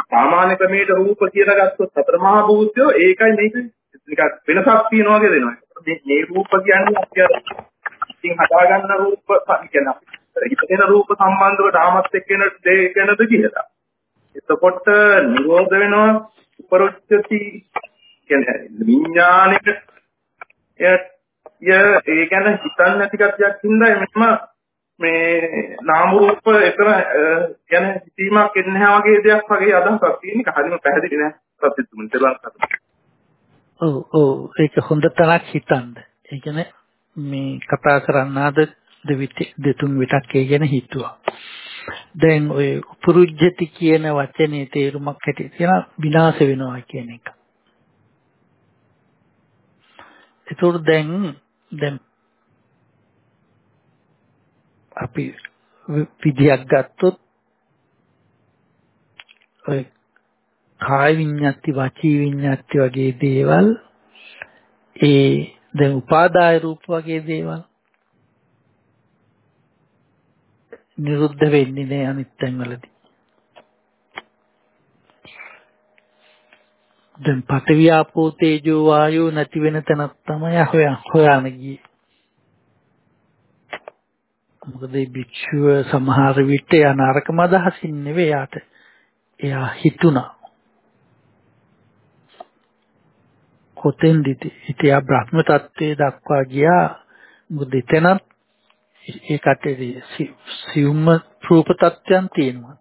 සාමාන්‍ය ක්‍රමයේ රූප කියලා ගත්තොත් සතර මහා භූතය ඒකයි මේක නිකන් වෙනසක් තියනවා වගේ දෙනවා. මේ මේ රූප කියන්නේ අපි අර ඉතින් හදාගන්න රූප කියන්නේ අපි ඉතින් රූප සම්බන්ධව නාමත් එක්ක වෙන දෙකනද කියලා. එතකොට නිරෝධ වෙනවා උපරුච්චති කියන්නේ විඥානික ය ඒ ගැන හිතන්නේ නැති කතියක් හින්දා මෙන්න මේ නාම රූප එතන ගැන හිතීමක් එන්නේ නැහැ වගේ දෙයක් වගේ අදහසක් තියෙන එක හරියම පැහැදිලි නෑ සත්‍යතුමන් තේරුම් ඔව් ඔව් ඒක හොඳ තරක් හිතන්න. ඒ කියන්නේ මේ කතා කරන්නාද දෙතුන් විතක් ඒ ගැන හිතුවා. දැන් ඔය පුරුජ්ජති කියන වචනේ තේරුමක් හැටියට තියෙන විනාශ වෙනවා කියන එක. ඒතකොට දැන් දැන් අපි විදියක් ගත්තොත් ඔය කාය විඤ්ඤාති වාචී විඤ්ඤාති වගේ දේවල් ඒ දැන් උපාදාය රූප වගේ දේවල් නිරුද්ධ වෙන්නේ නැහැ අනිත් තැන්වලදී. දැන් පඨවි ආපෝ තේජෝ වායෝ නැති වෙන තැනක් තමයි හොයන් හොයාන ගියේ. මොකද මේ භික්ෂුව සමහර විට යන අරකම අදහසින් නෙවෙයි යාට. එයා හිතුණා. කොතෙන්දිද? ඉතියා බ්‍රහ්ම තත්ත්වයේ දක්වා ගියා. මොකද එතනත් ඒකට සියුම්ම රූප තත්ත්වයන් තියෙනවා.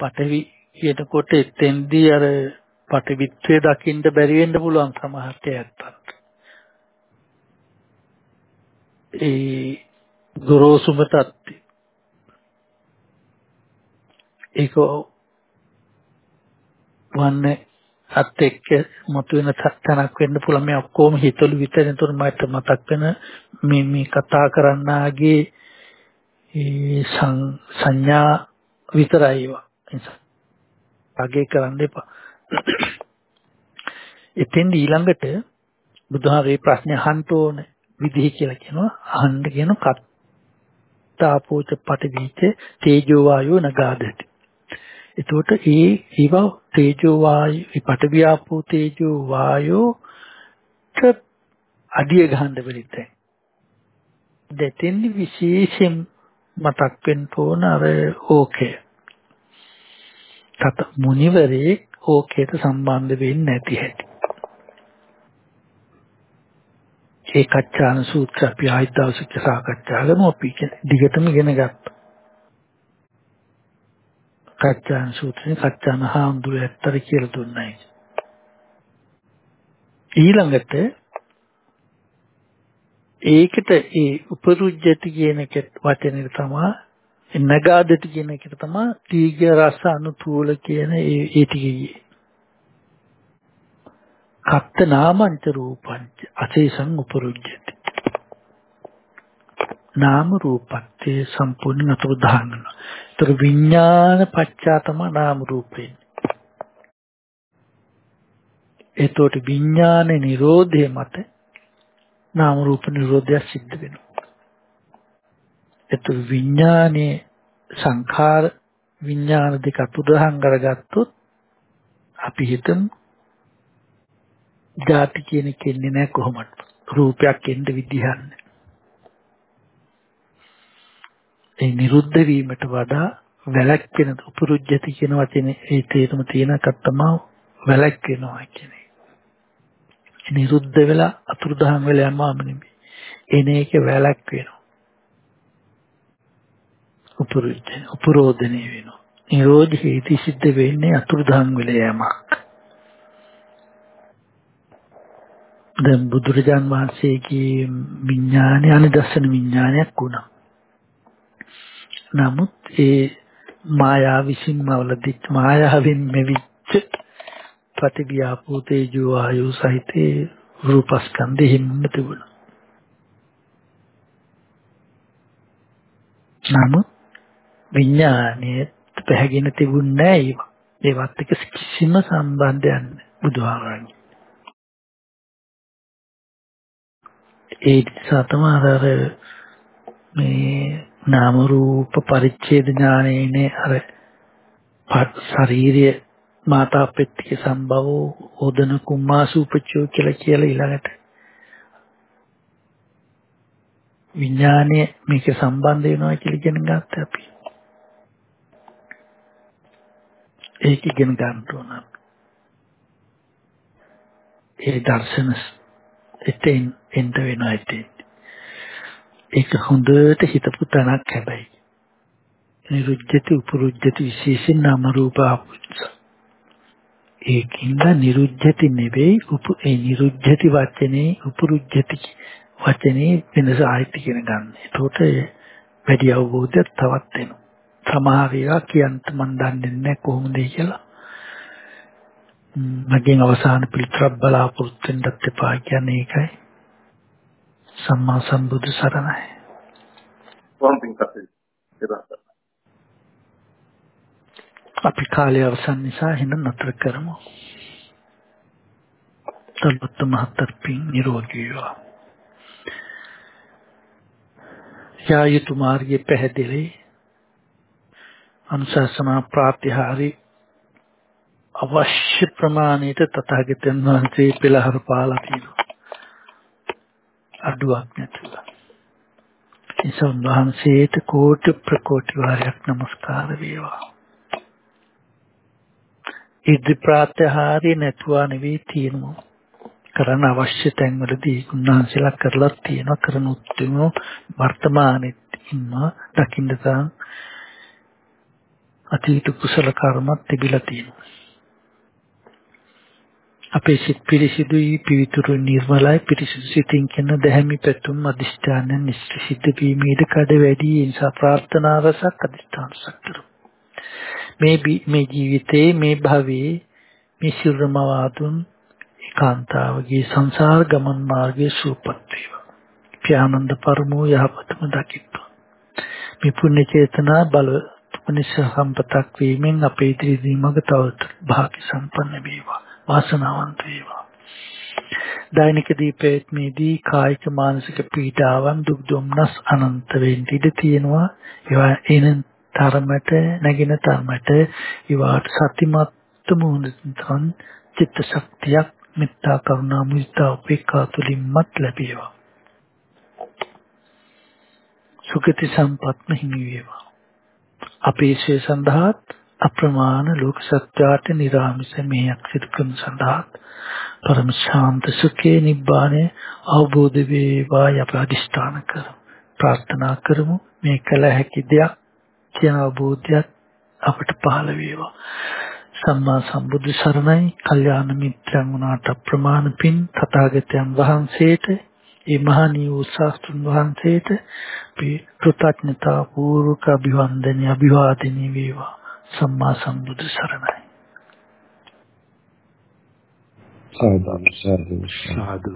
පටවි කියනකොට එතෙන්දී අර පටවිත්‍රය දකින්න බැරි වෙන්න පුළුවන් සමහරට ඇත්තත්. ඒ ගොරෝසුම තත්ති. ඒක වන්නේ අත් එක්ක මතුවෙන තැනක් වෙන්න පුළුවන්. මේ ඔක්කොම හිතලු විතර එතකොට මට මතක් වෙන මේ මේ කතා කරන්නාගේ ඒ සංඥා විතරයි ඒවා. අගේ කරන්න එපා. එතෙන් ඊළඟට බුදුහාමේ ප්‍රශ්නේ අහන්න ඕන. විදිහ කියලා කියනවා. අහන්න කියන කත්තාපෝච පටිවිච තේජෝ වායෝ නගාදති. එතකොට ඒ ඒවා තේජෝ වායු පටවියාපෝ තේජෝ වායෝ අඩිය ගහන්න බැරිද දෙතෙන්දි විශේෂයෙන් මතක් වෙන්න ඕන අර ඕකේ තත මුනිවරේ ඕකේට සම්බන්ධ වෙන්නේ නැති හැටි. ඒ කච්චාන සූත්‍ර අපි ආයෙත් දවසක සාකච්ඡා කරමු. අපි දිගටම ඉගෙන ගත්තා. කච්චාන සූත්‍රයේ කච්චාන හාමුදුරුවෝ ඇත්තට කියලා දුන්නයි. ඊළඟට ඒකට ඒ උපරුජ්ජති කියන එක වචනේ තමයි නගාදති කියන එක තමයි තීග රස අනුතූල කියන ඒ ඒ ටිකේ. කත්ත නාමංච රූපංච අසේසං උපරුජ්ජති. නාම රූපත්තේ සම්පූර්ණ අතුරු දානවා. ඒතර විඥාන පච්චා තමයි නාම රූපේ. ඒතකොට විඥාන නිරෝධය මත නාම රූප නිරෝධය සිද්ධ වෙනවා. ඒතර විඥානයේ සංඛාර විඥාන දෙක අතුරුදහන් කරගත්තොත් අපි හිතමු ಜಾති කියන කෙන්නේ නැහැ කොහොමද රූපයක් එන්න විදිහක් නැහැ ඒ නිරුද්ධ වීමට වඩා වැළැක්වෙන උපරුජ්ජති කියන වචනේ ඒ තේරුම තියෙන එකක් තමයි වැළැක්වෙනවා කියන්නේ. නිරුද්ධ වෙලා අතුරුදහන් වෙලා යනවාම නෙමෙයි. එන එක වැළැක්වෙනවා. උපරුජ්ජ උපරෝධණය වෙනවා. නිරෝධ හේති සිද්ධ වෙන්නේ අතුරුදහන් වෙලා යෑමක්. දැන් බුදුරජාන් වහන්සේගේ විඥානය අනිදස්සන විඥානයක් වුණා. නමුත් ඒ මායා විසින්ම වලදිච්ච මායාවෙන් මෙවිච්ච ප්‍රතිවියාපෝ තේජෝ ආයු සහිතේ රූපස්කන්ධෙ හිම්ම තිබුණා. නමුත් විඥානයේ පැහැගෙන තිබුණේ නැහැ ඒවා. ඒවත් එක්ක කිසිම සම්බන්ධයක් නැහැ බුදුහාමරගේ. ඒ නිසා තමයි මේ නාම රූප පරිච්ඡේද ඥානයේනේ අර ශාරීරිය මාතා පෙත්තික සම්භව ඕදන කුම්මාසූපචෝ කියලා කියලා ඊළඟට විඥානය මේක සම්බන්ධ වෙනවා කියලා ඉගෙන ගත්තා අපි. ඒක ඉගෙන ගන්න ඕන. ඒ දර්ශන එතෙන් එන්න වෙනවා එතෙන්. ඒක හොඳට හිතපු තැනක් හැබැයි. නිරුද්ධති උපරුද්ධති විශේෂින් නාම රූප ආපුච්ච. ඒකින්ද නිරුද්ධති නෙවෙයි උප ඒ නිරුද්ධති වචනේ උපරුද්ධති වචනේ වෙනස ආයිත් කියන ගන්න. එතකොට වැඩි අවබෝධයක් තවත් එනවා. සමහර ඒවා කියන්න මන් දන්නේ නැහැ කොහොමද කියලා. මගෙන් අවසාන පිළිතුරක් බලාපොරොත්තු වෙන්නත් එපා කියන්නේ ඒකයි. සම්මා සම්බුදු සරණයි. කොහොම පින්කත් අපි කාලය අවසන් නිසා එහෙනම් නතර කරමු. තල්පත් මහත්තර පින් නිරෝගී වේවා. යා යුතු මාර්ගයේ පැහැදිලි අනුශාසනා ප්‍රාත්‍යහාරි අවශ්‍ය ප්‍රමාණයට තථාගතයන් වහන්සේ පෙළහර පාලා තියෙනවා. අඩුවක් නැතුව. ඉසුන් වහන්සේට කෝටි ප්‍රකෝටි වාරයක් নমස්කාර වේවා. ඉදි ප්‍රාත්‍යහාරය නැතුවා නෙවෙයි තියෙනවා. කරන්න අවශ්‍ය තැන්වලදී උන්වහන්සේලා කරලා තියෙනවා කරන උත්තුම වර්තමානෙත් ඉන්නවා දකින්න තරම් අතීත කුසල කර්මත් තිබිලා තියෙනවා. අපේ සිත් පිරිසිදුයි පිවිතුරු නිර්මලයි පිරිසිදු සිතින් කියන දැහැමි පැතුම් අදිෂ්ඨානයන් නිශ්චිත වීම ඉඩකඩ වැඩි ඒ නිසා ප්‍රාර්ථනා රසක් අදිෂ්ඨාන සක්තරු මේ මේ ජීවිතේ මේ භවයේ මේ සිරුරම වාදුන් ඒකාන්තාවගේ සංසාර ගමන් මාර්ගයේ සූපත් වේවා. පියානන්ද පරමෝ යහපතම දකිත්වා. මේ පුණ්‍ය චේතනා බල පුණ්‍ය සම්පතක් වීමෙන් අපේ ඉදිරි මඟ තවත් භාග්‍ය සම්පන්න වේවා. වාසනාවන්ත වේවා. දෛනික දීපේත්මේදී කායික මානසික පීඩාවන් දුක් දුම්නස් අනන්ත වෙන්න ඉඩ තියෙනවා. ඒවා එන තරමට නැගින තරමට ඒවාට සතිමත් මුහුණුන් චිත්ත ශක්තියක් මෙත්තා කරුණා මුදිතා උපේක්ඛා තුලින්මත් ලැබේවා. සුගති සම්පත්ම හිමි වේවා. අපේ ශේ සඳහාත් අප්‍රමාණ ලෝක සත්‍යාට නිරාමිස මෙයක් සිදු කරන සඳහා පරම ශාන්ත සුඛේ නිබ්බාණය අවබෝධ වේවා යප අධිෂ්ඨාන කරමු. ප්‍රාර්ථනා කරමු මේ කල හැකි දෙයක් කියන අවබෝධයක් අපට පහළ වේවා. සම්මා සම්බුදු සරණයි. කල්යාණ මිත්‍රයන් වුණාට ප්‍රමාණ පින් තථාගතයන් වහන්සේට ඒ මහණී වූ ශාස්ත්‍රඥ වහන්සේට කෘතඥතා පූර්වක අභිවන්දනය අභිවාදනය වේවා. සම්මා සම්බුදු සරණයි. සාදු. සාදු. සාදු